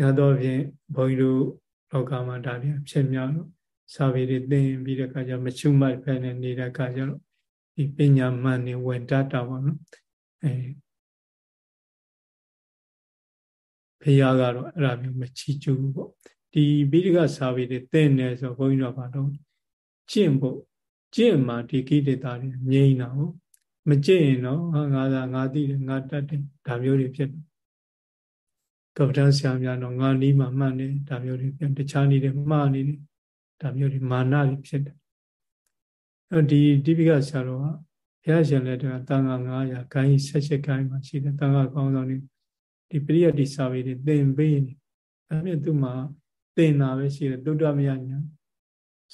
များသောဖြင့်ဘုန်းကြီးတို့လောကမှာဒါတွေဖြစ်များတော့စာပေတွေသင်ပြီးတဲ့အခါကျမချုမှတ်ဖဲနဲ့နေတဲ့အခါကျတော့ဒီပညာမှန်နေဝင်တတ်တာပေါ့နော်အဲဖះကတော့အဲ့ဒါမျိုးမချီကျူးပေါ့ဒီပိဋကစာပေတွေသင်နေဆိုဘုန်းကြီးတို့ဘာလို့ကျင့်ဖို့ကျင့်မှဒီကိလေသာတွေငြိမ်းတာဟုတ်မကျင့်ရင်တော့ငါသာငါသိတယ်ငါတတ်တယ်ဒါမျိုးတွေဖြစ်တယ် ကပ္ပဋ္ဌာန်းဆရာများတော့ငါနီးမှမှန်တယ်ဒါမျိုးတွေပြန်တခြားနည်းတွေမှားနေတယ်ဒါမျိုးတွေမာနတွေဖြစ်တယ်အဲဒီတိပိကဆရာတော်ကဘုရားရှင်လက်ထက်ကတန်ခါ900ခိုင်း78ခိုင်းမှာရှိတယ်တန်ခါကောင်းဆောင်နေဒီပရိယတ်ဒီစာပေတွေသင်ပေးနေဒါမြင်သူမှသင်တာပဲရှိတယ်တုဒ္ဓမယညာ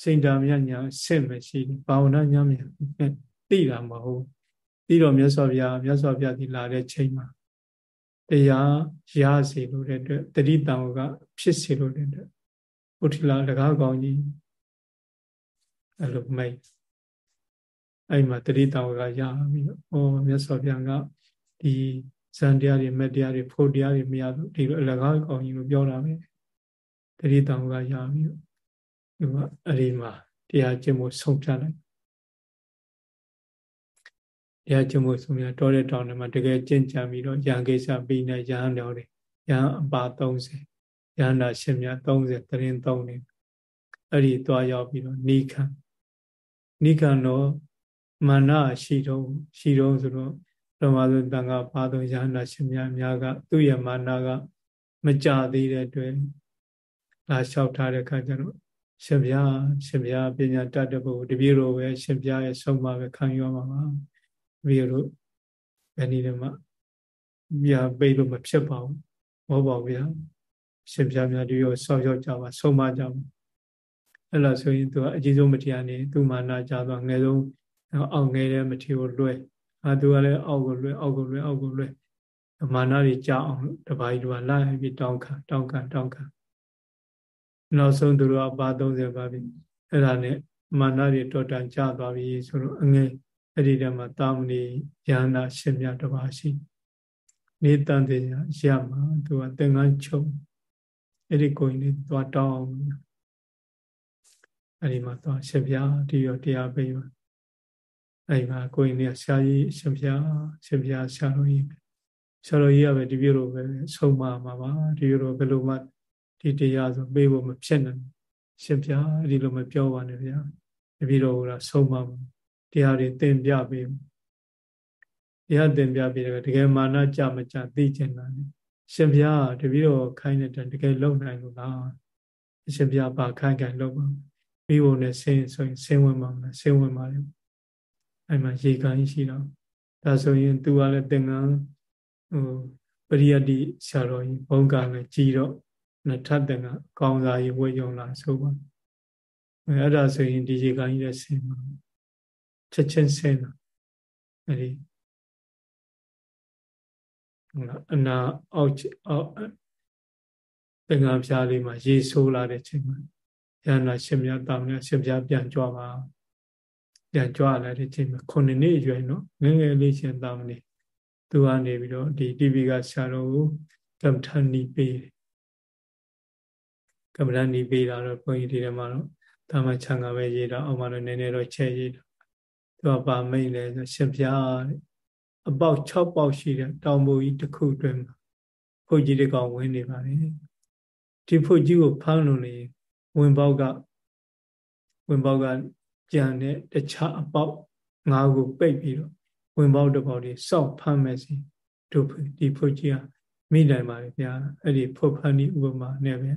စိန်တာမယညာဆင့်ပဲရှိတယ်ဘာဝနာညာမြသိတာမဟုတ်ပြီးတော့မြတ်စွာဘုရားမြတ်စွာဘုရားဒီလာတဲ့ချိန်မှာ တရားရစေလို့တဲ့အတွက်တတိတံကဖြစ်စေလို့တဲ့အတွက်ဘုထလာတကားကောင်းကြီးအဲ့လိုမိတ်အဲ့မှာတတိတံကရပြီးတော့ဩမြတ်စွာဘုရားကဒီဇန်တရားတွေမက်တရားတွေဖို့တရားတွေမရဘူးဒီလိုအလကားကောင်းကြီးလို့ပြောတာပဲတတိတံကရပြီးတော့ဒီမှာအဲ့ဒီမှာတရားကျင့်ဖို့ဆုံးဖြတ်လိုက် တရားကျင့်ဖို့ဆိုမြတော်တဲ့တောင်းတွေမှာတကယ်ကျင့်ကြံပြီးတော့ရံကိစ္စပြီးနေရဟန်းတော်တွေရဟန်းအပါ30ရဟန္တာရှင်များ30တရင်3နေအဲ့ဒီသွားရောက်ပြီးတော့နိခံနိခံတော့မာနရှိတော့ရှိတော့ဆိုတော့ဓမ္မသုတန်ကပါတော့ရဟန္တာရှင်များများကသူ့ရဲ့မာနကမကြသေးတဲ့အတွက်လာလျှောက်ထားတဲ့အခါကျတော့ရှင်ဗျာရှင်ဗျာပညာတတ်တဲ့ဘုတပည့်တော်ပဲရှင်ဗျာရဲ့ဆုံးမပဲခံရမှာပါ ဘီတို့ဘယ်နည်းနဲ့မှပြပိတ်လို့မဖြစ်ပါဘူးမဟုတ်ပါဘူးဗျာရှင်ပြများဒီရောဆောက်ရောက်ကြပါဆုံးမကြပါအဲ့လိုဆိုရင်သူကအကြီးဆုံးမတရားနေသူမာနာကြတော့ငယ်ဆုံးအောက်ငယ်တဲ့မထီကိုလွှဲအာသူကလည်းအောက်ကိုလွှဲအောက်ကိုလွှဲအောက်ကိုလွှဲမာနာတွေကြောက်အောင်တပါးကြီးတို့ကလိုက်ပြီးတောင်းခံတောင်းခံတောင်းခံနောက်ဆုံးသူတို့ကပါ30ပါပြီအဲ့ဒါနဲ့မာနာတွေတော်တန်ကြသွားပြီဆိုတော့အငယ် အဲ့ဒီတည်းမှာတာမဏိယန္နာရှင်မြတ်တစ်ပါးရှိနေတန်တဲ့ရမှာသူကသင်္ကန်းချုပ်အဲ့ဒီကိုင်းလေးသွားတောင်းအဲ့ဒီမှာသွားရှင်ပြဒီရောတရားပေးပါအဲ့ဒီမှာကိုင်းလေးဆရာကြီးရှင်ပြရှင်ပြဆရာတော်ကြီးဆရာတော်ကြီးကပဲဒီပြလိုပဲဆုံးမမှာပါဒီလိုဘယ်လိုမှဒီတရားဆိုပေးဖို့မဖြစ်နိုင်ရှင်ပြဒီလိုမပြောပါနဲ့ဗျာတပည့်တော်ကဆုံးမမှာ တရားတွေသင်ပြပေးတရားသင်ပြပေးတယ်တကယ်မာနကြမကြသိကျင်တာလေရှင်ဘုရားတပည့်တော်ခိုင်းတဲ့တကယ်လုံနိုင်လို့လားရှင်ဘုရားပါခိုင်းခိုင်းလုံပါပြီးဖို့နဲ့ဆင်းဆိုရင်ဆင်းဝင်ပါမလားဆင်းဝင်ပါလေအဲ့မှာရေကန်ရှိတော့ဒါဆိုရင် तू ကလည်းသင်္ကန်းဟိုပရိယတ္တိဆရာတော်ကြီးဘုံကလည်းကြည်တော့နထသင်္ကန်းကောင်းစားရေးဝေယုံလာဆိုပါအဲ့ဒါဆိုရင်ဒီရေကန်ကြီးလည်းဆင်းပါ ချက်ချင်းဆင်းတာအဲ့ဒီဟုတ်လားအနာအောက်အောက်သင်္ကန်းဖြားလေးမှာရေဆိုးလာတဲ့ချိန်မှာရဟနာရှင်မြတ်တောင်းနဲ့ရှင်ပြပြန်ကြွပါရပြန်ကြွလာတဲ့ချိန်မှာခုနှစ်နှစ်အရွယ်နော်ငယ်ငယ်လေးချင်းသားမနေသူကနေပြီးတော့ဒီ TV ကဆရာတော်ကိုကမ္မထန်နီးပေးတယ်ကမ္မထန်နီးပေးတာတော့ဘုန်းကြီးဒီထဲမှာတော့တာမချံကပဲရေးတာအောက်မှာတော့နည်းနည်းတော့ချဲ့ရေးတာ သူကပါမိတ်လဲဆိုရှင်ပြားတဲ့အပေါက်6ပေါက်ရှိတဲ့တောင်ပေါ်ကြီးတစ်ခုအတွင်းမှာဖုတ်ကြီးတကောင်ဝင်နေပါတယ်ဒီဖုတ်ကြီးကိုဖမ်းလို့နေဝင်ပေါက်ကဝင်ပေါက်ကကြံတဲ့တခြားအပေါက်ငါးခုပိတ်ပြီးတော့ဝင်ပေါက်တစ်ပေါက်တွေစောက်ဖမ်းမယ်စီတို့ဒီဖုတ်ကြီးကမိနိုင်ပါလေဗျာအဲ့ဒီဖုတ်ဖမ်းဒီဥပမာနဲ့ပဲ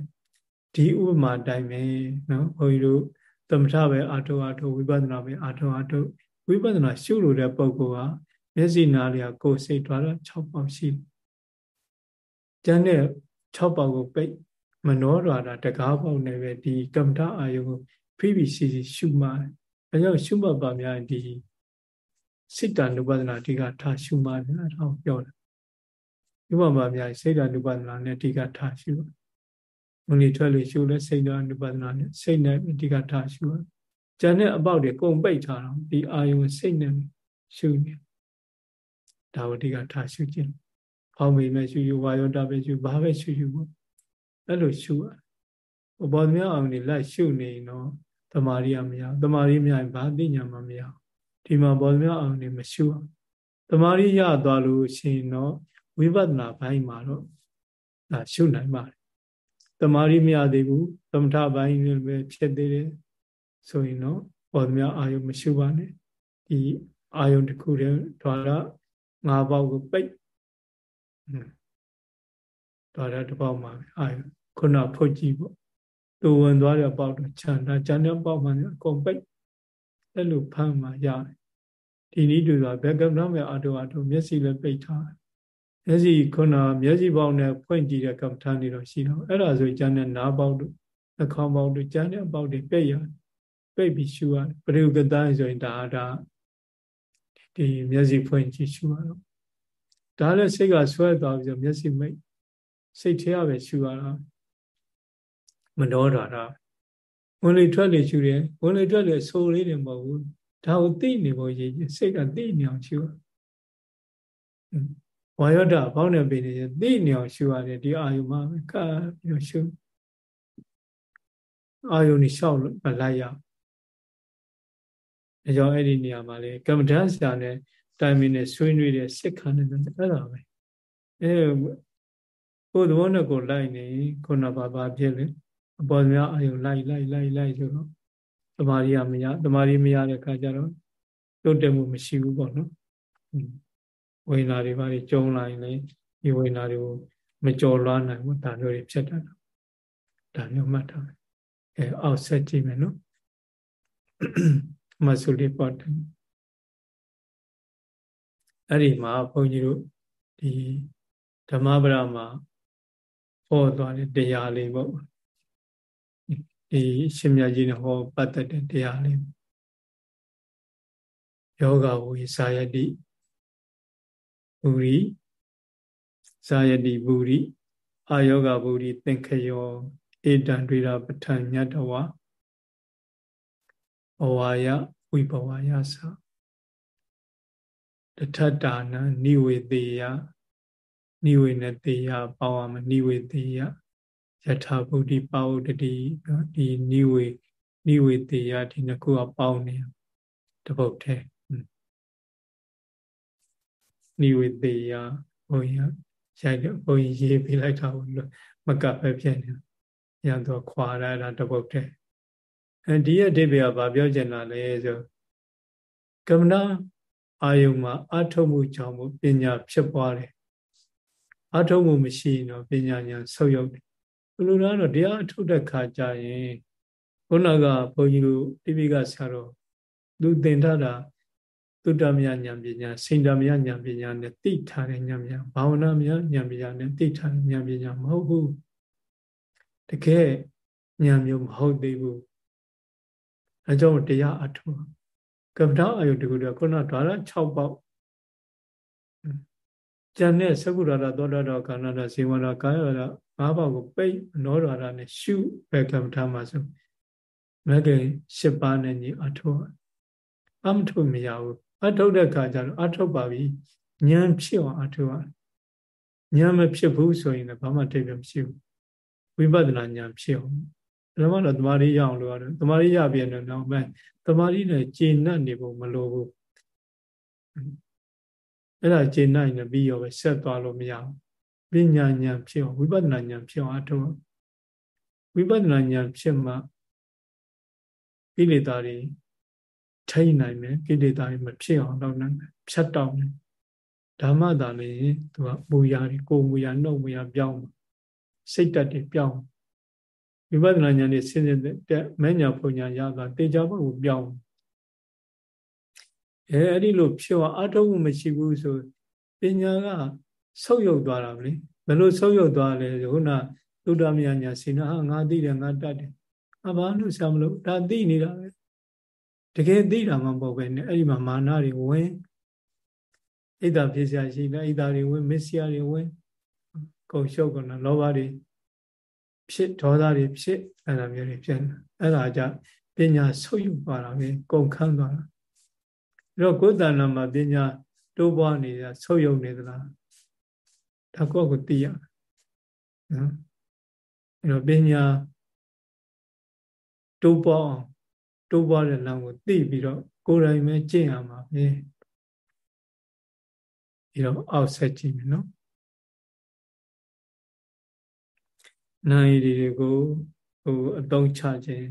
ဒီဥပမာတိုင်းပဲနော်ဘုန်းကြီးတို့သမထပဲအာထုအာထုဝိပဿနာပဲအာထုအာထု ဝိပဿနာရှုလို့တဲ့ပုဂ္ဂိုလ်ကမျက်စိနားလျာကိုယ်စိတ်သွားတော့6ပေါက်ရှိကျန်တဲ့6ပေါက်ကိုပိတ်မနောဒွါတာတကားပေါက်နဲ့ပဲဒီကမ္မထအာယုကိုဖိဖိစီစီရှုမှတယ်။အဲကြောင့်ရှုမှတ်ပါများဒီစိတ်တ ानु ပဒနာအဓိကထားရှုမှတယ်အဲဒါကိုပြောတယ်။ရှုမှတ်ပါများစိတ်တ ानु ပဒနာနဲ့အဓိကထားရှုတယ်။မုန်ကြီးထွက်လို့ရှုလဲစိတ်တ ानु ပဒနာနဲ့စိတ်နဲ့အဓိကထားရှု တယ်။ကျန်တဲ့အပေါက်တွေကုန်ပိတ်ထားတော့ဒီအာယုစိတ်နဲ့ရှုနေ။ဒါကိုအဓိကထားရှုခြင်း။ဖောင်းမိမဲ့ရှုယူဝါယောတပဲရှုဘာပဲရှုယူပေါ့။အဲ့လိုရှုရတယ်။ဘောဓမြအောင်နေလိုက်ရှုနေတော့တမာရီကမရတမာရီမရရင်ဘာသိညာမှမရဒီမှာဘောဓမြအောင်နေမရှုအောင်တမာရီရသွားလို့ရှိရင်တော့ဝိပဿနာဘိုင်းမှာတော့ဒါရှုနိုင်ပါတယ်တမာရီမရသေးဘူးသမထဘိုင်းလည်းပဲဖြစ်သေးတယ် ဆိုရင်တော့ဘောဓမြအာယုမရှုပါနဲ့ဒီအာယုတစ်ခုတည်းဒါရငါးပေါက်ကိုပိတ်ဒါရတစ်ပေါက်မှာအာယုခုနဖုတ်ကြည့်ပေါ့သူဝင်သွားတဲ့ပေါက်တော့ခြံတာခြံတဲ့ပေါက်မှအကုန်ပိတ်အဲ့လိုဖမ်းမှရတယ်ဒီနည်းတူစွာဘက်ကမ္ဘာမဲ့အာတုအာတုမျက်စိလည်းပိတ်ထားမျက်စိခုနမျက်စိပေါက်နဲ့ဖွင့်ကြည့်တဲ့ကမ္ဘာထာနေတော့ရှိတော့အဲ့ဒါဆိုကျန်တဲ့နားပေါက်တို့နှာခေါင်းပေါက်တို့ကျန်တဲ့ပေါက်တွေပိတ်ရ ပိတ်ပြီးရှူရတယ်ပရိဥကတိုင်းဆိုရင်ဒါဒါဒီမျက်စိဖွင့်ကြည့်ရှူရတော့ဒါလည်းစိတ်ကဆွဲသွားပြီးတော့မျက်စိမိတ်စိတ်ထဲရပဲရှူရတာမနောဓာတာဝင်လေထွက်လေရှူတယ်ဝင်လေထွက်လေဆိုလေးတွေမဟုတ်ဘူးဒါကိုသိနေဖို့ရည်စိတ်ကသိနေအောင်ရှူဝါယောဒဘောင်းနဲ့ပင်နေသိနေအောင်ရှူရတယ်ဒီအာယုမှာပဲကပြီးတော့ရှူအာယုန်ရှောက်မလိုက်ရအဲ ကြောင့်အဲ့ဒီနေရာမှာလေကမ္မဋ္ဌာန်းဆရာနဲ့တိုင်မင်းနဲ့ဆွေးနွေးတဲ့စိတ်ခါနဲ့အဲ့ဒါပဲအဲကိုယ်သဘောနဲ့ကိုလိုက်နေခုနဘာဘာဖြစ်လဲအပေါ်များအာယုလိုက်လိုက်လိုက်လိုက်ဆိုတော့တမာရီကမရတမာရီမရတဲ့ခါကျတော့လွတ်တယ်မှုမရှိဘူးပေါ့နော်ဝိညာဉ်တွေဘာတွေကြုံလာရင်လည်းဒီဝိညာဉ်တွေကိုမကြော်လွှားနိုင်ဘူးဒါမျိုးတွေဖြစ်တတ်တာဒါမျိုးမှတ်ထားမယ်အဲအောက်ဆက်ကြည့်မယ်နော် မဆုလေးပတ်တယ်အဲ့ဒီမှာဘုန်းကြီးတို့ဒီဓမ္မပဒမှာဟောသွားတဲ့တရားလေးပေါ့ဒီရှင်မြတ်ကြီးနဲ့ဟောပတ်သက်တဲ့တရားလေးယောဂဝိစာယတိဘူရိစာယတိဘူရိအာယောဂဘူရိသင်္ခယောဧတံတွေရာပဋ္ဌာညတဝ ဘဝယဝိဘဝယသတထတာနနိဝေတေယနိဝေနတေယပေါဝမနိဝေတေယယထာဗုဒ္ဓပါဝတ္တိနော်ဒီနိဝေနိဝေတေယဒီနှစ်ခုကပေါင်းနေတပုတ်ထဲနိဝေတေယဘုန်းကြီးရိုက်တော့ဘုန်းကြီးရေးပေးလိုက်တာကိုမကပ်ပဲဖြစ်နေရတော့ခွာရတာတပုတ်ထဲ အဲဒီရဲ့အဓိပ္ပာယ်ကဘာပြောချင်တာလဲဆိုကမ္မနာအာယုံမှာအထုံမှုကြောင့်ပညာဖြစ်ပွားတယ်အထုံမှုမရှိရင်တော့ပညာညာဆုတ်ယုတ်တယ်ဘလိုလားတော့တရားအထုတ်တဲ့ခါကျရင်ခုနကဘုန်းကြီးတို့တိပိကဆရာတော်သူသင်ထားတာသုတ္တမယဉာဏ်ပညာစိန္ဒမယဉာဏ်ပညာနဲ့သိထားတဲ့ဉာဏ်ပညာဘာဝနာမယဉာဏ်ပညာနဲ့သိထားတဲ့ဉာဏ်ပညာမဟုတ်ဘူးတကယ်ဉာဏ်မျိုးမဟုတ်သေးဘူး အဲကြောင့်တရားအထုကပ္ပတာအယုတကူတော့ခုနဓာရ6ပေါက်ကျန်တဲ့သကုရတာသောတာတော်ကာဏတာဇေဝနာကာယရငါးပါးကိုပိတ်နောဒွါရနဲ့ရှုပဲကမ္မထာမှာဆိုမဂ္ဂင်၈ပါးနဲ့ညီအထောအမထုတ်မရဘူးအထုတ်တဲ့ခါကျတော့အထုတ်ပါပြီဉာဏ်ဖြစ်အောင်အထုတ်ရဉာဏ်မဖြစ်ဘူးဆိုရင်လည်းဘာမှတိတ်မရှိဘူးဝိပဿနာဉာဏ်ဖြစ်အောင် ဒါမှတော့တမာရီရအောင်လို့ရတယ်တမာရီရပြန်တော့နောက်မှတမာရီနဲ့ကျေနပ်နေဖို့မလိုဘူးအဲ့ဒါကျေနပ်ရင်ပြီးရောပဲဆက်သွားလို့မရဘူးပညာဉာဏ်ဖြစ်အောင်ဝိပဿနာဉာဏ်ဖြစ်အောင်အထုတ်ဝိပဿနာဉာဏ်ဖြစ်မှကိလေသာတွေထိတ်နိုင်မယ်ကိလေသာတွေမဖြစ်အောင်တော့နိုင်မယ်ဖြတ်တောက်မယ်ဓမ္မသာလေသူကပူရာတွေကိုမူရာနှုတ်မူရာပြောင်းစိတ်တက်တွေပြောင်း ဝိပဿနာဉာဏ်နဲ့ဆင်းရဲတဲ့မဲ့ညာဖွညာရတာတေချာဘက်ကိုပြောင်းအဲအဲ့ဒီလိုဖြစ်အောင်အထုတ်မှုမရှိဘူးဆိုပညာကဆုပ်ယုပ်သွားတာဗျလေဘယ်လိုဆုပ်ယုပ်သွားလဲခုနသုဒ္ဓမယညာစိနာငါသိတယ်ငါတတ်တယ်အဘာလို့ဆရာမလို့ဒါသိနေတာပဲတကယ်သိတာမှမဟုတ်ပဲနဲ့အဲ့ဒီမှာမာနတွေဝင်ဣဒ္ဓဖြစ်စရာရှိတယ်ဣဒ္ဓတွေဝင်မစ္စရာတွေဝင်ကုန်ရှုပ်ကုန်တာလောဘတွေ ဖြစ်ဒေါသတွေဖြစ်အဲ့ဒါမျိုးတွေဖြစ်နေအဲ့ဒါကြပညာဆုပ်ယူသွားတာပဲကုန်ခန်းသွားတာအဲ့တော့ကိုယ်တဏ္ဍာမှာပညာတိုးပွားနေတာဆုပ်ယုံနေသလားဒါကိုယ့်ကိုသိရနော်အဲ့တော့ပညာတိုးပွားအောင်တိုးပွားတဲ့လမ်းကိုသိပြီးတော့ကိုယ်တိုင်ပဲကျင့်ရမှာပဲပြီးတော့အောက်ဆက်ကြည့်မယ်နော် နိုင်ရီတွေကိုဟိုအတုံးချခြင်း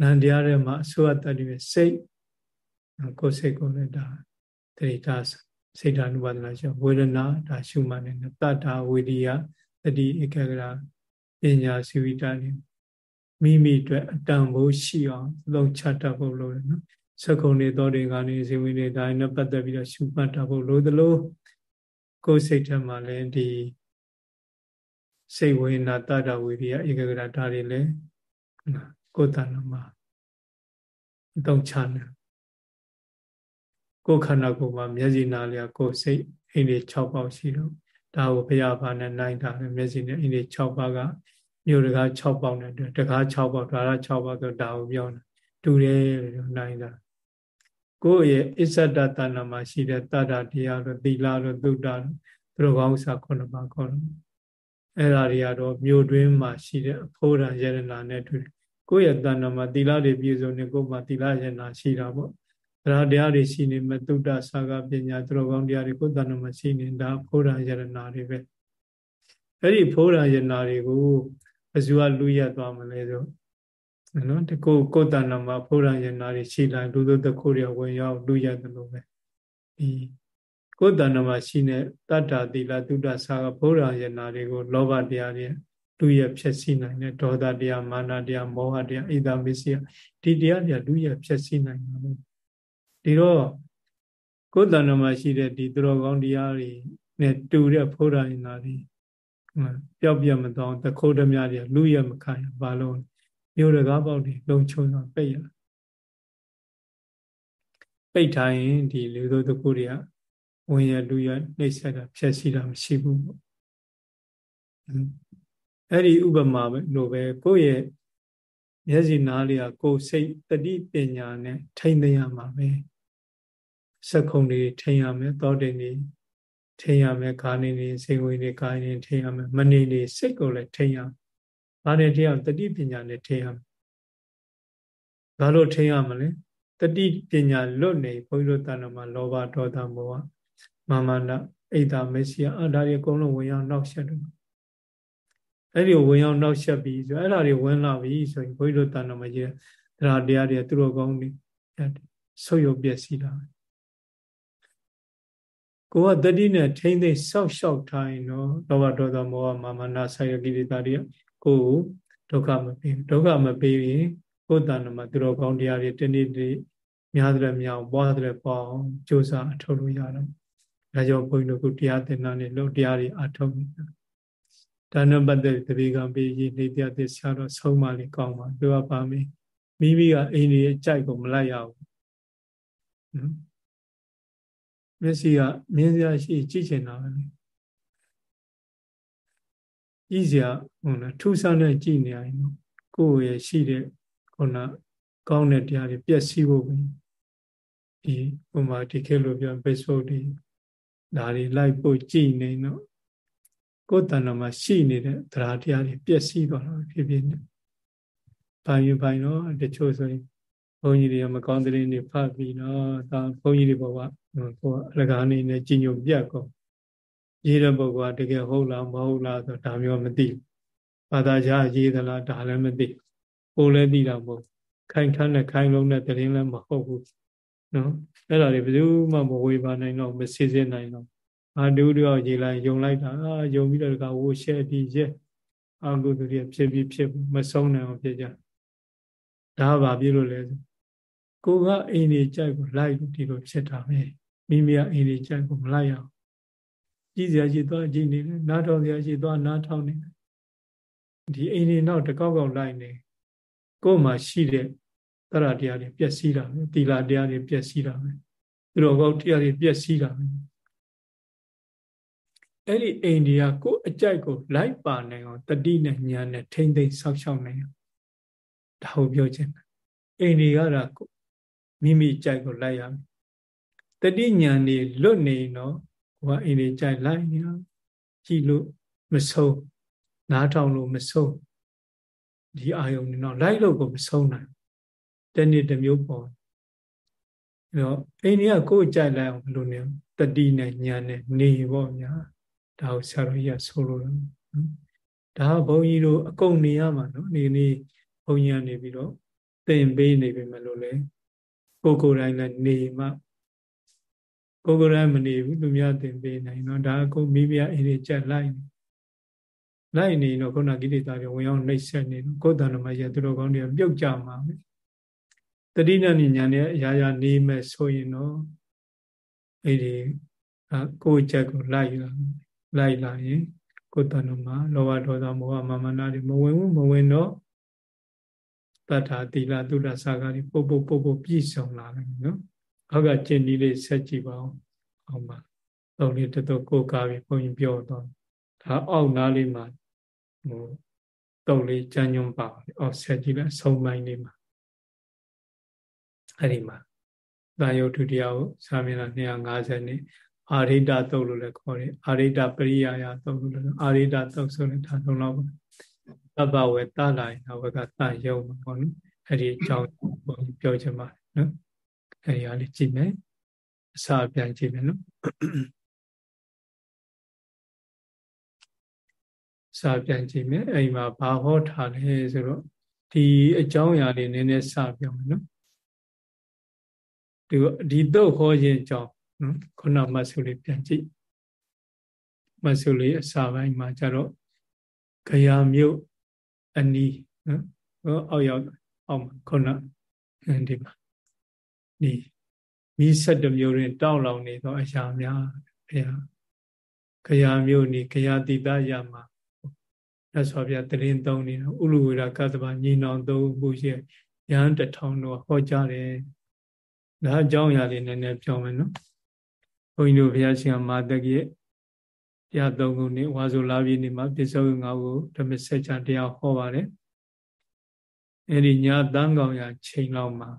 နန္တရားထဲမှာအစိုးရတတ်ပြီးစိတ်ကိုယ်စိတ်ကိုလည်းဒါတတိတာစိတ်ဓာနုပါဒနာရှုဝေဒနာဒါရှုမှတ်နေတတ္တာဝိရိယတတိဧကဂရပညာစီဝိတာနေမိမိအတွက်အတန်ဖို့ရှိအောင်သုံးချတတ်ဖို့လိုတယ်နော်စကုံနေတော်တွေကနေဇေဝိနေတိုင်းနဲ့ပတ်သက်ပြီးတော့ရှုမှတ်တတ်ဖို့လိုသလိုကိုယ်စိတ်ထဲမှာလည်းဒီ စိတ်ဝေနာတတဝိရိယဧကဂရဒါတွေလည်းကိုယ်တဏ္ဍမှာအသုံးချနေကိုယ်ခန္ဓာကိုယ်မှာမျက်စိနာလျာကိုယ်စိတ်အိန္ဒိ6ပေါက်ရှိတော့ဒါကိုဘုရားဘာနဲ့နိုင်တာလဲမျက်စိနဲ့အိန္ဒိ6ပါးကမြို့တကား6ပေါက်နဲ့တကား6ပေါက်ဒါရ6ပေါက်ဆိုဒါကိုပြောတာတူတယ်လို့နိုင်တာကိုယ့်ရဲ့အစ္ဆဒတဏ္ဍမှာရှိတဲ့တတ္တတရားတို့သီလတို့သုတ္တတို့သူတို့ကောင်းစားခုနှစ်ပါးခေါ်တယ် အဲ့ဒါတွေကတော့မြို့တွင်းမှာရှိတဲ့အဖိုးရံယရနာနဲ့တူတယ်ကိုယ့်ရဲ့တဏ္ဍမှာသီလတွေပြည့်စုံနေကိုယ်မှာသီလယရနာရှိတာပေါ့ဒါတရားတွေရှိနေမတုဒ္ဒစာကပညာသူတော်ကောင်းတရားတွေကိုယ်တဏ္ဍမှာရှိနေတာဖိုးရံယရနာတွေပဲအဲ့ဒီဖိုးရံယရနာတွေကိုဘယ်သူကလူရက်သွားမလဲဆိုနော်တကိုကိုယ်တဏ္ဍမှာဖိုးရံယရနာတွေရှိလိုက်လူတို့တခုတွေဝင်ရောက်လူရက်တယ်လို့ပဲဒီ ကိုယ်တဏ္ဍမှာရှိနေတတ္တာသီလသုဒ္ဓစာကဘုရားယနာတွေကိုလောဘတရားတွေလူရဖြစ်စီနိုင်တဲ့ဒေါသတရားမာနတရားမောဟတရားဣဒမစ္စယဒီတရားတွေလူရဖြစ်စီနိုင်တာပဲဒီတော့ကိုယ်တဏ္ဍမှာရှိတဲ့ဒီသူတော်ကောင်းတရားတွေနဲ့တူတဲ့ဘုရားယနာတွေပျောက်ပြတ်မတော့တခိုးဓမြတွေလူရမခံရဘာလို့မျိုးတကားပေါက်တွေလုံချုံစွာပိတ်ရပိတ်ထားရင်ဒီလူတို့တကူတွေက ဝင်ရလူရနှိမ့်ဆက်တာဖြည့်စီတာမရှိဘူးပေါ့အဲ့ဒီဥပမာပဲလို့ပဲကိုယ့်ရဲ့မျက်စိနားလေးကကိုယ်စိတ်တတိပညာနဲ့ထိမ့်သိရမှာပဲစက်ခုံတွေထိမ့်ရမယ်သောတင်တွေထိမ့်ရမယ်ခါနေနေစိတ်ဝင်တွေခါနေထိမ့်ရမယ်မနေနေစိတ်ကိုလည်းထိမ့်ရဘာနဲ့ထိမ့်ရတတိပညာနဲ့ထိမ့်ရဘာလို့ထိမ့်ရမလဲတတိပညာလွတ်နေဘုန်းကြီးတို့တဏ္ဍမှာလောဘဒေါသမောဟ မာမနာအိဒါမစ္စယအဒါတွေအကုန်လုံးဝင်ရောက်နှောက်ရှက်တယ်အဲ့ဒီဝင်ရောက်နှောက်ရှက်ပြီးဆိုအဲ့ဒါတွေဝင်လာပြီဆိုရင်ဘုန်းကြီးတို့တဏ္ဍမှာကြီးတရားတရားတွေသူတို့ကောင်းနေဆုပ်ယုပ်ပျက်စီးတာကိုကတတိနဲ့ထိမ့်သိဆောက်ရှောက်ထားရင်တော့လောဘဒေါသမောဟမာမနာဆိုင်ရကိလေသာတွေကကိုယ်ဒုက္ခမပေးဒုက္ခမပေးရင်ကိုယ်တဏ္ဍမှာသူတို့ကောင်းတရားတွေတနေ့တည်းများတယ်များပွားတယ်ပေါ့ကြိုးစားအထောက်လို့ရတော့ ဒါကြောင့်ဘုန်းကြီးတို့ကတရားသင်္နာနဲ့လုံတရားတွေအထောက်နေတာဒါနဲ့ပတ်သက်တပိကံပေးရေးနေတရားသစ္စာတော့ဆုံးမလေးကောင်းပါသူကပါမေးမိမိကအိန္ဒိယကြိုက်ကိုမလိုက်ရဘူးနော်မျက်စိကမြင်စရာရှိကြည့်ချင်တာပဲကြည့်စရာဟုတ်လားထူးဆန်းတဲ့ကြည့်နေရရင်ကိုယ့်ရဲ့ရှိတဲ့ခုနကောင်းတဲ့တရားတွေပျက်စီးဖို့ပဲဒီဟိုမှာဒီခေတ်လိုပြော Facebook တွေ ဒါတွေလိုက်ပို့ကြည့်နေတော့ကိုယ်တဏ္ဍာမှာရှိနေတဲ့တရားတရားတွေပျက်စီးသွားတော့ဖြစ်ဖြစ်နေ။ဘာယူပိုင်တော့တချို့ဆိုရင်ဘုန်းကြီးတွေကမကောင်းတဲ့နေဖတ်ပြီးတော့ဒါဘုန်းကြီးတွေဘောကဟိုအလကားနေနဲ့ကြီးညိုပြတ်ကုန်ရေးတဲ့ပုဂ္ဂိုလ်ကတကယ်ဟုတ်လားမဟုတ်လားဆိုဒါမျိုးမသိဘူးဘာသာကြားရေးသလားဒါလည်းမသိကိုယ်လည်းသိတာမဟုတ်ခိုင်ခန့်တဲ့ခိုင်လုံးတဲ့တရင်လည်းမဟုတ်ဘူး နော်အဲ့ဒါတွေဘယ်သူမှမဝေပါနိုင်တော့မစစ်စစ်နိုင်တော့အာဒုဒုအောင်ရေးလိုက်ယုံလိုက်တာအာယုံပြီးတော့ကဝိုရှဲပြီးရဲ့အာဟုသူတွေဖြစ်ပြီးဖြစ်မဆုံးနိုင်အောင်ဖြစ်ကြဒါဘာဖြစ်လို့လဲကိုကအိမ်ကြီးကြိုက်ကိုလိုက်ဒီလိုဖြစ်တာပဲမိမိကအိမ်ကြီးကြိုက်ကိုမလိုက်အောင်ကြည်စရာရှိသွားကြည်နေတယ်နားထောင်စရာရှိသွားနားထောင်နေတယ်ဒီအိမ်ကြီးနောက်တကောက်ကောက်လိုက်နေကိုယ်မှာရှိတဲ့ တရတရားတွေပျက်စီးတာပဲသီလတရားတွေပျက်စီးတာပဲသူတော်ကောက်တရားတွေပျက်စီးတာပဲအဲ့ဒီအိန္ဒိယကိုအကြိုက်ကိုလိုက်ပါနိုင်အောင်တတိနဲ့ညာနဲ့ထိမ့်သိမ့်ဆောက်ရှောက်နိုင်အောင်ဒါကိုပြောချင်တယ်အိန္ဒိယကမိမိကြိုက်ကိုလိုက်ရမယ်တတိညာနေလွတ်နေတော့ကိုကအိန္ဒိကြိုက်လိုက်နေတာကြည့်လို့မဆုံးနားထောင်လို့မဆုံးဒီအာယုံနေတော့လိုက်လို့ကိုမဆုံးနိုင် တနေ့တစ်မျိုးပေါ်အဲ့တော့အိန္ဒိယကိုကြိုက်လိုက်အောင်ဘယ်လိုနေတတိနဲ့ညာနဲ့နေပေါ့ညာဒါကိုဆရာတော်ကြီးကဆိုလို့နော်ဒါကဘုန်းကြီးတို့အကုန်နေရမှာနော်ဒီနေ့ဘုန်းကြီးကနေပြီးတော့သင်ပေးနေပြီမလို့လေကိုကိုယ်တိုင်လည်းနေမှကိုကိုယ်တိုင်မနေဘူးသူများသင်ပေးနိုင်တော့ဒါအကုန်မိဖုရားအိမ်တွေကြက်လိုက်နေလိုက်နေတော့ခုနကိလေသာတွေဝင်အောင်နှိပ်ဆက်နေတော့ကိုယ်တဏ္ဍမရဲ့သူတော်ကောင်းတွေကပြုတ်ကြမှာပဲ တတိယဉာဏ်နဲ့အရာရာနေမဲ့ဆိုရင်တော့အဲ့ဒီကိုယ်ချက်ကိုလိုက်လာလိုက်လာရင်ကိုယ်တဏ္ဍမှာလောဘဒေါသမောဟမာမနာတွေမဝင်ဘူးမဝင်တော့တတ္ထာတိလသုဒ္ဓစာကတွေပုတ်ပုတ်ပုတ်ပုတ်ပြည့်စုံလာတယ်နော်အောက်ကကျင့်ဒီလေးဆက်ကြည့်ပါဦးအောင်ပါသုံးလေးတတော်ကိုကားပြီးဘုန်းကြီးပြောတော့ဒါအောက်နားလေးမှာဟိုတုံလေးကြမ်းညွန့်ပါအောက်ဆက်ကြည့်လိုက်ဆုံးပိုင်းလေးမှာ အဲ့ဒီမှာတာယုတ်ထုတရားကိုစာမျက်နှာ250နဲ့အာရိတတုတ်လို့လည်းခေါ်တယ်အာရိတပရိယာယတုတ်လို့လည်းအာရိတတုတ်ဆိုတဲ့ဒါသုံးလောက်ပါတပ္ပဝေတလာရင်တော့ဘကတယုံမှာပေါ့နော်အဲ့ဒီအကြောင်းပြောချင်ပါတယ်နော်အဲ့ဒီအားလေးကြည့်မယ်အစာပြန်ကြည့်မယ်နော်စာပြန်ကြည့်မယ်အဲ့ဒီမှာဘာဟောထားလဲဆိုတော့ဒီအကြောင်းအရာလေးနည်းနည်းစပြောမယ်နော် ဒီဒီတော့ဟောခြင်းအကြောင်းနော်ခုနမဆုလေးပြန်ကြည့်မဆုလေးအစာပိုင်းမှာကျတော့ခရာမြို့အနီးနော်အောက်ရောက်အောက်မှာခုနဒီမှာဒီမိဆက်တမျိုးတွင်တောက်လောင်နေသောအရာများဘုရားခရာမြို့နီခရာတိတရမှာမြတ်စွာဘုရားတရင်သုံးနေတော့ဥလူဝေရကသဗ္ဗညီနောင်သုံးမှုရှိရဟန်းတထောင်တော့ဟောကြားတယ် ဒါအကြောင်းအရာလေးနည်းနည်းပြောမယ်နော်ဘုန်းကြီးတို့ဘုရားရှင်မာတကြီးတရားသုံးခုနေဝါဆိုလာပြည်နေမှာပြစ္ဆုတ်ငါးခုဓမ္မစကြာတရားဟောပါတယ်အဲ့ဒီညာတန်းကောင်ရချိန်လောက်မှာ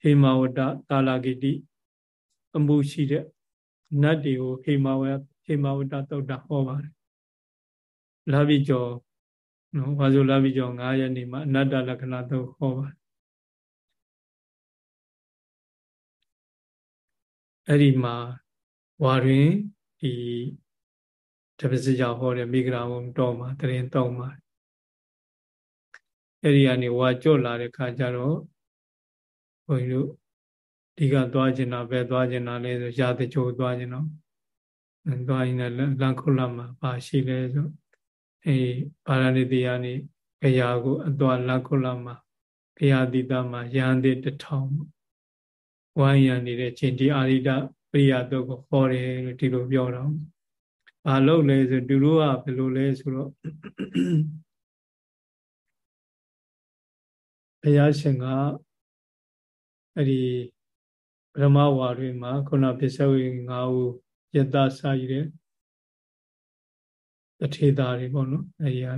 ဟေမာဝတ္တတာလာဂိတိအမှုရှိတဲ့နတ်တွေကိုဟေမာဝဟေမာဝတ္တသုတ်တာဟောပါတယ်လာပြီကျော်နော်ဝါဆိုလာပြီကျော်9ရက်နေ့မှာအနတ္တလက္ခဏာသုတ်ဟောပါတယ် အဲ့ဒီမှာဝါတွင်ဒီတပည့်စကြောဟောတဲ့မိဂရာဘုံတော်မှာတရင်တောင်းပါအဲ့ဒီကနေဝါကြော့လာတဲ့ခါကျတော့ဘုန်းကြီးတို့ဒီကသွားကျင်တာပဲသွားကျင်တာလဲဆိုရာတချို့သွားကျင်တော့သွားရင်လည်းလန်ခုလမှာပါရှိလဲဆိုအဲပါရဏိတိယနေခရာကိုအသွားလန်ခုလမှာခရာတိတမှာရဟန်းတဲ့တထောင် ဝိုင်းရနေတဲ့ချင်းဒီအာရိတပရိယတုတ်ကိုဟောတယ်လို့ဒီလိုပြောတော့ဘာလို့လဲဆိုသူတို့ကဘယ်လိုလဲဆိုတော့ဘုရားရှင်ကအဲ့ဒီဗြဟ္မဝါတွေမှာခုနပစ္စဝေ၅ဦးယတစာရည်တဲ့တထေတာတွေပေါ့နော်အဲ့ဒီဟာ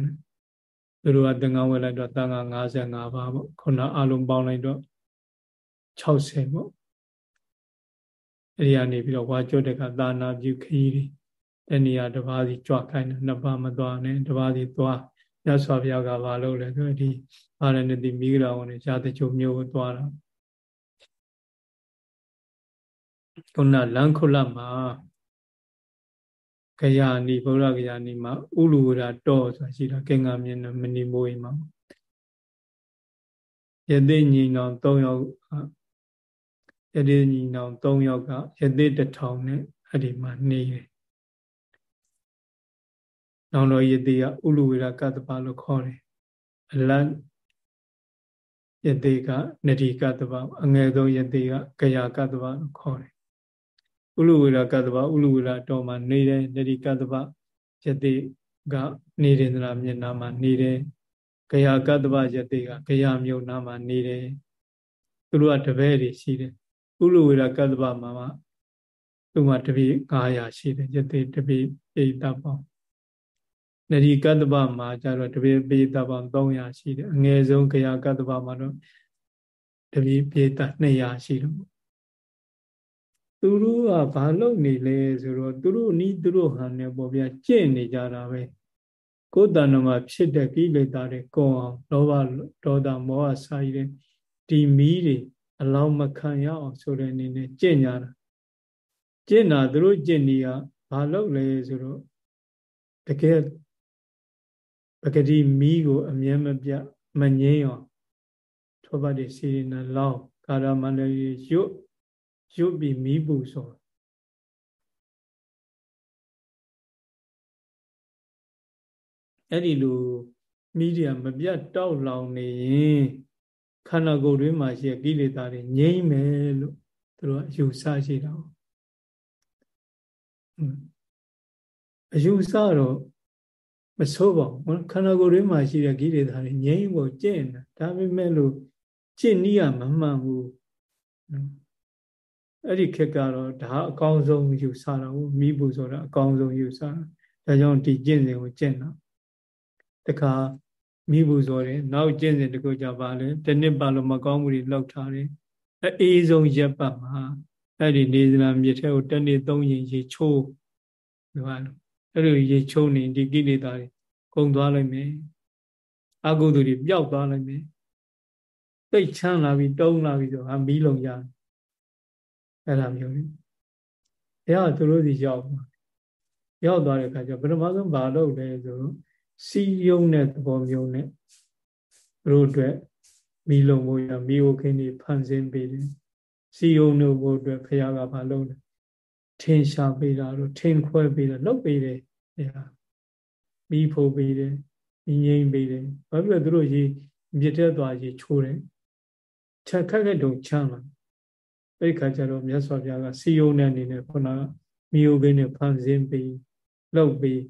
သူတို့ကသင်္ကန်းဝယ်လိုက်တော့တန်ခါ55ပါပေါ့ခုနအလုံးပေါင်းလိုက်တော့60ပေါ့ အဲဒီကနေပြီးတော့ဝါကျွတ်တဲ့ကသာနာပြုခရီးတွေတဏှာတစ်ပါးစီကြွခိုင်းတယ်နှစ်ပါးမသွားနဲ့တစ်ပါးစီသွားမြတ်စွာဘုရားကဘာလုပ်လဲဆိုဒီဗာရဏသီမိဂရာဝန်နဲ့ဇာတချိုမျိုးကိုသွားတာခုနလန်ခုလမှာကယာနီဗုဒ္ဓကယာနီမှာဥလူဝရတောဆိုတာရှိတာကင်္ဂမြင်မဏိမိုးမှာယသိညီနောင်၃ယောက် ယသိညီနောင်၃ယောက်ကယသိတထောင်နဲ့အဲ့ဒီမှာနေတယ်။နောင်တော်ယသိကဥလူဝရကတ္တပါလို့ခေါ်တယ်။အလတ်ယသိကနတိကတ္တပါအငယ်ဆုံးယသိကကယာကတ္တပါလို့ခေါ်တယ်ဥလူဝေရကတ္တဗဥလူဝေရတော်မှာနေတယ်တတိကတ္တဗယတိကနေရင်သနာမျက်နှာမှာနေတယ်ဂယာကတ္တဗယတိကဂယာမြုံနာမှာနေတယ်သူတို့ကတပည့်တွေရှိတယ် ဥလူဝေရကတ္တဗမှာမှသူမှတပည့်900ရှိတယ်ယတိတပည့်ပိတပေါင်းနရီကတ္တဗမှာကျတော့တပည့်ပိတပေါင်း300ရှိတယ်အငယ်ဆုံးဂယာကတ္တဗမှာတော့တပည့်ပိတ200ရှိတယ်သူတို့ကဘာလုပ်နေလဲဆိုတော့သူတို့နီးသူတို့ဟန်နေပေါ့ဗျာကြင့်နေကြတာပဲကိုယ်တဏ္ဍမှာဖြစ်တဲ့ကိလေသာတွေကုန်အောင်လောဘဒေါသမောဟစာရည်ဒီမီးတွေ အလောင်းမခံရအောင်ဆိုတဲ့အနေနဲ့ကြင့်ကြတာကြင့်တာသူတို့ကြင့်နေကဘာလုပ်လဲဆိုတော့တကယ်ပဂတိမီးကို အမြဲမပြမငြိမ်းအောင်ထောပတ်တွေစီရင်လောင်းကာရမန္တရီရွတ်ရုပ်ပြီးမီးပူဆိုအဲ့ဒီလိုမိဒီယာမပြတ်တောက်လောင်နေရင် ခန္ဓာကိုယ်တွင်းမှာရှိတဲ့ကိလေသာတွေငြိမ့်မယ်လို့သူတို့အယူဆရှိတာ။အယူဆတော့မဆိုးပါဘူးခန္ဓာကိုယ်တွင်းမှာရှိတဲ့ကိလေသာတွေငြိမ့်ဖို့ကျင့်တာဒါပေမဲ့လို့ကျင့်နည်းကမမှန်ဘူးအဲ့ဒီခေတ်ကတော့ဒါအကောင်းဆုံးယူဆတာကိုမိဘူးဆိုတာအကောင်းဆုံးယူဆတာဒါကြောင့်ဒီကျင့်စဉ်ကိုကျင့်တာတခါ မိဘူးဆိုရင်နောက်ကျင့်စဉ်တခုကြပါလေတနစ်ပါလို့မကောင်းမှုတွေလောက်ထားတယ်အေးဆုံးရက်ပတ်မှာအဲ့ဒီနေသနာမြစ်ထဲကိုတနေ့သုံးရင်ရေချိုးဒီပါလို့အဲ့လိုရေချိုးနေဒီကိလေသာတွေကုန်သွားလိုက်မယ်အကုသိုလ်တွေပျောက်သွားလိုက်မယ်သိချမ်းလာပြီတုံးလာပြီဆိုဟာမီးလုံးရတယ်အဲ့လိုမျိုးလေဘုရားသူတို့စီရောက်ရောက်သွားတဲ့အခါကျပထမဆုံးဘာလုပ်လဲဆို စီယုံတဲ့သဘောမျိုးနဲ့သူတို့အတွက်မိလုံးဖို့ရမိအိုခင်းတွေဖန်ဆင်းပေးတယ်စီယုံတို့ဖို့အတွက်ဘုရားကဘာလုပ်လဲထင်ရှားပေးတာတို့ထင်ခွဲပေးတာလုပ်ပေးတယ်ဘုရားမိဖို့ပေးတယ်ငြိမ်ပေးတယ်ဘာဖြစ်လို့သူတို့ရေမြစ်ထဲသွားရေချိုးတယ်ချက်ခက်ခက်တုံချမ်းလာအဲ့ဒီခါကျတော့မြတ်စွာဘုရားကစီယုံတဲ့အနေနဲ့ခုနကမိယုကိနဲ့ဖန်ဆင်းပြီးလှုပ်ပြီး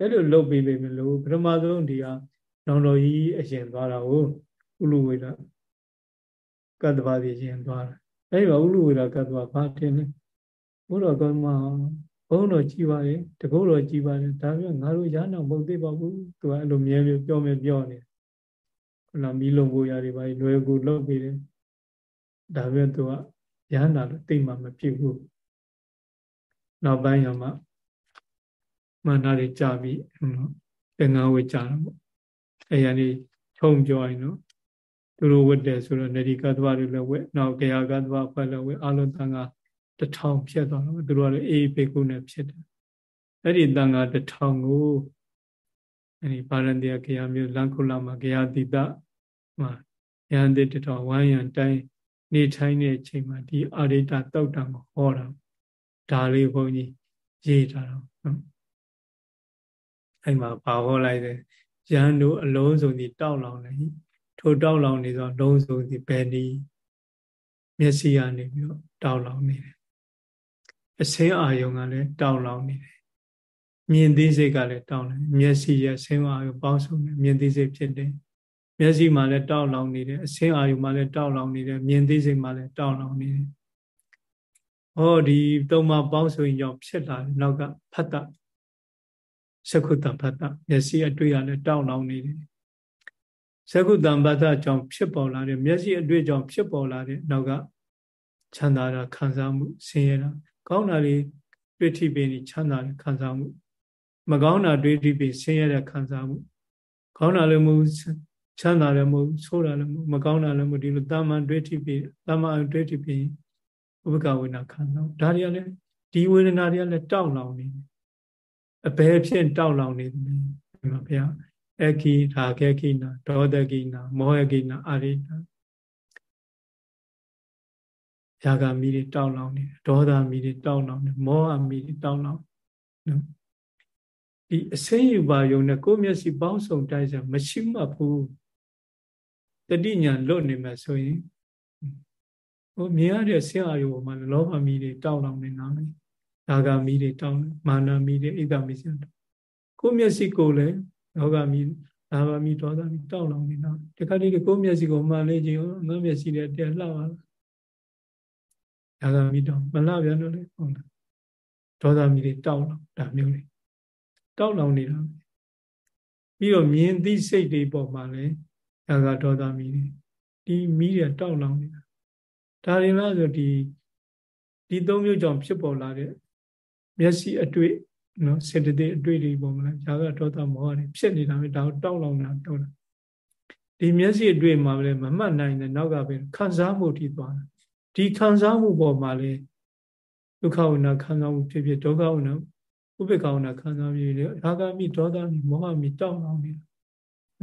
အဲ့လိုလှုပ်ပြီးပြီမလို့ပထမဆုံးဒီဟာနောင်တော်ကြီးအရင်သွားတာကိုဥလူဝေဒကတ္တပါတိရှင်သွားတာအဲ့ဒီဥလူဝေဒကတ္တပါဘာတင်လဲဘုရားကမှဘုန်းတော်ကြည်ပါလေတကုတ်တော်ကြည်ပါလေဒါပြငါတို့ရဟနာမဟုတ်သေးပါဘူးသူကအဲ့လိုမြဲမြဲပြောမြဲပြောနေခုနမီးလုံးကိုရတယ်ပါလွယ်ကူလှုပ်ပြီးတယ်ဒါပဲသူကရဟန္တာလို့သိမှမဖြစ်ဘူးနောက်ပိုင်းရောက်မှ မာနတွေကြပြီးနော်သင်္ကန်းဝေကြတာပေါ့အဲရနေထုံပြောရင်နော်သူတို့ဝတ်တယ်ဆိုတော့နဒီကသဘာတွေလည်းဝတ်နောက်ကရာကသဘာဖွဲ့လည်းဝတ်အလုံးတန်ကတထောင်ဖြစ်သွားတော့သူတို့ကလည်းအေးပေကုနဲ့ဖြစ်တယ်အဲ့ဒီတန်ကတထောင်ကိုအဲ့ဒီဗာရန္တိယကရာမျိုးလန်ခုလာမှာကရာတိတမှာယန္တိတထောင်ဝိုင်းရန်တိုင်းနေထိုင်တဲ့အချိန်မှာဒီအာရိတတောက်တံကိုဟောတာဒါလေးဘုန်းကြီးရေးထားတော့နော် အဲ့မှာဘာဟောလိုက်လဲရန်တို့အလုံးစုံဒီတောက်လောင်နေထိုတောက်လောင်နေဆိုလုံးစုံဒီဘယ်နည်းမျက်စိကနေပြီးတော့တောက်လောင်နေတယ်အစင်းအာယုံကလည်းတောက်လောင်နေတယ်မြင်သိစိတ်ကလည်းတောက်နေမျက်စိရဲ့ဆင်းအာယုံပေါင်းစုံနေမြင်သိစိတ်ဖြစ်တယ်မျက်စိမှာလည်းတောက်လောင်နေတယ်အဆင်းအာယုမှာလည်းတောက်လောင်နေတယ်မြင်သိစိတ်မှာလည်းတောက်လောင်နေတယ်ဟောဒီသုံးပါးပေါင်းဆိုရင်ကြောင့်ဖြစ်လာတယ်နောက်ကဖတ်တာ သက္ခုတဖတ်တာမျက်စိအတွေ့ရလည်းတောက်လောင်နေတယ်ဇကုတံပတ္တကြောင့်ဖြစ်ပေါ်လာတဲ့မျက်စိအတွေ့အကြောင့်ဖြစ်ပေါ်လာတဲ့နောက်ကချမ်းသာတာခံစားမှုဆင်းရဲတာကောင်းတာတွေတွေ့ထိပင်ချမ်းသာတဲ့ခံစားမှုမကောင်းတာတွေ့ထိပင်ဆင်းရဲတဲ့ခံစားမှုကောင်းတာလည်းမဟုတ်ချမ်းသာလည်းမဟုတ်ဆိုးတာလည်းမဟုတ်မကောင်းတာလည်းမဟုတ်ဒီလိုတာမန်တွေ့ထိပင်တာမန်တွေ့ထိပင်ဥပကဝေနာခံစားဒါတွေကလည်းဒီဝေဒနာတွေကလည်းတောက်လောင်နေတယ် အဘယ်ဖြစ်တောက်လောင်နေတယ်ဒီမှာဘုရားအခိဓာခေခိနာဒေါသကိနာ မောဟကိနာအာရိနာယာဂမီတွေတောက်လောင်နေဒေါသမီတွေတောက်လောင်နေမောဟမီတွေတောက်လောင်နော်ဒီအစိမ့်ယူပါယုံနဲ့ကိုယ်မျက်စိပေါင်းစုံတိုက်စားမရှိမှဘူးတတိညာလွတ်နေမှာဆိုရင်ဟိုမြင်ရတဲ့ဆင်းအာယုံမှာလောဘမီတွေတောက်လောင်နေတာလေ ယာဂမီတွေတောက်မာနမီတွေဣဒ္ဓမီစံကိုယ်မျက်စိကိုလည်းလောကမီလာဘမီဒေါသမီတောက်လောင်နေတာဒီခါလေးကိုယ်မျက်စိကိုမှန်လေးခြင်းငါမျက်စိနဲ့တဲလှပါလားရာဂမီတော့မလှပြန်တော့လေဟုတ်လားဒေါသမီတွေတောက်လောင်ဒါမျိုးတွေတောက်လောင်နေတာပြီးတော့မြင်သိစိတ်တွေပေါ်မှာလည်းရာဂဒေါသမီတွေဒီမီးတွေတောက်လောင်နေတာဒါရင်လားဆိုဒီဒီသုံးမျိုးကြောင့်ဖြစ်ပေါ်လာတဲ့ မျက်စိအတွေ့နော်စေတသိက်အတွေ့တွေပေါ်မှာရာဂဒေါသမောဟတွေဖြစ်နေတာပဲဒါတောက်လောင်တာပြောတာဒီမျက်စိအတွေ့မှာလည်းမမှတ်နိုင်တဲ့နောက်ကပဲခံစားမှုထိသွားတာဒီခံစားမှုပေါ်မှာလေဒုက္ခဝိနာခံစားမှုဖြစ်ဖြစ်ဒုက္ခဝိနာဥပေက္ခဝိနာခံစားမှုတွေရာဂမိဒေါသမိမောဟမိတောင်းအောင်နေတာ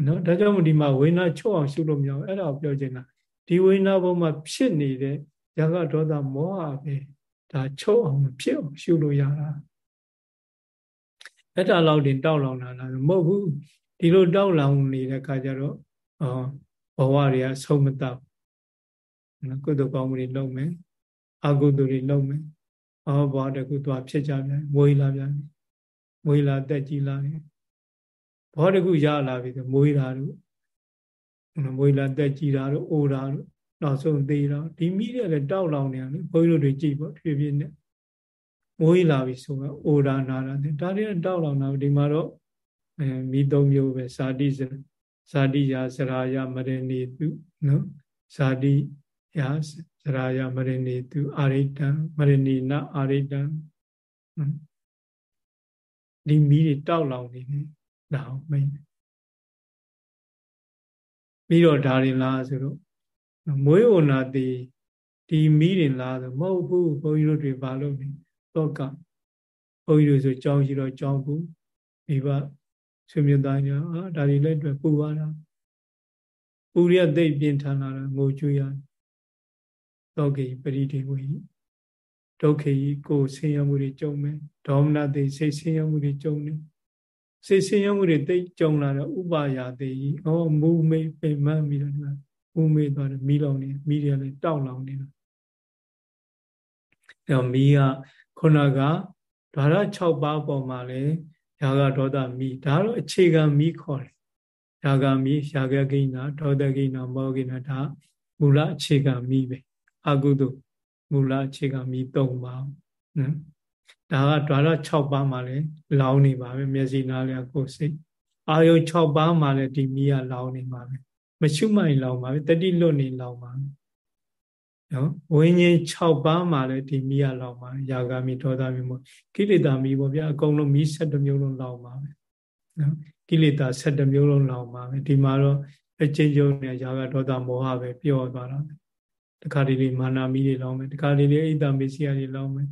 နော်ဒါကြောင့်မို့ဒီမှာဝိနာချုပ်အောင်ရှုလို့မရဘူးအဲ့ဒါကိုပြောချင်တာဒီဝိနာပေါ်မှာဖြစ်နေတဲ့ရာဂဒေါသမောဟပဲ ဒါချုပ်အောင်ဖြစ်အောင်ရှုလို့ရတာအဲ့ဒါလောက်တင်တောက်လောင်တာလားမဟုတ်ဘူးဒီလိုတောက်လောင်နေတဲ့ခါကျတော့အော်ဘဝတွေကဆုံးမတော့နော်ကုသိုလ်ကောင်းမှုတွေလုပ်မယ်အကုသိုလ်တွေလုပ်မယ်အော်ဘဝတကူသွားဖြစ်ကြပြန်မွေးလာပြန်မွေးလာတက်ကြီးလာတယ်ဘောတကူရလာပြီဆိုမွေးတာတို့မွေးလာတက်ကြီးတာတို့အိုတာတို့ နောက်ဆုံးသေးတာဒီမိတွေလည်းတောက်လောင်နေတယ်ဘုန်းကြီးတို့တွေကြည့်ပေါ့ဖြည်းဖြည်းနဲ့မွေးလာပြီဆိုတော့အိုတာနာတာဒါတွေတောက်လောင်တာဒီမှာတော့အဲမိသုံးမျိုးပဲဇာတိဇာတိယာစရာယမရဏီတုနော်ဇာတိယာစရာယမရဏီတုအာရိတံမရဏီနအာရိတံဒီမီးတွေတောက်လောင်နေတယ်ဒါအောင်မိတ်ပြီးတော့ဒါရင်လားဆိုတော့ မွေးဝနာတိဒီမီးတွေလားဆိုမဟုတ်ဘူးဘုန်းကြီးတို့တွေဘာလို့လဲတော့ကဘုန်းကြီးတို့ဆိုကြောင်းရှိတော့ကြောင်းဘူးမိဘဆွေမျိုးသားညာဟာဒါတွေလည်းတွေ့ပူပါတာပူရသိပ်ပြင်းထန်လာတာငိုကြွရတောကေပရိဒေဝိဒုက္ခေကိုဆင်းရဲမှုတွေကြုံမယ်ဒေါမနသိစိတ်ဆင်းရဲမှုတွေကြုံတယ်စိတ်ဆင်းရဲမှုတွေတိတ်ကြုံလာတော့ဥပါယာသေးကြီးဩမူမေပင်မပြီးတော့ မူမေသွားတယ်မီးလောင်နေမီးတွေလည်းတောက်လောင်နေတာအဲမီးကခုနကဓာရ6ပါးပေါ်မှာလဲယာဂဒေါသမီးဒါတော့အခြေခံမီးခေါ်တယ်ယာဂမီးယာဂကိနာဒေါသကိနာမောကိနာဒါမူလအခြေခံမီးပဲအကုသို့မူလအခြေခံမီး၃ပါးနော်ဒါကဓာရ6ပါးမှာလဲလောင်းနေပါပဲမျက်စိနားလျာကိုယ်စိတ်အာယု6ပါးမှာလဲဒီမီးကလောင်းနေပါပဲ မရှုမိုင်လောင်းပါပဲတတိလွတ်နေလောင်းပါပဲနော်ဝိညာဉ်6ပါးမှာလည်းဒီမိရလောက်ပါယာဂမိဒေါသမီမို့ကိလေသာမိပေါ့ဗျာအကုန်လုံးမိ7မျိုးလုံးလောက်ပါပဲနော်ကိလေသာ7မျိုးလုံးလောက်ပါပဲဒီမှာတော့အချင်းချင်းနဲ့ယာဂဒေါသမောဟပဲပြောသွားတာတခါတလေမာနာမိတွေလောင်းမယ်တခါတလေအိတ္တမေစီယာတွေလောင်းမယ်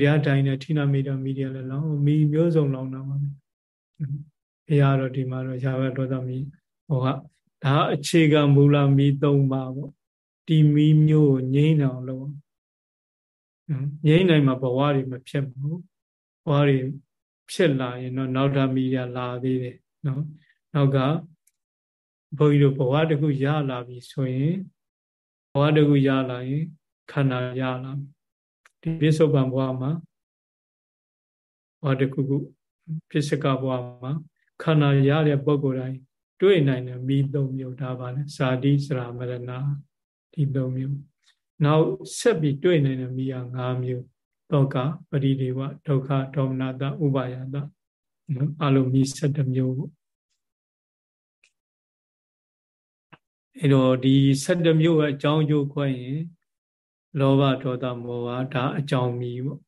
တရားတိုင်းနဲ့ဌိနမေတ္တာမိတွေလည်းလောင်းမိမျိုးစုံလောင်းတာပါပဲဘုရားတော့ဒီမှာတော့ယာဂဒေါသမိဟောက ဒါအခြေခံမူလမိ၃ပါးပေါ့ဒီမီးမျိုးကိုငြိမ့်အောင်လုပ်ငြိမ့်နိုင်မှာဘဝတွေမဖြစ်ဘူးဘဝတွေဖြစ်လာရင်တော့နောက်ထပ်မီးရလာသေးတယ်နော်နောက်ကဘုန်းကြီးတို့ဘဝတခုရလာပြီဆိုရင်ဘဝတခုရလာရင်ခန္ဓာရလာဒီပြစ္ဆုတ်ပံဘဝမှာဘဝတခုခုပြစ္ဆကဘဝမှာခန္ဓာရတဲ့ပုဂ္ဂိုလ်တိုင်း တွေ့နိုင်တဲ့မိသုံးမျိုးဒါပါလဲဇာတိစရာမရဏဒီ၃မျိုးနောက်ဆက်ပြီးတွေ့နေတဲ့မိယာ၅မျိုးတောကပရိဒေဝဒုက္ခဒေါမနတဥပါယတအလုံးမိ၁၇မျိုးပေါ့အဲတော့ဒီ7မျိုးအကြောင်းကျိုးခွဲရင်လောဘဒေါသမောဟဒါအကြောင်းမီပေါ့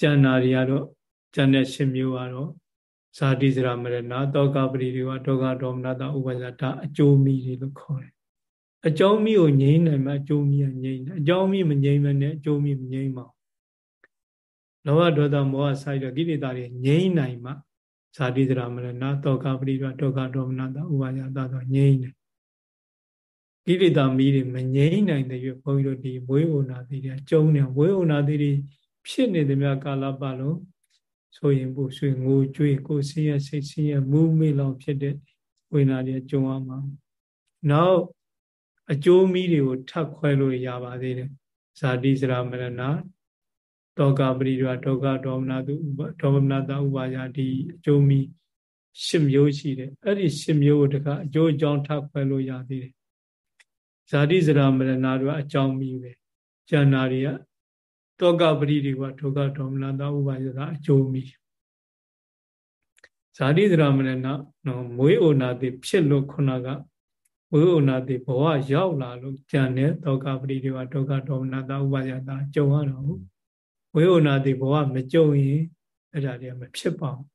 ကျန်တာတွေကတော့ကျန်တဲ့10မျိုးကတော့ ဇာတိစရမရဏတောကပရိဒီဝဒုက္ခဒေါမနတဥပ္ပဇာဒါအကျိုးမီတွေလို့ခေါ်တယ်အကြောင်းမီကိုငြိမ့်နိုင်မှအကျိုးမီကငြိမ့်တယ်အကြောင်းမီမငြိမ့်မနဲ့အကျိုးမီမငြိမ့်ပါလောဘဒေါသမောဟဆိုင်တဲ့ကိလေသာတွေငြိမ့်နိုင်မှဇာတိစရမရဏတောကပရိဒီဝဒုက္ခဒေါမနတဥပ္ပဇာဒါတော့ငြိမ့်တယ်ကိလေသာမီးတွေမငြိမ့်နိုင်တဲ့ရွဘုန်းကြီးတို့ဒီမွေးဥနာတိတွေကျုံနေမွေးဥနာတိတွေဖြစ်နေသည်များကာလပတ်လုံး ဆိုရင်ပို့ဆွေငိုကြွေးကိုဆင်းရဲစိတ်ဆင်းရဲမူးမေ့လောင်ဖြစ်တဲ့ဝိညာဉ်တွေကျုံရမှာနောက်အကျိုးမီးတွေကိုထပ်ခွဲလို့ရပါသေးတယ်ဇာတိစရာမရဏတောကပရိဒဝဒုက္ခဒေါမနတုဒေါမနတဥပါယဒီအကျိုးမီး၈မျိုးရှိတယ်အဲ့ဒီ၈မျိုးကိုတခါအကျိုးအကြောင်းထပ်ခွဲလို့ရသေးတယ်ဇာတိစရာမရဏတို့အကြောင်းမီးပဲဉာဏ်နာတွေက တောကပရိဒီကဒုက္ခဒေါမနတာဥပါယတာအကျိုးမီဇာတိသရမဏနော်မွေးအိုနာတိဖြစ်လို့ခုနကမွေးအိုနာတိဘဝရောက်လာလို့ကြံတဲ့တောကပရိဒီကဒုက္ခဒေါမနတာဥပါယတာကြုံရတော့မွေးအိုနာတိဘဝမကြုံရင်အဲ့ဒါတွေကမဖြစ်ပါဘူး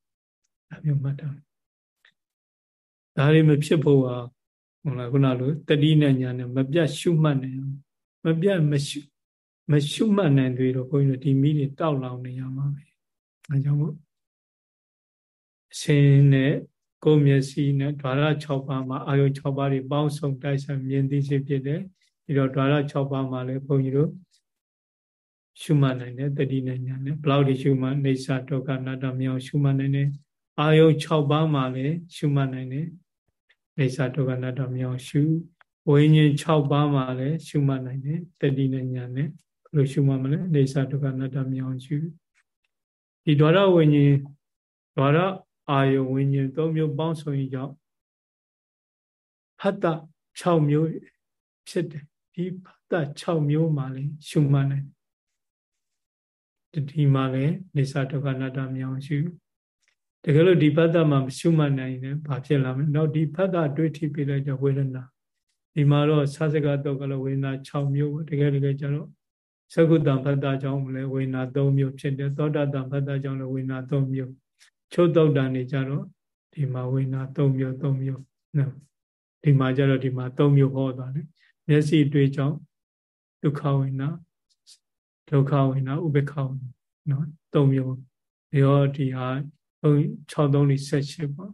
ဒါမျိုးမှတ်တာဒါတွေမဖြစ်ဖို့ကဟုတ်လားခုနလိုတတိနဲ့ညာနဲ့မပြတ်ရှုမှတ်နေမပြတ်မရှု မရှုမှတ်နိုင်သေးတော့ဘုန်းကြီးတို့ဒီမိတွေတောက်လောင်နေရမှာပဲအဲကြောင့်မို့အရှင်နဲ့ကိုယ်မျက်စိနဲ့ဓာရ6ပါးမှာအာယု6ပါးတွေပေါင်းစုံတိုက်ဆိုင်မြင်သိစေဖြစ်တယ်ပြီးတော့ဓာရ6ပါးမှာလည်းဘုန်းကြီးတို့ရှုမှတ်နိုင်တယ်တတိနဲ့ညာနဲ့ဘလောက်ဒီရှုမှတ်နေစာဒုက္ခနာတမြောင်ရှုမှတ်နိုင်တယ်အာယု6ပါးမှာလည်းရှုမှတ်နိုင်တယ်နေစာဒုက္ခနာတမြောင်ရှုဝိညာဉ်6ပါးမှာလည်းရှုမှတ်နိုင်တယ်တတိနဲ့ညာနဲ့ဘယ် လိုရှုမှမလဲနေစာဒုက္ခအနတ္တမြောင်ရှုဒီဒွါရဝိညာဉ်ဒွါရအာယဝိညာဉ်၃မျိုးပေါင်းစုံကြောင့်ဖတ်တာ6မျိုးဖြစ်တယ်ဒီဖတ်တာ6မျိုးမှာလည်းရှုမှတ်နိုင်ဒီမှာလည်းနေစာဒုက္ခအနတ္တမြောင်ရှုတကယ်လို့ဒီဖတ်တာမှာရှုမှတ်နိုင်ရင်ဘာဖြစ်လာမလဲနောက်ဒီဖတ်တာတွေးထိပြီးလိုက်ကြဝေဒနာဒီမှာတော့ဆသကတော့ကလည်းဝေဒနာ6မျိုးတကယ်တကယ်ကျတော့ သကုတ္တဖတ်တာကြောင့်လည်းဝေနာ၃မျိုးဖြစ်တယ်သောတာတဖတ်တာကြောင့်လည်းဝေနာ၃မျိုးချုပ်တောက်တာနေကြတော့ဒီမှာဝေနာ၃မျိုး၃မျိုးနော်ဒီမှာကျတော့ဒီမှာ၃မျိုးဟောသွားတယ်မျက်စိတွေ့ကြောင့်ဒုက္ခဝေနာဒုက္ခဝေနာဥပေက္ခဝေနာနော်၃မျိုးရောဒီဟာ6 3 18ပေါ့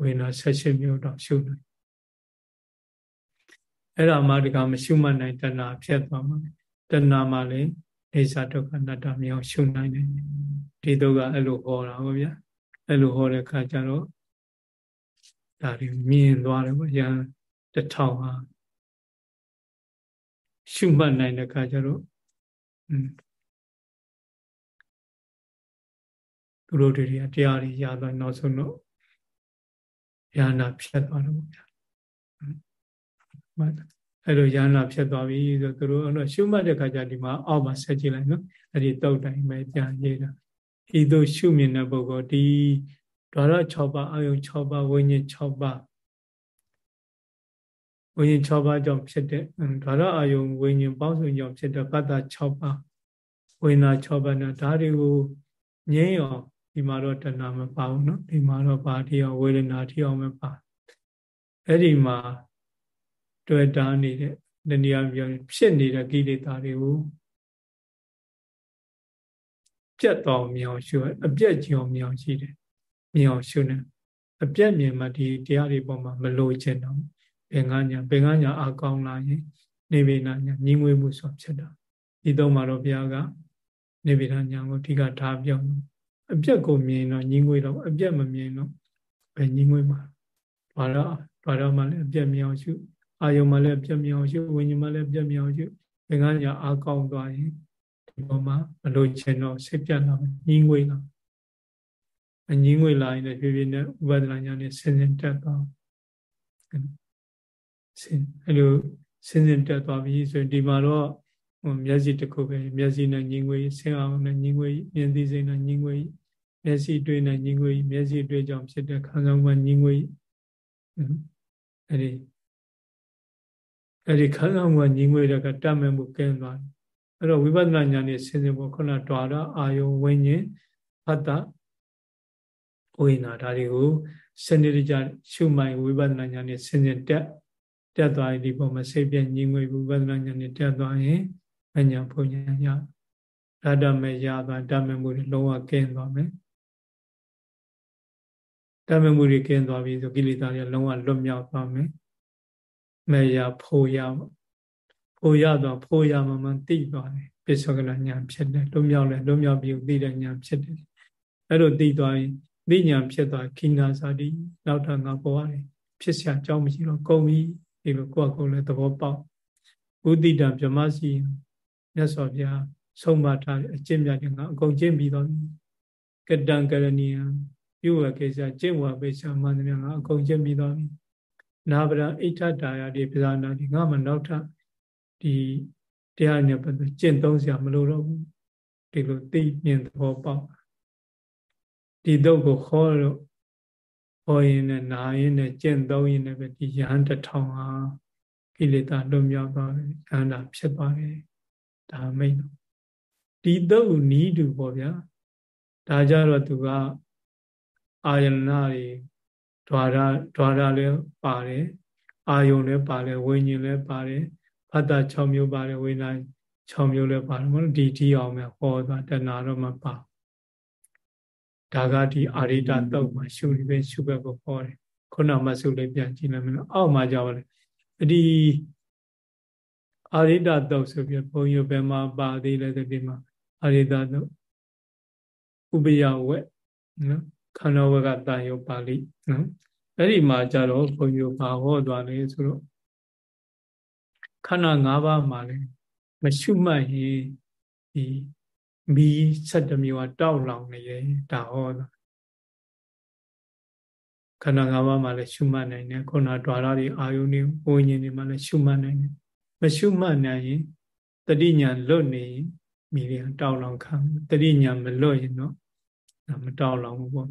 ဝေနာ18မျိုးတော့ရှုနိုင်အဲ့ဒါမှဒီကမရှုမှတ်နိုင်တဏှာဖြစ်သွားမှာ တဏှာမှာလည်းအိသဒုက္ခအနတ္တမြောင်ရှုနိုင်တယ်ဒီတော့ကအဲ့လိုဟောတာပေါ့ဗျာအဲ့လိုဟောတဲ့အခါကျတော့ဒါတွေမြင်သွားတယ်ပေါ့ရန်တထောင်ဟာရှုမှတ်နိုင်တဲ့အခါကျတော့သူတို့တွေကတရားတွေရသွားနောက်ဆုံးတော့ဉာဏ်ဖြတ်သွားတယ်ပေါ့ဗျာမှတ် အဲ့လိုရဟနာဖြစ်သွားပြီဆိုသူတို့အဲ့လိုရှုမှတ်တဲ့ခါကျဒီမှာအောက်မှာဆက်ကြည့်လိုက်နော်အဲ့ဒီတုတ်တိုင်းပဲပြန်ရေးတာဤသို့ရှုမြင်တဲ့ပုဂ္ဂိုလ်ဒီဓာရ6ပါးအာယုံ6ပါးဝိညာဉ်6ပါးဝိညာဉ်6ပါးကြောင့်ဖြစ်တဲ့ဓာရအာယုံဝိညာဉ်ပေါင်းစုံကြောင့်ဖြစ်တဲ့ပတ္တ6ပါးဝိညာဉ်6ပါးနဲ့ဒါတွေကိုငြိမ်းအောင်ဒီမှာတော့တဏှာမပါဘူးเนาะဒီမှာတော့ပါတိအောင်ဝေဒနာတိအောင်မပါအဲ့ဒီမှာ တွေ့တာနေတဲ့တနည်းအားဖြင့်ဖြစ်နေတဲ့ကိလေသာတွေကိုပြတ်တော်မြောင်ရှုအပြတ်ကြောင်မြောင်ရှိတယ်မြောင်ရှုနေအပြတ်မြင်မှဒီတရားတွေပေါ်မှာမလိုချင်တော့ဘင်္ဂညာဘင်္ဂညာအကောင်းလာရင်နေဗေဒညာညီငွေမှုဆိုဖြစ်တာဒီတော့မှာတော့ဘုရားကနေဗေဒညာကိုအဓိကထားပြောင်းအပြတ်ကိုမြင်တော့ညီငွေတော့အပြတ်မမြင်တော့ဘယ်ညီငွေမှာဘာတော့ဘာတော့မှလည်းအပြတ်မြောင်ရှု အာယုံမှလည်းပြတ်မြောင်ရှုဝိညာဉ်မှလည်းပြတ်မြောင်ရှုဘင်္ဂညာအာကောင်းသွားရင်ဒီပေါ်မှာမလို့ချင်တော့စိတ်ပြတ်လာညင်းငွေလာအညင်းငွေလာရင်လည်းဖြည်းဖြည်းနဲ့ဥပဒနာညာနဲ့ဆင်းဆင်းတက်သွားဆင်းအဲ့လိုဆင်းဆင်းတက်သွားပြီဆိုရင်ဒီမှာတော့ဟိုမျက်စိတစ်ခုပဲမျက်စိနဲ့ညင်းငွေဆင်းအောင်နဲ့ညင်းငွေမြင်သိစိတ်နဲ့ညင်းငွေမျက်စိတွေ့နဲ့ညင်းငွေမျက်စိတွေ့ကြောင့်ဖြစ်တဲ့ခံစားမှုညင်းငွေအဲ့ဒီ အဲ့ဒီခန္ဓာမှုကညီငွေတဲ့ကတတ်မဲ့မှုကင်းသွားတယ်အဲ့တော့ဝိပဿနာဉာဏ်နဲ့ဆင်းရဲဖို့ခုနဓာရအာယုံဝိညာဉ်ဖတ်တာဝိညာဒါတွေကိုစနစ်တကျရှုမှန်ဝိပဿနာဉာဏ်နဲ့ဆင်းရဲတက်တက်သွားရင်ဒီပုံမှာစိတ်ပြည့်ညီငွေဝိပဿနာဉာဏ်နဲ့တက်သွားရင်အညာဘုံညာရဓာတမေရသွားဓာတ်မမှုတွေလုံးဝကင်းသွားမယ်ဓာတ်မမှုတွေကင်းသွားပြီဆိုကိလေသာတွေလုံးဝလွတ်မြောက်သွားမယ် မဲ့ရဖို့ရဖို့ရတော့ဖို့ရမှမှသိသွားတယ်ပစ္စောကနာညာဖြစ်တယ်လွမြောက်လဲလွမြောက်ပြီးသိတဲ့ညာဖြစ်တယ်အဲ့လိုသိသွားရင်သိညာဖြစ်သွားခိနာစာတိနောက်ထပ်ငါပေါ်ရတယ်ဖြစ်စရာအကြောင်းမရှိတော့ကုန်ပြီဒီလိုကိုယ့်အကုန်လဲသဘောပေါက်ဘုဒ္ဓတာဗြဟ္မစီမြတ်စွာဘုရားဆုံးမထားအကျင့်မြတ်ငါအကုန်ကျင့်ပြီးတော့ကတံကရဏီယပြုဝေကိစ္စကျင့်ဝေပိစ္ဆာမန္တမြငါအကုန်ကျင့်ပြီးတော့ နာဗရအိဋ္ဌတာယာဒီပဇာနာဒီငါမနောက်ထပ်ဒီတရားနဲ့ပတ်သက်ကျင့်သုံးစရာမလိုတော့ဘူးဒီလိုသိမြင်သဘောပေါက်ဒီတော့ကိုခေါ်လို့ဟောရင်နဲ့နာရင်နဲ့ကျင့်သုံးရင်လည်းပဲဒီယဟန်တထောင်ဟာကိလေသာလွတ်မြောက်သွားတယ်ယဟန်တာဖြစ်သွားတယ်ဒါမိတ်ဒီတော့နီးတူပေါ့ဗျာဒါကြတော့သူကအာယနာတွေ ဓာရဓာရလည်းပါတယ်အာယုံလည်းပါတယ်ဝိညာဉ်လည်းပါတယ်ဖတ်တာ6မျိုးပါတယ်ဝိညာဉ်6မျိုးလည်းပါတယ်မဟုတ်ဒီဒီအောင်မဲ့ဟောတာတဏှာတော့မပါဒါကဒီအာရိတတုတ်မှာရှုပြီးပဲရှုဘက်ကိုဟောတယ်ခုနမဆုလေးပြန်ကြည့်လိုက်မလို့အောက်မှာကြောက်လေဒီအာရိတတုတ်ဆိုပြီးဘုံရဘယ်မှာပါသေးလဲဒီမှာအာရိတတုတ်ဥပယဝက်နော် ခန္ဓာဝကတန်ယောပါဠိနော်အဲ့ဒီမှာကြတော့ဘုံရဘာဟောသွားလဲဆိုတော့ခန္ဓာ၅ပါးမှာလည်းမရှုမှတ်ရင်ဒီမီး7မျိုးကတောက်လောင်နေရဲ့ဒါဟောတာခန္ဓာ၅ပါးမှာလည်းရှုမှတ်နိုင်တယ်ခုနဓာရတွေအာယုန်တွေဝိညာဉ်တွေမှာလည်းရှုမှတ်နိုင်တယ်မရှုမှတ်နိုင်ရင်တတိညာလွတ်နေရင်မီးတွေတောက်လောင်ခံတတိညာမလွတ်ရင်တော့မတောက်လောင်ဘူးပေါ့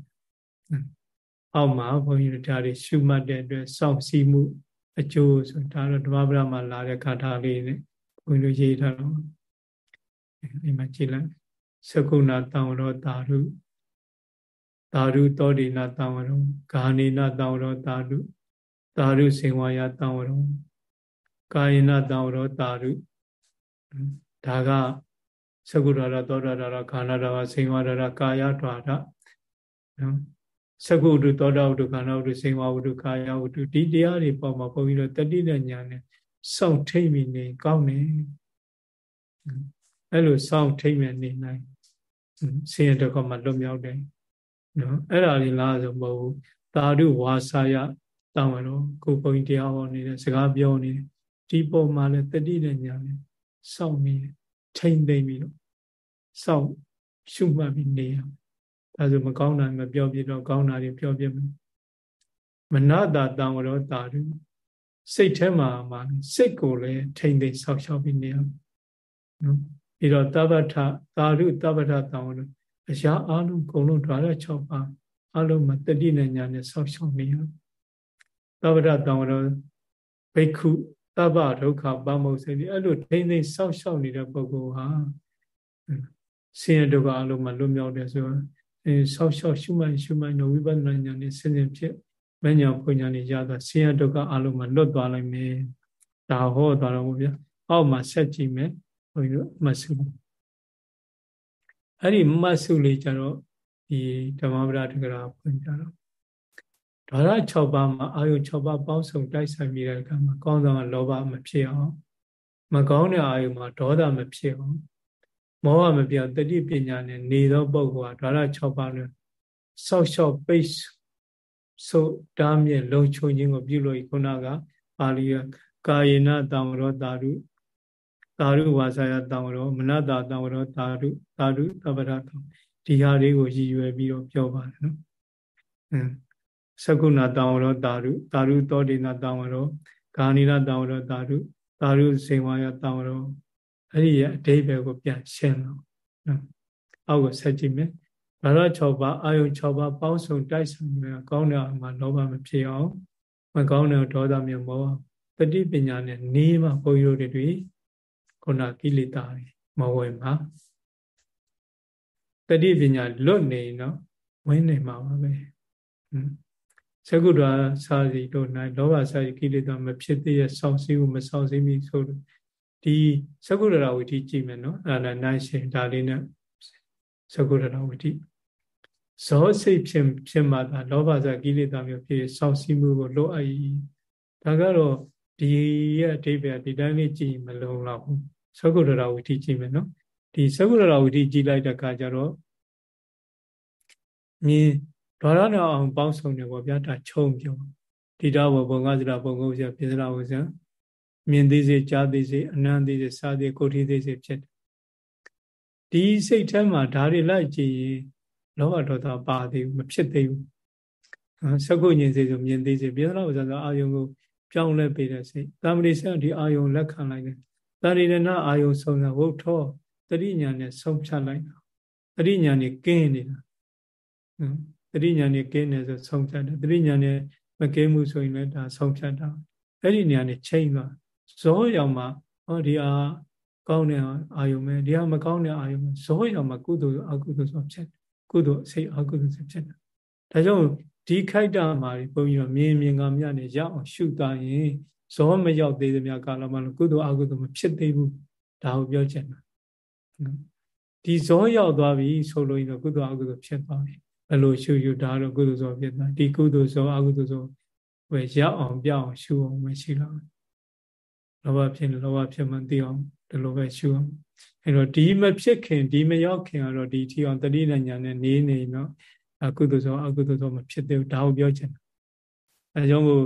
အောက်မှာဘုန်းကြီးတို့ဒါတွေရှုမှတ်တဲ့အတွက်စောင့်စည်းမှု အကျိုးဆိုဒါတော့ဓမ္မပဒမှာလာတဲ့ခါထားလေးနဲ့ဘုန်းကြီးတို့ရေးထားတော့ဒီမှာကြည့်လိုက်သကုဏတံဝရောတာရုတာရုတောဒိနာတံဝရောဂာနိနာတံဝရောတာရုတာရုစေဝါယတံဝရောကာယနာတံဝရောတာရုဒါကသကုရရသောရရခန္ဓာရစေဝါရရကာယထွာရနော် သကုတုသောတာဝတ္ထုခန္ဓာဝတ္ထုစေဝါဝတ္ထုကာယဝတ္ထုဒီတရားတွေပေါ်မှာပုံပြီးတော့တတိနဲ့ညာနဲ့စောင့်ထိတ်မိနေကောင်းတယ်အဲ့လိုစောင့်ထိတ်မြနေနိုင်ဆင်းရဲဒုက္ခမှာလွတ်မြောက်တယ်နော်အဲ့ဒါလေးလားဆိုမဟုတ်ဘူးသာဓုဝါစာယတောင်းရတော့ကိုဘုန်းကြီးတရားဟောနေတဲ့စကားပြောနေတယ်ဒီပုံမှာလည်းတတိနဲ့ညာနဲ့စောင့်နေထိမ့်သိမ့်ပြီးတော့စောင့်ရှုမှတ်ပြီးနေရ ဒါဆိုမကောင်းတာမပြောပြတော့ကောင်းတာတွေပြောပြမယ်မနတာတံဝရောတာဓုစိတ်ထဲမှာမှစိတ်ကိုလည်းထိမ့်သိမ့်ဆောက်ရှောက်ပြီးနေရနော်ပြီးတော့တပ္ပထသာဓုတပ္ပထတံဝရောအရာအလုံးကုန်လုံးဓာရ6ပါးအလုံးမှာတတိနဲ့ညာနဲ့ဆောက်ရှောက်နေရတပ္ပထတံဝရောဘိက္ခုတပ္ပဒုက္ခပမုတ်စေဒီအဲ့လိုထိမ့်သိမ့်ဆောက်ရှောက်နေတဲ့ပုဂ္ဂိုလ်ဟာဆင်းရဲဒုက္ခအလုံးမှာလွတ်မြောက်တယ်ဆိုတော့ အဲဆောက်ရှောက်ရှုမှန်ရှုမှန်တော့ဝိပဿနာဉာဏ်နဲ့ဆင်းရဲဖြစ်မညာဖွညာနေရတာဆင်းရဲဒုက္ခအလုံးမှာလွတ်သွားလိုက်မယ်ဒါဟောသွားတော့ဗျာအောက်မှာဆက်ကြည့်မယ်ဘုန်းကြီးတို့မဆုအဲ့ဒီမဆုလေးကြတော့ဒီဓမ္မပဒတက္ကရာဖွင့်ကြတော့ဒါရ6ပါးမှာအာယု6ပါးပေါင်းစုံတိုက်ဆိုင်ပြီးတဲ့အခါမှာကောင်းသောလောဘမဖြစ်အောင်မကောင်းတဲ့အာယုမှာဒေါသမဖြစ်အောင် မောဟမပြောင်းတတိပညာနဲ့နေသောပုဂ္ဂိုလ်ဟာဓာရ6ပါးနဲ့ဆောက်ရှောက်ပိတ်ဆိုတားမြင့်လုံချုံခြင်းကိုပြုလို့ခုနကပါဠိကကာယေနတံဝရောတာရုတာရုဝါစာယတံဝရောမနတာတံဝရောတာရုတာရုတပ္ပရတံဒီဟာလေးကိုရည်ရွယ်ပြီးတော့ပြောပါတယ်နော်အင်းသကုဏတံဝရောတာရုတာရုသောတိနာတံဝရောဂာနိနာတံဝရောတာရုတာရုစေဝါယတံဝရော အဲ့ဒီရဲ့အတိပ္ပယ်ကိုပြန်ရှင်းတော့နော်အောက်ကိုဆက်ကြည့်မယ်ဘာသာ6ပါးအာယုံ6ပါးပေါင်းစုံတိုက်ဆိုင်နေတာကောင်းတဲ့အမှာလောဘမဖြစ်အောင်မကောင်းတဲ့ဒေါသမျိုးမောတတိပညာနဲ့နေမှဘုန်းကြီးတို့တွေခုနကိလေသာတွေမဝင်ပါတတိပညာလွတ်နေတော့ဝင်နေမှာပါပဲသကုတ္တစာစီတို့၌လောဘစာစီကိလေသာမဖြစ်သေးရဲ့စောင့်စည်းမှုမစောင့်စည်းမိဆိုလို့ ဒီသကုတ္တရာဝိတိကြည့်မယ်နော်အဲ့ဒါနိုင်ရှင်ဒါလေးနဲ့သကုတ္တရာဝိတိဇောစိတ်ဖြစ်ဖြစ်မှသာလောဘစာကိလေသာမျိုးဖြစ်စောင့်စည်းမှုကိုလိုအပ်၏ဒါကတော့ဒီရဲ့အဓိပ္ပာယ်ဒီတိုင်းလေးကြည့်မလုံလောက်ဘူးသကုတ္တရာဝိတိကြည့်မယ်နော်ဒီသကုတ္တရာဝိတိကြည့်လိုက်တဲ့အခါကျတော့မြင်ဒေါရနာအောင်ပေါင်းစုံတယ်ပေါ့ဗျာဒါချုံပြောဒီတော့ဘုံကစရာဘုံကုတ်စရာပြစရာဝဇံ မြင်သေးစေကြားသေးစေအနံသေးစေစားသေးကိုထီသေးစေဖြစ်တယ်ဒီစိတ်ထဲမှာဓာရီလိုက်ကြည့်ရင်လောဘဒေါသပါသေးဘူးမဖြစ်သေးဘူးစကုညင်စေဆိုမြင်သေးစေပြစရာဝဇံဆိုအာယုံကိုပြောင်းလဲပေးတဲ့စိတ်တာမဏိဆက်ဒီအာယုံလက်ခံလိုက်တယ်တာရိရဏအာယုံဆုံးတာဝုထောတတိညာနဲ့ဆုံးဖြတ်လိုက်တာတတိညာနဲ့ကင်းနေတာတတိညာနဲ့ကင်းနေဆိုဆုံးဖြတ်တယ်တတိညာနဲ့မကင်းမှုဆိုရင်လည်းဒါဆုံးဖြတ်တာအဲ့ဒီနေရာနဲ့ချိန်သွား ဇောရောက်မှဟောဒီအားကောင်းတဲ့အာယုံပဲဒီအားမကောင်းတဲ့အာယုံပဲဇောရောက်မှကုသိုလ်အကုသိုလ်ဆိုဖြစ်ကုသိုလ်စိတ်အကုသိုလ်ဆိုဖြစ်တယ်ဒါကြောင့်ဒီခိုက်တာမှာဘုန်းကြီးတို့မြင်မြင်ကမြနဲ့ရအောင်ရှုတာရင်ဇောမရောက်သေးသမျှကာလမှာကုသိုလ်အကုသိုလ်မဖြစ်သေးဘူးဒါကိုပြောချင်တာဒီဇောရောက်သွားပြီဆိုလို့ရင်တော့ကုသိုလ်အကုသိုလ်ဖြစ်သွားပြီအဲ့လိုရှုယူဒါတော့ကုသိုလ်ဇောဖြစ်တာဒီကုသိုလ်ဇောအကုသိုလ်ဇောဝယ်ရောက်အောင်ပြောင်းရှုအောင်မရှိတော့ လောဘဖြစ်လောဘဖြစ်မှသိအောင်ဒီလိုပဲရှုအောင်အဲ့တော့ဒီမဖြစ်ခင်ဒီမရောက်ခင်ကတော့ဒီထီအောင်တတိယညာနဲ့နေနေတော့အကုသိုလ်ဇောအကုသိုလ်ဇောမဖြစ်သေးဘူးဒါကိုပြောချင်တာအဲကြောင့်မို့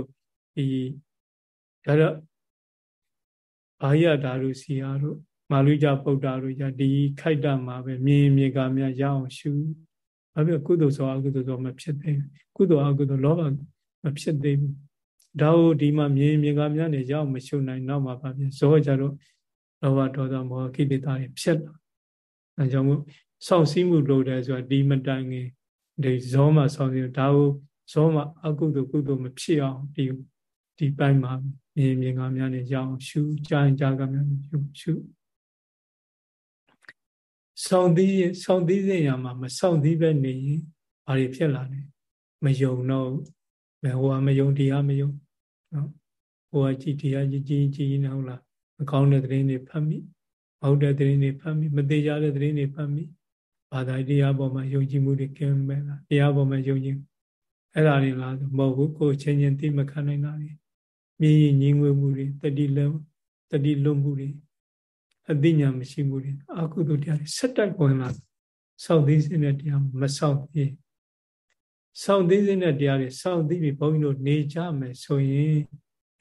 ဒီဒါတော့အာရဓာရုစီယာတို့မာလူကြပုဒ္ဒါတို့ကြဒီခိုက်တာမှာပဲမြင်မြင်ကမြရအောင်ရှုဘာဖြစ်ကုသိုလ်ဆိုအကုသိုလ်ဆိုမဖြစ်သေးဘူးကုသိုလ်အကုသိုလ်လောဘမဖြစ်သေးဘူး ဒါကိုဒီမှာမြင်မြင်ကမြနဲ့ရအောင်မရှုနိုင်တော့မှဘာဖြစ်ဇောကြတော့လောဘဒေါသမောဟကိလေသာတွေဖြစ်လာအဲကြောင့်မို့စောင့်စည်းမှုလုပ်တယ်ဆိုတာဒီမတိုင်ခင်ဒီဇောမှာစောင့်စည်းဒါကိုဇောမှာအကုသိုလ်ကုသိုလ်မဖြစ်အောင်ဒီဒီပိုင်းမှာမြင်မြင်ကများနဲ့ရအောင်ရှုကြားရင်ကြားကများနဲ့ရှုရှုစောင့်သီးစောင့်သီးစဉ်ရမှာမစောင့်သီးပဲနေရင်ဘာတွေဖြစ်လာလဲမယုံတော့ ဘယ်ဟိုကမယုံတရားမယုံနော်ဟိုကကြည်တရားကြည်ကြည်ကြည်နေဟုတ်လားမကောင်းတဲ့သတင်းတွေဖတ်မိမဟုတ်တဲ့သတင်းတွေဖတ်မိမသေးကြတဲ့သတင်းတွေဖတ်မိဘာသာတရားပေါ်မှာယုံကြည်မှုတွေကင်းမဲ့လားတရားပေါ်မှာယုံကြည်အဲ့ဒါတွေလားမဟုတ်ဘူးကိုယ်ချင်းချင်းသိမခံနိုင်တာတွေမြည်ရင်ညီငွေမှုတွေတတိလုံးတတိလွတ်မှုတွေအသိဉာဏ်မရှိမှုတွေအကုသိုလ်တရားတွေဆက်တိုက်ဝင်လာစောင့်သိစင်းတဲ့တရားမစောင့်သိ စောင့်သိစင်းတဲ့တရားတွေစောင့်သိပြီးဘုန်းကြီးတို့နေကြမယ်ဆိုရင်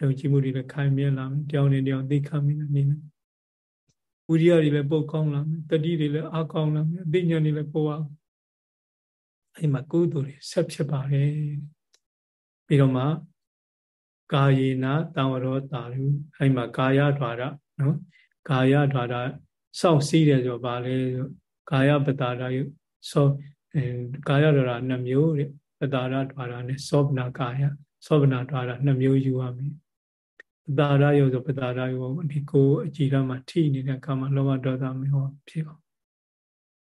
ယုံကြည်မှုတွေလည်းခိုင်မြဲလာမယ်တယောက်နဲ့တယောက်သိခံမိနေမယ်ဝိရိယတွေလည်းပုတ်ကောင်းလာမယ်တတိတွေလည်းအကောင်းလာမယ်အသိဉာဏ်တွေလည်းပိုအောင်အဲ့မှာကုသိုလ်တွေဆက်ဖြစ်ပါတယ်ပြီးတော့မှကာယေနာတံဝရောတာရုအဲ့မှာကာယဓာရနော်ကာယဓာရစောင့်စည်းတယ်ဆိုပါလေကာယပတာရယ သောကာယဓာရနှစ်မျိုးတဲ့ပတာရဓာရနဲ့သောဗနာကာယသောဗနာဓာရနှစ်မျိုးယူရမယ်ပတာရယောဆိုပတာရယောဒီကိုအကြည်ရမှာထိနေတဲ့အခါမှာလောဘဒေါသမေဟောဖြစ်အောင်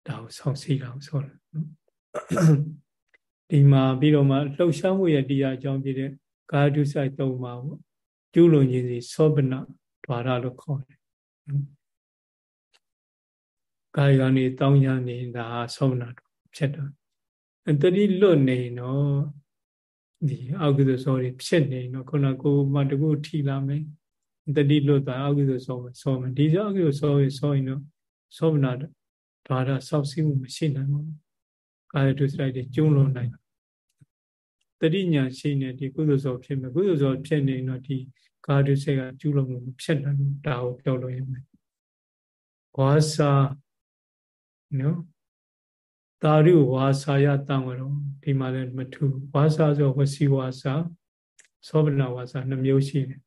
ဒါကိုစောင့်စည်းတာကိုဆိုတယ်နော်ဒီမှာပြီးတော့မှလှုပ်ရှားမှုရဲ့တရားအကြောင်းပြတဲ့ကာယဒုစိုက်သုံးပါပေါ့ကျူးလွန်ခြင်းစီသောဗနာဓာရလို့ခေါ်တယ်ကာယကနေတောင်းရနေတာသောနာ ဖြစ်တော့တတိလွတ်နေတော့ဒီအောက်ကုသိုလ်စောတွေဖြစ်နေတော့ခုနကိုမှတကူထီလာမယ်တတိလွတ်သွားအောက်ကုသိုလ်စောပဲစောမယ်ဒီအောက်ကုသိုလ်စောရစောရင်တော့သောနာဓာရဆောက်စည်းမှုမရှိနိုင်ပါဘူးကာယဒုစရိုက်တွေကျုံးလွန်နိုင်တတိညာရှိနေဒီကုသိုလ်စောဖြစ်မယ်ကုသိုလ်စောဖြစ်နေတော့ဒီကာယဒုစရိုက်ကကျူးလွန်မှုဖြစ်နိုင်ဘူးဒါကိုပြောလို့ရမယ်ဝါစာနော် တာရုဝါစာယတံဝရောဒီမှာလည်းမထူဝါစာဆိုဝစီဝါစာသောဗနာဝါစာနှမျိုးရှိတယ်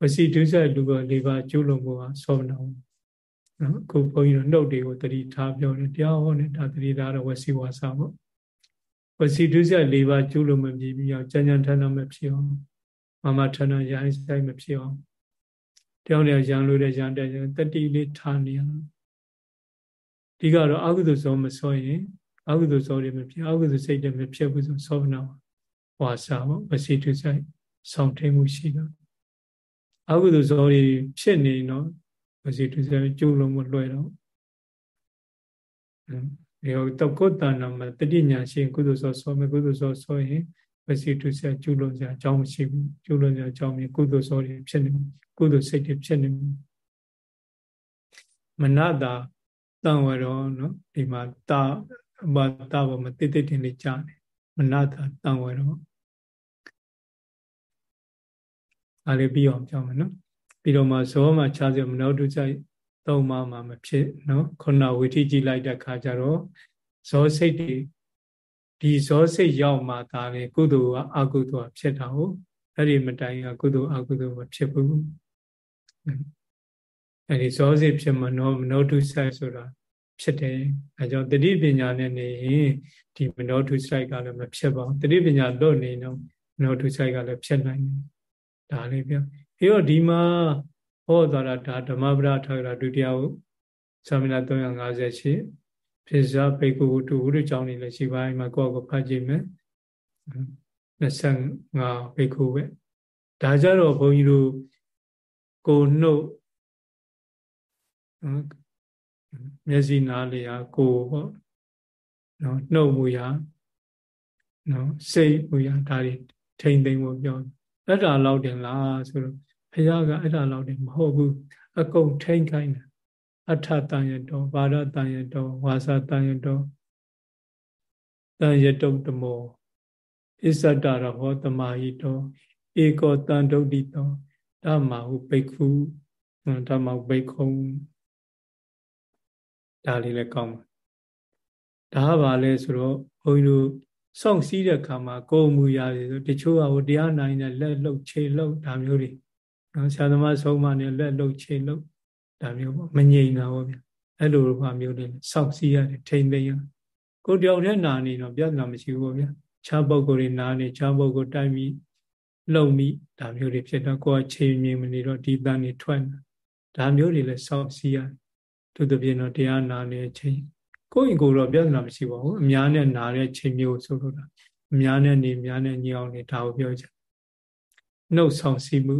ဝစီဒုစရလူက၄ပါးကျုလုံးကိုသောဗနာနော်အခုဘုန်းကြီးတို့နှုတ်တွေကိုတတိထားပြောတယ်တရားဟောနေတာတတိထားတော့ဝစီဝါစာပေါ့ဝစီဒုစရ၄ပါးကျုလုံးမမြည်ပြီးအောင်ကြံကြံထမ်းထမ်းမဖြစ်အောင်မမထဏရဟန်းဆိုင်မဖြစ်အောင်တယောက်နဲ့ရံလို့တဲ့ရံတဲ့တတိလေးထားနေရ ဒီကတော့အကုသိုလ်စောမစောရင်အကုသိုလ်စောတွေမဖြစ်အကုသိုလ်စိတ်တွေမဖြစ်ဘူးဆိုသောနာဝါစာပေါ့ဝစီတုဆိုင်ဆောင်ထိန်မှုရှိတော့အကုသိုလ်စောတွေဖြစ်နေတော့ဝစီတုဆိုင်ကျုံလုံးမလွှဲတော့ဒီတော့ကုတ္တနာမှာတတိညာရှိကုသိုလ်စောစောမယ်ကုသိုလ်စောစောရင်ဝစီတုဆိုင်ကျုံလုံးစရာအကြောင်းမရှိဘူးကျုံလုံးစရာအကြောင်းမြင်ကုသိုလ်စောတွေဖြစ်နေကုသိုလ်စိတ်တွေဖြစ်နေမနတာ တန်ဝရောနော်ဒီမှာတာဘာတာဘောမတိတိတင်လေးကြားတယ်မနတာတန်ဝရောအားလေးပြီးအောင်ပြောမယ်နော်ပြီးတော့မှဇောမှာခြားစမနောတုဆိုင်သုံးပါးမှာမဖြစ်နော်ခုနဝိထိကြည့်လိုက်တဲ့ခါကျတော့ဇောစိတ်တွေဒီဇောစိတ်ရောက်မှဒါလေကုသိုလ်ကအကုသိုလ်ကဖြစ်တာဟုတ်အဲ့ဒီမတိုင်ကကုသိုလ်အကုသိုလ်မဖြစ်ဘူး အဲ့ဒီဇောစိတ်ဖြစ်မနောမနောတုဆိုင်ဆိုတာဖြစ်တယ်အဲကြောင့်တတိပညာနဲ့နေရင်ဒီမနောတုဆိုင်ကလည်းမဖြစ်ပါဘူးတတိပညာလွတ်နေတော့မနောတုဆိုင်ကလည်းဖြစ်နိုင်တယ်ဒါလေးပြောပြီးတော့ဒီမှာဟောသွားတာဒါဓမ္မပဒထာဂရဒုတိယဟုသာမဏေ358ဖြစ်စားဘေကုတုဝိရကြောင့်နေလည်းရှိပါအိမ်မှာကိုယ့်ကိုဖတ်ကြည့်မယ်25ဘေကုပဲဒါကြတော့ဘုန်းကြီးတို့ကိုနှုတ် မျက်စိနားလျာကိုပေါ့နော်နှုတ်မူရာနော်စိတ်မူရာဒါတွေထိမ့်သိမ့်ဖို့ပြောအဲ့ဒါလောက်တင်လားဆိုတော့ဘုရားကအဲ့ဒါလောက်တင်မဟုတ်ဘူးအကုန်ထိမ့်ခိုင်းတယ်အထတန်ရတောဘာရတန်ရတောဝါစာတန်ရတောတန်ရတုတ်တမောဣဇတရဟောတမဟိတောဧကောတန်ဒုတ်တိတောဓမ္မဟုဘိက္ခုဓမ္မဟုဘိက္ခု ဒါလေးလည်းကောင်းပါဒါကဘာလဲဆိုတော့ဘုန်းကြီးတို့စောင့်စည်းတဲ့ခါမှာကိုယ်မူရတယ်ဆိုတချို့ကဟိုတရားနိုင်တဲ့လက်လှုပ်ခြေလှုပ်ဒါမျိုးတွေနော်ဆရာသမားဆုံးမနဲ့လက်လှုပ်ခြေလှုပ်ဒါမျိုးပေါ့မငြိမ်တာပေါ့ဗျအဲ့လိုဘာမျိုးတွေစောင့်စည်းရတယ်ထိမ့်သိမ်းရကိုတယောက်တည်းနာနေတော့ပြဿနာမရှိဘူးပေါ့ဗျခြားပုဂ္ဂိုလ်တွေနာနေခြားပုဂ္ဂိုလ်တိုက်ပြီးလှုပ်မိဒါမျိုးတွေဖြစ်တော့ကိုယ်ချိန်မြင်မနေတော့ဒီတန်နေထွက်ဒါမျိုးတွေလည်းစောင့်စည်းရတယ် သူတပြင်းတော့တရားနာနေချိန်ကိုယ့်ရင်ကိုယ်တော့ပြဿနာမရှိပါဘူးအများနဲ့နာတဲ့ချိန်မျိုးဆိုလို့တာအများနဲ့နေအများနဲ့ညောင်းနေဒါကိုပြောချင်နှုတ်ဆောင်စီမှု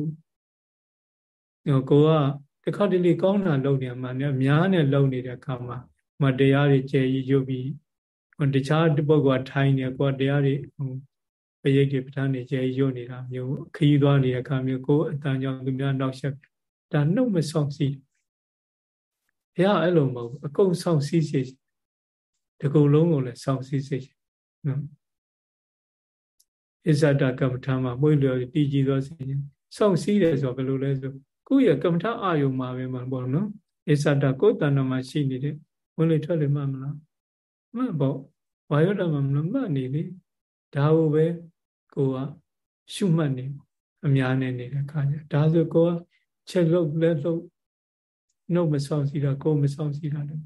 ကိုကတခါတလေကောင်းတာလုပ်နေမှာနဲ့အများနဲ့လုပ်နေတဲ့အခါမှာမတရားတွေကျဲကြီးရုပ်ပြီးတခြားပုဂ္ဂိုလ်ထိုင်းနေကိုတရားတွေပရိတ်တွေပဋ္ဌာန်းတွေကျဲရုပ်နေတာမျိုးခရီးသွားနေတဲ့အခါမျိုးကိုအတန်ကြောင့်သူများနောက်ဆက်ဒါနှုတ်မဆောင်စီဘု ရားအဲ့လိုမဟုတ်အကုန်ဆောင်စည်းစေတကုံလုံးကိုလည်းဆောင်စည်းစေနော်ဣဇဒကမ္မထာမှာမွေးလျော်တည်ကြည်သောစေဆောင်စည်းတယ်ဆိုတော့ဘယ်လိုလဲဆိုကိုယ့်ရဲ့ကမ္မထာအာယုံမှာပဲမှာပေါ့နော်ဣဇဒကိုယ်တဏ္ဍမှာရှိနေတဲ့ဝင်လေထွက်လေမှမလားမှတ်ပေါ့ဝါယောဓမ္မမလို့မှတ်နေလေဒါကိုပဲကိုကရှုမှတ်နေအများနဲ့နေတဲ့ခါကျဒါဆိုကိုကချက်လုတ်လက်လုတ် နှုတ်မဆောင်စီတာကိုယ်မဆောင်စီတာလည်း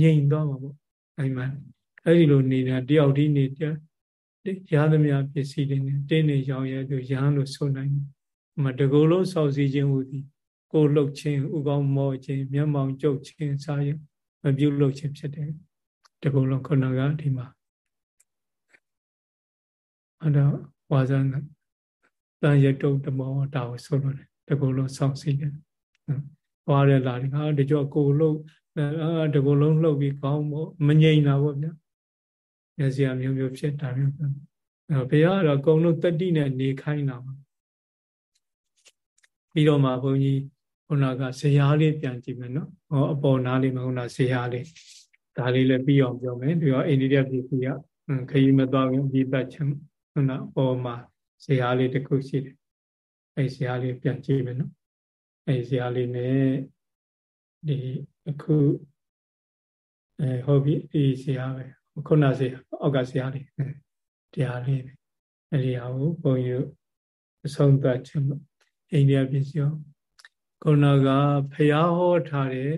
ငြိမ်သွားမှာပေါ့အဲ့မှာအဲ့ဒီလိုနေတာတယောက်တည်းနေရသမျှပစ္စည်းတွေနဲ့တင်းနေရောင်ရဲသူရဟန်းလို့ဆိုနိုင်တယ်။မတကူလုံးစောက်စီခြင်းဟူသည်ကိုလှုပ်ခြင်းဥကောင်းမောခြင်းမျက်မှောင်ကျုပ်ခြင်းစားရမပြုတ်လှုပ်ခြင်းဖြစ်တယ်။တကူလုံးခုနကဒီမှာအဲ့တော့ဝါဇန်တန်ရတုတ်တမောတာကိုဆိုလို့တကူလုံးစောင့်စီတယ်။ သွားရလာတယ်ဟာတကြောကိုလှုပ်အဲတကိုယ်လုံးလှုပ်ပြီးကောင်းမို့မငြိမ်တာပေါ့ဗျာမျက်စိအမျိုးမျိုးဖြစ်တာမျိုးပဲအဲဘုရားကတော့အကုန်လုံးတတိနဲ့နေခိုင်းတာပါပြီးတော့မှဘုန်းကြီးခုနကဇရာလေးပြန်ကြည့်မယ်နော်ဟောအပေါ်နားလေးမှာခုနဇရာလေးဒါလေးလည်းပြီးအောင်ပြောမယ်ပြီးတော့အိန္ဒိယပြည်ကြီးကခရီးမသွားခင်ဒီပတ်ချင်ခုနအပေါ်မှာဇရာလေးတစ်ခုရှိတယ်အဲဇရာလေးပြန်ကြည့်မယ်နော် အဲဇရာလေးနဲ့ဒီအခုအဲဟုတ်ပြီဒီဇရာပဲခုနဇရာအောက်ကဇရာလေးတရားလေးပဲအဲဒီဟာကိုဘုန်းကြီးအဆုံးသတ်ခြင်းအိန္ဒိယပြည်စီရောခုနကဖျားဟောထားတဲ့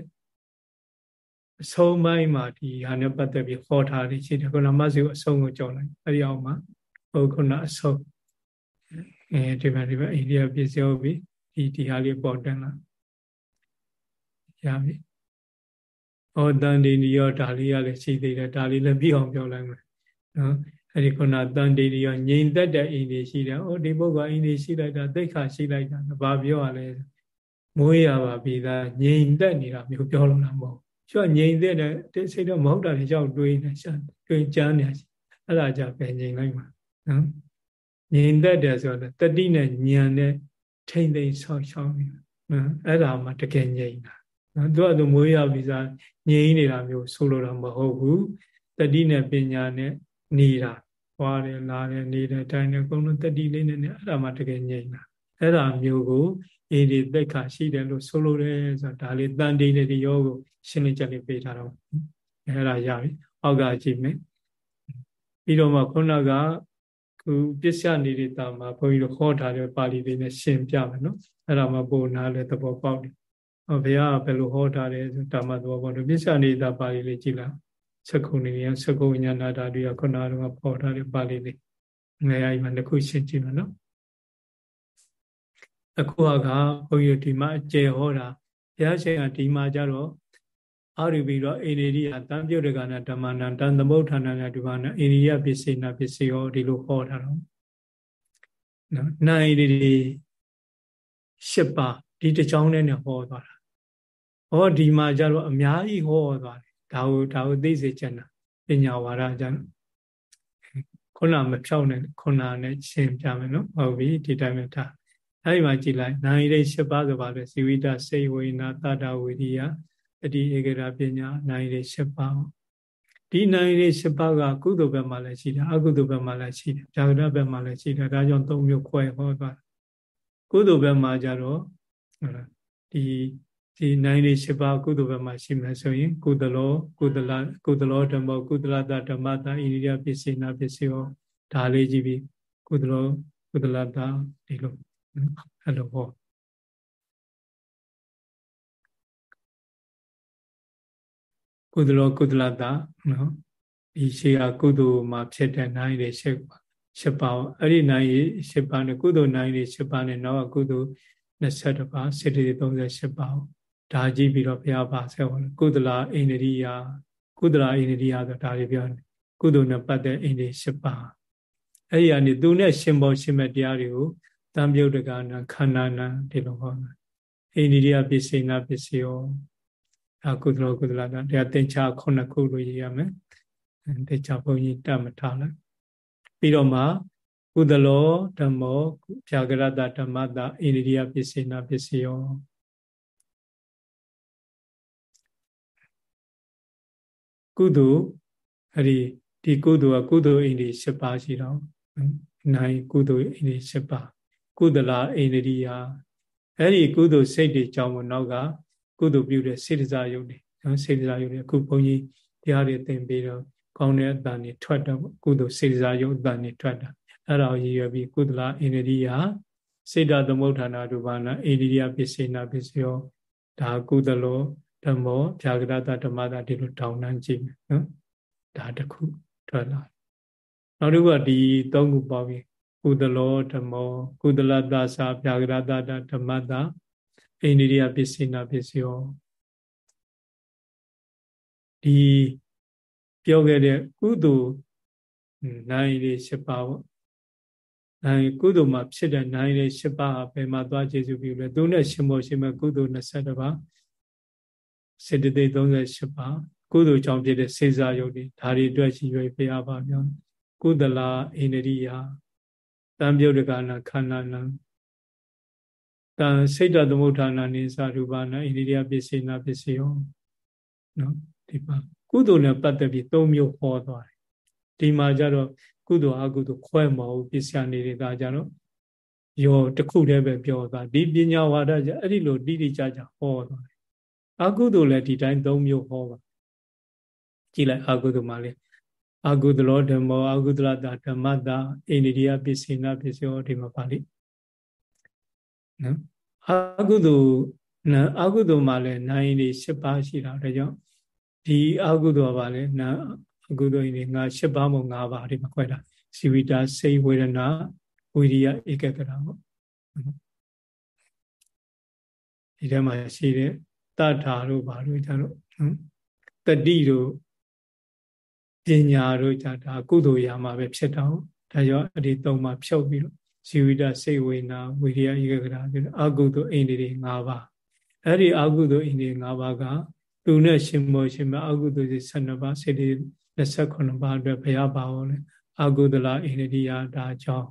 အဆုံးပိုင်းမှာဒီဟာနဲ့ပတ်သက်ပြီးဟောထားတယ်ရှိတယ်ခုနမဆီကိုအဆုံးကိုကြောင်းလိုက်အဲဒီအောင်မှာဟိုခုနအဆုံးအဲဒီမှာဒီမှာအိန္ဒိယပြည့်စုံပြီ ဒီဒီဟာလေးပေါ်တက်လာရပြီဩတန်ဒီနီရောဒါလေးရလည်းရှိသေးတယ်ဒါလေးလည်းပြီးအောင်ပြောလိုက်မယ်နော်အဲ့ဒီခုနတန်ဒီနီရောငြိမ်သက်တဲ့အိန္ဒိရှိတယ်ဩဒီပုဂ္ဂိုလ်အိန္ဒိရှိလိုက်တာသိခါရှိလိုက်တာဘာပြောရလဲမိုးရပါပြီသားငြိမ်သက်နေတာမျိုးပြောလို့လားမဟုတ်ကျွတ်ငြိမ်သက်တဲ့စိတ်တော့မဟုတ်တာတွေကြောက်တွေးနေရှာတွေးကြမ်းနေအဲ့ဒါကြပဲငြိမ်လိုက်မှာနော်ငြိမ်သက်တယ်ဆိုတော့တတိနဲ့ဉာဏ်နဲ့ ထိမ့်သိမ့်ဆောက်ရှောက်နေတာနော်အဲ့ဒါမှတကယ်ငြိမ်တာနော်သူကသူမွေးရပြီးသားငြိမ်နေတာမျိုးဆိုလိုတာမဟုတ်ဘူးတတိနဲ့ပညာနဲ့နေတာွားတယ်လာတယ်နေတယ်တိုင်းတယ်အကုန်လုံးတတိလေးနဲ့အဲ့ဒါမှတကယ်ငြိမ်တာအဲ့ဒါမျိုးကိုအေဒီသက်ခါရှိတယ်လို့ဆိုလိုတယ်ဆိုတာဒါလေးတန်တေးတဲ့ရောကိုရှင်းလင်းချက်လေးပေးထားတော့အဲ့ဒါရပြီအောက်ကကြည့်မယ်ပြီးတော့မှခုနက ခုပစ္စယနေတာမှာဘုန်းကြီးတို့ခေါ်ထားတဲ့ပါဠိလေးနဲ့ရှင်းပြမယ်နော်အဲ့ဒါမှပို့နားလဲသဘောပေါက်တယ်ဟောဘုရားကဘယ်လိုဟောထားတယ်ဆိုတာမှသဘောပေါက်တယ်ပစ္စယနေတာပါဠိလေးကြည့်လိုက်သက္ကုနေရသက္ကုဉာဏတာတွေကခုနကပေါ်ထားတဲ့ပါဠိလေးငယ်အိမ်မှာတစ်ခုရှင်းကြည့်မယ်နော်အခုကဘုန်းကြီးဒီမှာအကျေဟောတာဘုရားရှင်ကဒီမှာကြတော့ အာရိပြီးတော့အိန္ဒိယတံပြုတ်တကနာဓမ္မနာတန်သမုဋ္ဌာနာနဲ့ဒီမှာနဲ့အိန္ဒိယပစ္စေနာပစ္စည်းဟောဒီလိုဟောတာတော့နော်နိုင်ဒီရှစ်ပါဒီတစ်ကြောင်းနဲ့ဟောသွားတာဟောဒီမှာကြတော့အများကြီးဟောသွားတယ်ဒါကိုဒါကိုသိစေချင်တာပညာဝါဒကြတော့ခုနမဖြောက်နဲ့ခုနနဲ့ရှင်းပြမယ်နော်ဟုတ်ပြီဒီတိုင်းပဲထားအဲဒီမှာကြည်လိုက်နိုင်ရိ၈ပါးဆိုပါလေဇီဝိတစေဝိနာတတဝိရိယ အတိဧကရာပညာနိုင်ရိ၈ပါးဒီနိုင်ရိ၈ပါးကကုသိုလ်ဘက်မှာလည်းရှိတယ်အကုသိုလ်ဘက်မှာလည်းရှိတယ်ဇာဂရဘက်မှာလည်းရှိတယ်ဒါကြောင့်၃မျိုးခွဲဟောသွားကုသိုလ်ဘက်မှာကြတော့ဒီဒီနိုင်ရိ၈ပါးကုသိုလ်ဘက်မှာရှိမယ်ဆိုရင်ကုသလောကုသလကုသလောဓမ္မကုသလတဓမ္မတာဣရိယပစ္စေနာပစ္စယောဒါလေးကြည့်ပြီးကုသလောကုသလတာဒီလိုအဲ့လိုဟော ကုသလောကုသလတာနော်ဒီရှိကကုသိုလ်မှာဖြစ်တဲ့နိုင်တွေရှစ်ပါရှစ်ပါအဲ့ဒီနိုင်ရေရှစ်ပါနဲ့ကုသိုလ်နိုင်တွေရှစ်ပါနဲ့နောက်ကကုသိုလ်22ပါစေတသိက်38ပါဒါကြည့်ပြီးတော့ဘုရားပါဆက်ဟောကုသလာအိန္ဒိယကုသလာအိန္ဒိယဆိုဒါတွေပြောတယ်ကုသိုလ်နဲ့ပတ်သက်အိန္ဒိရှစ်ပါအဲ့ဒီကနေသူနဲ့ရှင်ဘောရှင်မဲ့တရားတွေကိုတံပြုတ်တကနာခန္ဓာနာဒီလိုဟောတာအိန္ဒိယပစ္စေနာပစ္စယော အကုသလကုသလတာတရားသင်္ချာခုနှစ်ခုလို့ရေးရမယ်သင်္ချာဘုန်းကြီးတတ်မထားလိုက်ပြီးတော့မှကုသလောဓမ္မောဖြာကရတဓမ္မတာအိန္ဒိယပစ္စေနာပစ္စယောကုသိုလ်အဲ့ဒီဒီကုသိုလ်ကကုသိုလ်အိန္ဒိ၈ပါးရှိတော့နိုင်ကုသိုလ်အိန္ဒိ၈ပါးကုသလာအိန္ဒိယအဲ့ဒီကုသိုလ်စိတ်တွေကြောင့်မနောက်က ကုသိုလ်ပြုတဲ့စေတစာယုတ်တွေနော်စေတစာယုတ်တွေအခုဘုန်းကြီးတရားတွေသင်ပြီးတော့ကောင်းတဲ့အတန်တွေထွက်တော့ကုသိုလ်စေတစာယုတ်အတန်တွေထွက်တာအဲ့ဒါကိုရည်ရွယ်ပြီးကုသလာအိန္ဒိယစေတသမုဋ္ဌာနာဒုဘာနာအိန္ဒိယပစ္စေနာပစ္စယောဒါကုသလောဓမ္မောဖြာကရတဓမ္မတာဒီလိုတောင်းတန်းကြည့်မယ်နော်ဒါတခုထွက်လာနောက်တစ်ခုကဒီသုံးခုပေါပြီးကုသလောဓမ္မောကုသလတ္တသာဗျာဂရတတဓမ္မတာ အိန္ဒိယပစ္စေနာပစ္စယောဒီပြောခဲ့တဲ့ကုသိုလ်နိုင်လေး၈ပါးပေါ့နိုင်ကုသိုလ်မှာဖြစ်တဲ့နိုင်လေး၈ပါးဘယ်မှာသွားကျေစုပြုလဲသူနဲ့ရှင်မောရှင်မကုသိုလ်22ပါးစေတသိက်38ပါးကုသိုလ်ကြောင့်ဖြစ်တဲ့စေစာယုတ်တွေဒါတွေအတွက်ရှိရွေးပြရပါမြောင်းကုသလာအိန္ဒိယတံပြုတ်တကနာခန္ဓာနာ တံစိတ်တသမုဋ္ဌာနာနိသရူပနာဣန္ဒိယပစ္စေနာပစ္စယောနော်ဒီပါကုသိုလ်နဲ့ပတ်သက်ပြီး၃မျိုးဟောသွားတယ်ဒီမှာကျတော့ကုသိုလ်အကုသိုလ်ခွဲမဟုတ်ပစ္စယနေတာကြတော့ယောတခုတည်းပဲပြောသွားဒီပညာဝါဒကြအဲ့ဒီလိုတိတိကျကျဟောသွားတယ်အကုသိုလ်လည်းဒီတိုင်း၃မျိုးဟောပါကြည့်လိုက်အကုသိုလ်မှာလေအကုသလောဓမ္မောအကုသလတာဓမ္မတာအိန္ဒိယပစ္စေနာပစ္စယောဒီမှာပါဠိ နော်အကုသိုလ်နော်အကုသိုလ်မှာလည်းနိုင်နေ၈ပါးရှိတာဒါကြောင့်ဒီအကုသိုလ်ကပါလေနော်အကုသိုလ်နေငါ၈ပါးမို့၅ပါးဒီမှာခွဲတာစီဝိတာစိတ်ဝေဒနာဝိရိယဧကကရာပေါ့ဒီထဲမှာရှိတဲ့တထာတို့ဘာလို့ကြတော့တတိတို့ပညာတို့ကြတာကုသိုလ်ရာမှာပဲဖြစ်တော့ဒါကြောင့်အဲ့ဒီသုံးပါဖြုတ်ပြီးတော့ ဇီဝိတစိတ်ဝေနာဝိရိယဧကကရာပြီးတော့အကုသိုလ်အိန္ဒိတွေ၅ပါးအဲ့ဒီအကုသိုလ်အိန္ဒိ၅ပါးကသူနဲ့ရှင်မောရှင်မအကုသိုလ်စိ12ပါးစိတ်တွေ28ပါးအတွက်ဘုရားပါဟောလဲအကုသလအိန္ဒိယဒါကြောင့်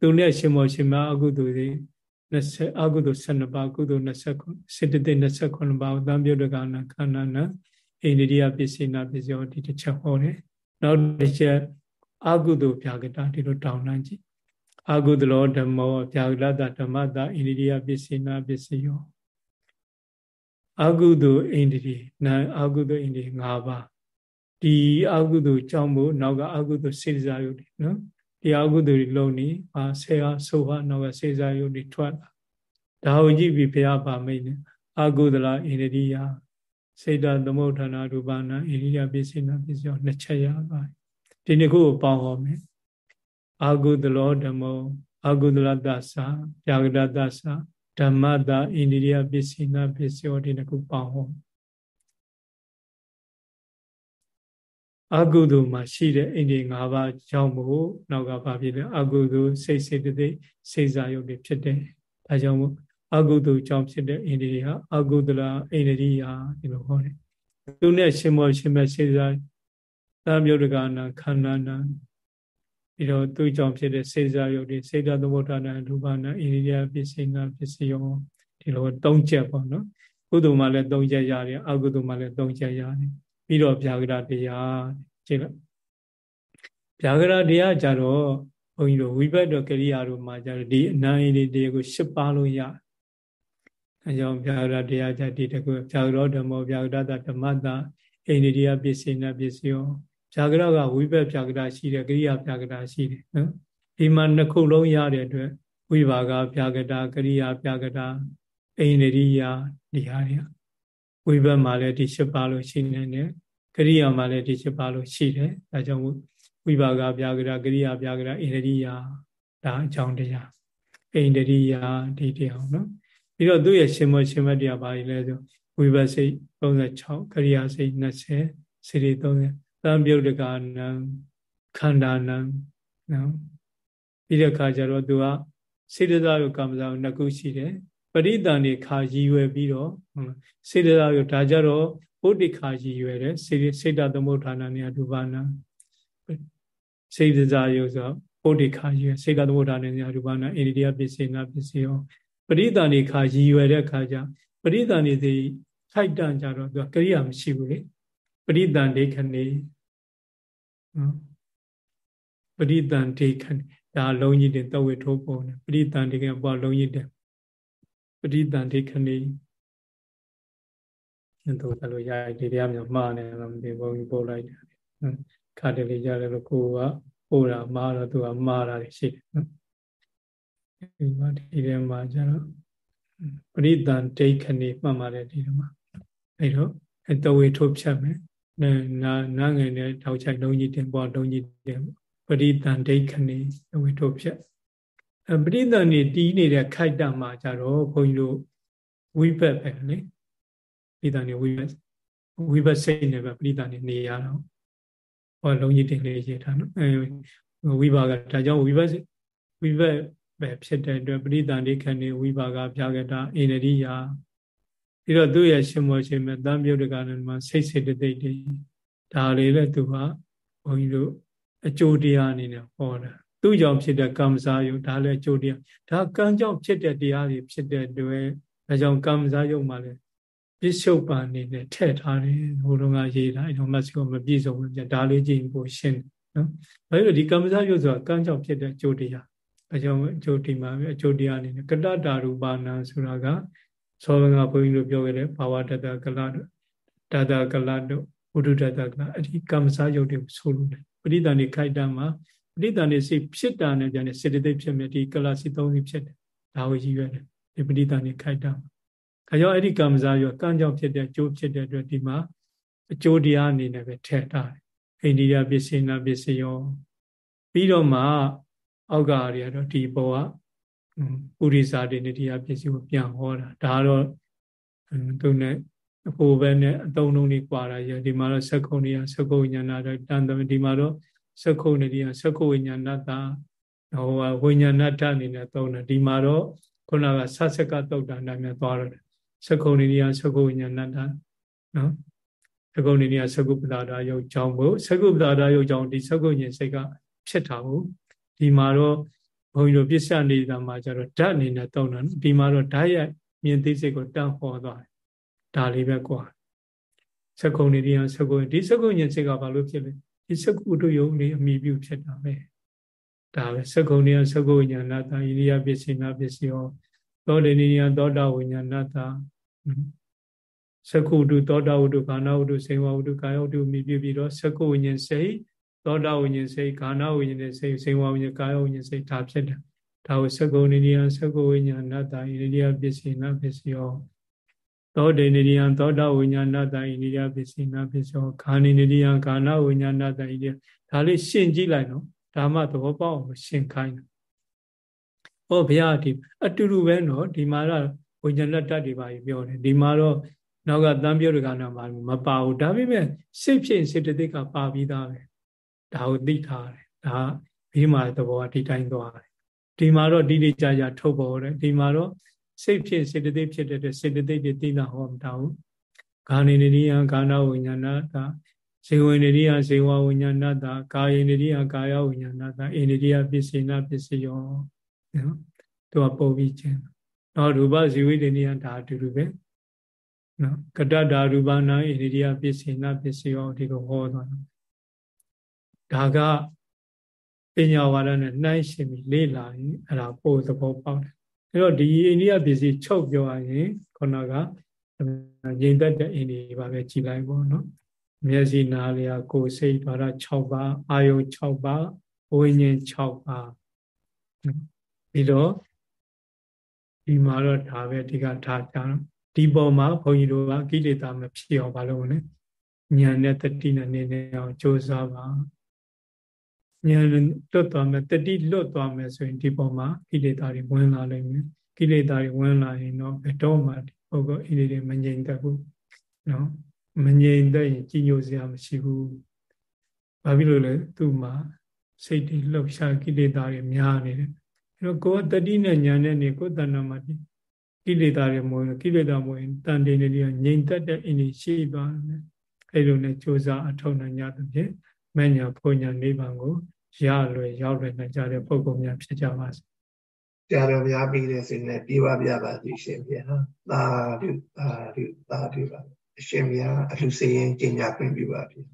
သူနဲ့ရှင်မောရှင်မအကုသိုလ်စိ20အကုသိုလ်12ပါးကုသိုလ်29စေတသိက်29ပါးသံပြုတ်တကနာခန္ဓာနာအိန္ဒိယပစ္စေနာပစ္စယောဒီတစ်ချက်ဟောတယ်နောက်တစ်ချက်အကုသိုလ်ပြာကတာဒီလိုတောင်းနှံကြည့် အကုသလောဓမ္မောပြာကတဓမ္မတာအိန္ဒိယပစ္စေနာပစ္စယောအကုသိုလ်အိန္ဒိနာအကုသိုလ်အိန္ဒိ၅ပါးဒီအကုသိုလ်ကြောင့်မို့နောက်ကအကုသိုလ်စေစားယုတ်တွေနော်ဒီအကုသိုလ်တွေလုံးနေအာဆေဟာဆိုဟာနောက်ကစေစားယုတ်တွေထွက်လာဒါကိုကြည့်ပြီးဘုရားပါမိတ်နေအကုသလဣန္ဒိယစေတသမုဋ္ဌာနာရူပနာဣန္ဒိယပစ္စေနာပစ္စယောနှစ်ချက်ရပါတယ်ဒီနှစ်ခုကိုပေါင်းဟောမယ် အာဂုတလောဓမ္မောအာဂုတလတ္တသာပြာဂဒတ္တသာဓမ္မတာဣန္ဒိယပစ္စေနာပစ္စယောဒီနှစ်ခုပေါင်းဟောအကုသိုလ်မှာရှိတဲ့အိန္ဒိ၅ပါးကြောင့်မို့နောက်ကဘာဖြစ်လဲအကုသိုလ်စိတ်စိတ်တိတ်စိတ်စာယုတ်တွေဖြစ်တယ်ဒါကြောင့်မို့အကုသိုလ်ကြောင့်ဖြစ်တဲ့အိန္ဒိယအကုသလအိန္ဒိယဒီလိုဟောတယ်သူနဲ့ရှင်မောရှင်မဲ့စိတ်စာသာမြုပ်တကနာခန္ဓာနာ ပြီးတော့သူကြောင့်ဖြစ်တဲ့စေစာယုတ်တွေစေတသမုဋ္ဌာနာရူပနာအိန္ဒိယပစ္စေနာပစ္စယောဒီလို၃ချက်ပေါ့နော်ကုသိုလ်မှလည်း၃ချက်ရတယ်အကုသိုလ်မှလည်း၃ချက်ရတယ်ပြီးတော့ဗျာဂရတရားကြည့်လို့ဗျာဂရတရားကြတော့ဘုန်းကြီးတို့ဝိဘတ်တော်ကရိယာတို့မှာကြတော့ဒီအနန္တလေးတရားကို၈ပါးလို့ရအဲကြောင့်ဗျာဂရတရားကြဒီတကူဗျာဂရောဓမ္မောဗျာဂရတဓမ္မတာအိန္ဒိယပစ္စေနပစ္စယော ဗျာဂရကဝိဘတ်ဗျာဂရရှိတယ်ကရိယာဗျာဂရရှိတယ်နော်ဒီမှာနှစ်ခုလုံးရတဲ့အတွက်ဝိဘာကဗျာဂတာကရိယာဗျာဂတာအိန္ဒိယဒီဟာတွေဝိဘတ်မှာလည်းဒီ၈ပါးလို့ရှိနေတယ်ကရိယာမှာလည်းဒီ၈ပါးလို့ရှိတယ်ဒါကြောင့်ဝိပါကပြာကရာကရိယာပြာကရာဣန္ဒိယဒါအကြောင်းတရားဣန္ဒိယဒီတရားနော်ပြီးတော့သူ့ရဲ့ရှင်မရှင်မတရားပါလဲဆိုဝိပဿိ36ကရိယာစိတ်20စေတီ30 သံပြုတ်တကနံခန္ဓာနံနော်ပြီးတဲ့အခါကျတော့သူကစေတသာရောကာမဇာကိုနှစ်ခုရှိတယ်ပရိသန်နေခါရည်ရွယ်ပြီးတော့စေတသာရောဒါကြတော့ဗုဒ္ဓခါရည်ရွယ်တယ်စေစေတသမုဋ္ဌာနာနေဒုဘာနာစေတစာယောဆိုဗုဒ္ဓခါရည်ရွယ်စေကသမုဋ္ဌာနာနေဒုဘာနာအိန္ဒိယပစ္စေနာပစ္စယောပရိသန်နေခါရည်ရွယ်တဲ့ခါကျပရိသန်နေစီထိုက်တန်ကြတော့သူကကရိယာမရှိဘူးလေပရိသန်ဒိဋ္ဌ နေနော်ပရိသန်ဒိဋ္ဌနေဒါလုံးကြီးတင်တဝေထိုးပုံတယ်ပရိသန်ဒိဋ္ဌနေပေါ်လုံးကြီးတယ်ပရိသန်ဒိဋ္ဌနေသူကလို့ရဒီတရားမျိုးမှားနေတော့မသိဘုံကြီးပို့လိုက်တယ်ခါတလေကြတယ်လို့ကိုကပို့တာမှားတော့သူကမှားတာရှိတယ်နော်ဒီမှာဒီထဲမှာကျတော့ပရိသန်ဒိဋ္ဌနေမှတ်ပါတယ်ဒီထဲမှာအဲ့တော့အတဝေထုတ်ဖြတ်မယ် နာနာငယ်နဲ့ထောက်ချိုက်လုံးကြီးတင်ပေါ်လုံးကြီးတင်ပရိသန်ဒိဋ္ဌနေတဝေထုတ်ဖြတ်အပရိသန်နေတီးနေတဲ့ခိုက်တမှာကြတော့ဘုန်းကြီးတို့ဝိဘက်ပဲလေပိဋကနေဝိဘတ်ဝိဘတ်စိတ်နဲ့ပဲပိဋကနေနေရတော့ဟောလုံးကြီးတင်လေးရေးထားနော်အဲဝိဘာကဒါကြောင့်ဝိဘတ်ဝိဘတ်ပဲဖြစ်တဲ့အတွက်ပိဋနေခဏေဝိဘာကပြာကတာအိန္ဒိယ ပြီးတော့သူ့ရဲ့ရှင်မောရှင်မဲ့တန်ပြုတ်တကလည်းမှာစိတ်စိတ်တိတ်တွေဒါလေးလည်းသူကဘုန်းကြီးတို့အကျိုးတရားအနေနဲ့ဟောတာသူ့ကြောင့်ဖြစ်တဲ့ကံစားယုံဒါလည်းအကျိုးတရားဒါကံကြောင့်ဖြစ်တဲ့တရားတွေဖြစ်တဲ့အတွက်ဒါကြောင့်ကံစားယုံမှာလည်းပစ္စုပန်အနေနဲ့ထည့်ထားတယ်ဟိုတုန်းကရေးတာအဲတော့မတ်စကမပြည့်စုံဘူးပြဒါလေးကြည့်ဖို့ရှင်းနော်ဘာလို့ဒီကမ္မဇယုတ်ဆိုတာကံကြောင့်ဖြစ်တဲ့ကြိုတရားအကြောင်းအကျိုးဒီမှာပဲအကျိုးတရားအနေနဲ့ကတ္တတာရူပနာဆိုတာက သောဘင်္ဂဘုန်းကြီးတို့ပြောခဲ့တဲ့ဘာဝတတကလတို့တတကလတို့ဝုဒ္ဓတတကလအဲ့ဒီကမ္မဇယုတ်တွေဆိုလို့တယ်ပရိသန်ဒီခိုက်တမှာပရိသန်ဒီစိဖြစ်တာနဲ့ပြန်နေစေတသိက်ဖြစ်မြဲဒီကလစီသုံးစီဖြစ်တယ်ဒါကိုရည်ရွယ်တယ်ဒီပရိသန်ဒီခိုက်တမှာဒါကြောင့်အဲ့ဒီကံစားရောကံကြောင့်ဖြစ်တဲ့အကျိုးဖြစ်တဲ့အတွက်ဒီမှာအကျိုးတရားအနေနဲ့ပဲထည့်ထားတယ်အိန္ဒိယပစ္စေနာပစ္စယောပြီးတော့မှအောက်ကတွေကတော့ဒီဘောက ပုရိသတိနေတရားပစ္စည်းကိုပြန်ဟောတာဒါတော့သူနဲ့အဖို့ပဲနဲ့အတုံးလုံးလေးကွာတာရဒီမှာတော့သက္ခုံနေရသက္ခုဝိညာဏတော့တန်တယ်ဒီမှာတော့သက္ခုံနေရသက္ခုဝိညာဏတာဟိုဝိညာဏတအနေနဲ့သုံးတယ်ဒီမှာတော့ခုနကဆတ်ဆက်ကတုတ်တာနာမည်သွားတော့သက္ခုံနေရသက္ခုဝိညာဏတာနော်သက္ခုံနေရသက္ကုပ္ပတာဒယုတ်ကြောင့်ကိုသက္ကုပ္ပတာဒယုတ်ကြောင့်ဒီသက္ခုဉ္စိတ်ကဖြစ်တာဟုတ်ဒီမှာတော့ ဘုန်းကြီးတို့ပြစ္ဆနေတာမှာကျတော့ဓာတ်အနေနဲ့သုံးတာဒီမှာတော့ဓာတ်ရဲ့မြင်သိစိတ်ကိုတန့်ဟောသွားတယ်ဒါလေးပဲကွာသက္ကုံနေဒီဟာသက္ကုံဒီသက္ကုဉ္စိတ်ကဘာလို့ဖြစ်လဲဒီသက္ကုတုယုံလေးအမိပြုဖြစ်တာပဲဒါပဲသက္ကုံနေသက္ကုဉ္ညာဏတာဣရိယပစ္စေနာပစ္စယောသောတေနိယသောတာဝိညာဏတာသက္ကုတုသောတာဝတ္တုကာဏဝတ္တုစေဝဝတ္တုကာယဝတ္တုမိပြုပြီးတော့သက္ကုဉ္ဉ္စိတ် သောတာဝိညာဉ်စိတ်ခန္ဓာဝိညာဉ်နဲ့စိတ်စေဝဝိညာဉ်ကာယဝိညာဉ်စိတ်ဒါဖြစ်တယ်ဒါကိုသက္ကုဏိနိယသက္ကုဝိညာဏတ္တဣရိယပစ္စေနပစ္စယောသောတေနိယသောတာဝိညာဏတ္တဣရိယပစ္စေနပစ္စယောခာနိနိယခန္ဓာဝိညာဏတ္တဣရိယဒါလေးရှင်းကြည့်လိုက်နော်ဒါမှသဘောပေါက်အောင်ရှင်းခိုင်းတယ်ဟောဘုရားဒီအတူတူပဲနော်ဒီမှာတော့ဝိညာဏတ္တတွေပါပြောတယ်ဒီမှာတော့နောက်ကတန်ပြုတ်ကနာမှာမပါဘူးဒါပေမဲ့စိတ်ဖြစ်စေတသိက်ကပါပြီးသားပဲ ဒါကိုသိထားတယ်ဒါဘေးမှာသဘောကဒီတိုင်းသွားတယ်ဒီမှာတော့ဒီဒီကြာကြာထုတ်ပေါ်တယ်ဒီမှာတော့စိတ်ဖြစ်စေတသိက်ဖြစ်တဲ့စေတသိက်တွေသိတာဟောမတာဘူးခာနိနိယကာဏဝိညာဏတာဇေဝနိရိယဇေဝဝိညာဏတာကာယနိရိယကာယဝိညာဏတာအိနိရိယပစ္စေနပစ္စယောနော်သူကပုံပြီးခြင်းတော့ရူပဇေဝိတ္တနိယဒါအတူတူပဲနော်ကတ္တဓာရူပနာဣရိယပစ္စေနပစ္စယောဒီကိုဟောသွားတယ် ဒါကပညာဝါဒနဲ့နှိုင်းရှင်ပြီးလေ့လာရင်အဲ့ဒါပို့သဘောပေါက်တယ်အဲ့တော့ဒီအိန္ဒိယပစ္စည်းချုပ်ပြောရရင်ခုနကငြိမ်သက်တဲ့အိန္ဒိယပါပဲကြည်လိုက်ပေါ့နော်မျက်စိနားလျာကိုယ်စိတ်ဓာတ်6ပါးအာယု6ပါးဝိညာဉ်6ပါးပြီးတော့ဒီမှာတော့ဒါပဲအဓိကထားကြတော့ဒီပေါ်မှာဘုန်းကြီးတို့ကကိလေသာမဖြစ်အောင်မလုပ်နဲ့ဉာဏ်နဲ့တတိနဲ့နေနေအောင်ကြိုးစားပါ ဉာဏ်လွတ်သွားမယ်တတိလွတ်သွားမယ်ဆိုရင်ဒီပေါ်မှာကိလေသာတွေဝင်လာလိမ့်မယ်ကိလေသာတွေဝင်လာရင်တော့ဘယ်တော့မှဒီပုဂ္ဂိုလ်အိဒီတွေမငြိမ်သက်ဘူးနော်မငြိမ်သက်ရင်ကြီးညိုစရာမရှိဘူးဘာဖြစ်လို့လဲသူ့မှာစိတ်တွေလှုပ်ရှားကိလေသာတွေများနေတယ်အဲတော့ကိုယ်တတိနဲ့ဉာဏ်နဲ့နေကိုယ်တဏ္ဍမှာကိလေသာတွေမဝင်ကိလေသာမဝင်တန်တေနေတွေငြိမ်သက်တဲ့အင်းကြီးရှိသွားတယ်အဲလိုနဲ့ကြိုးစားအထောက်နိုင်ကြသဖြင့်မညာဖွညာနိဗ္ဗာန်ကို ရလွယ်ရောက်လွယ်နိုင်ကြတဲ့ပုဂ္ဂိုလ်များဖြစ်ကြပါစေ။တရားတော်များပြီးတဲ့စိတ်နဲ့ပြေပါပြပါသိရှင်ဗျာ။သာဓုသာဓုသာဓုပါအရှင်မြတ်အလှစေရင်ကျင့်ကြခွင့်ပြုပါဗျာ။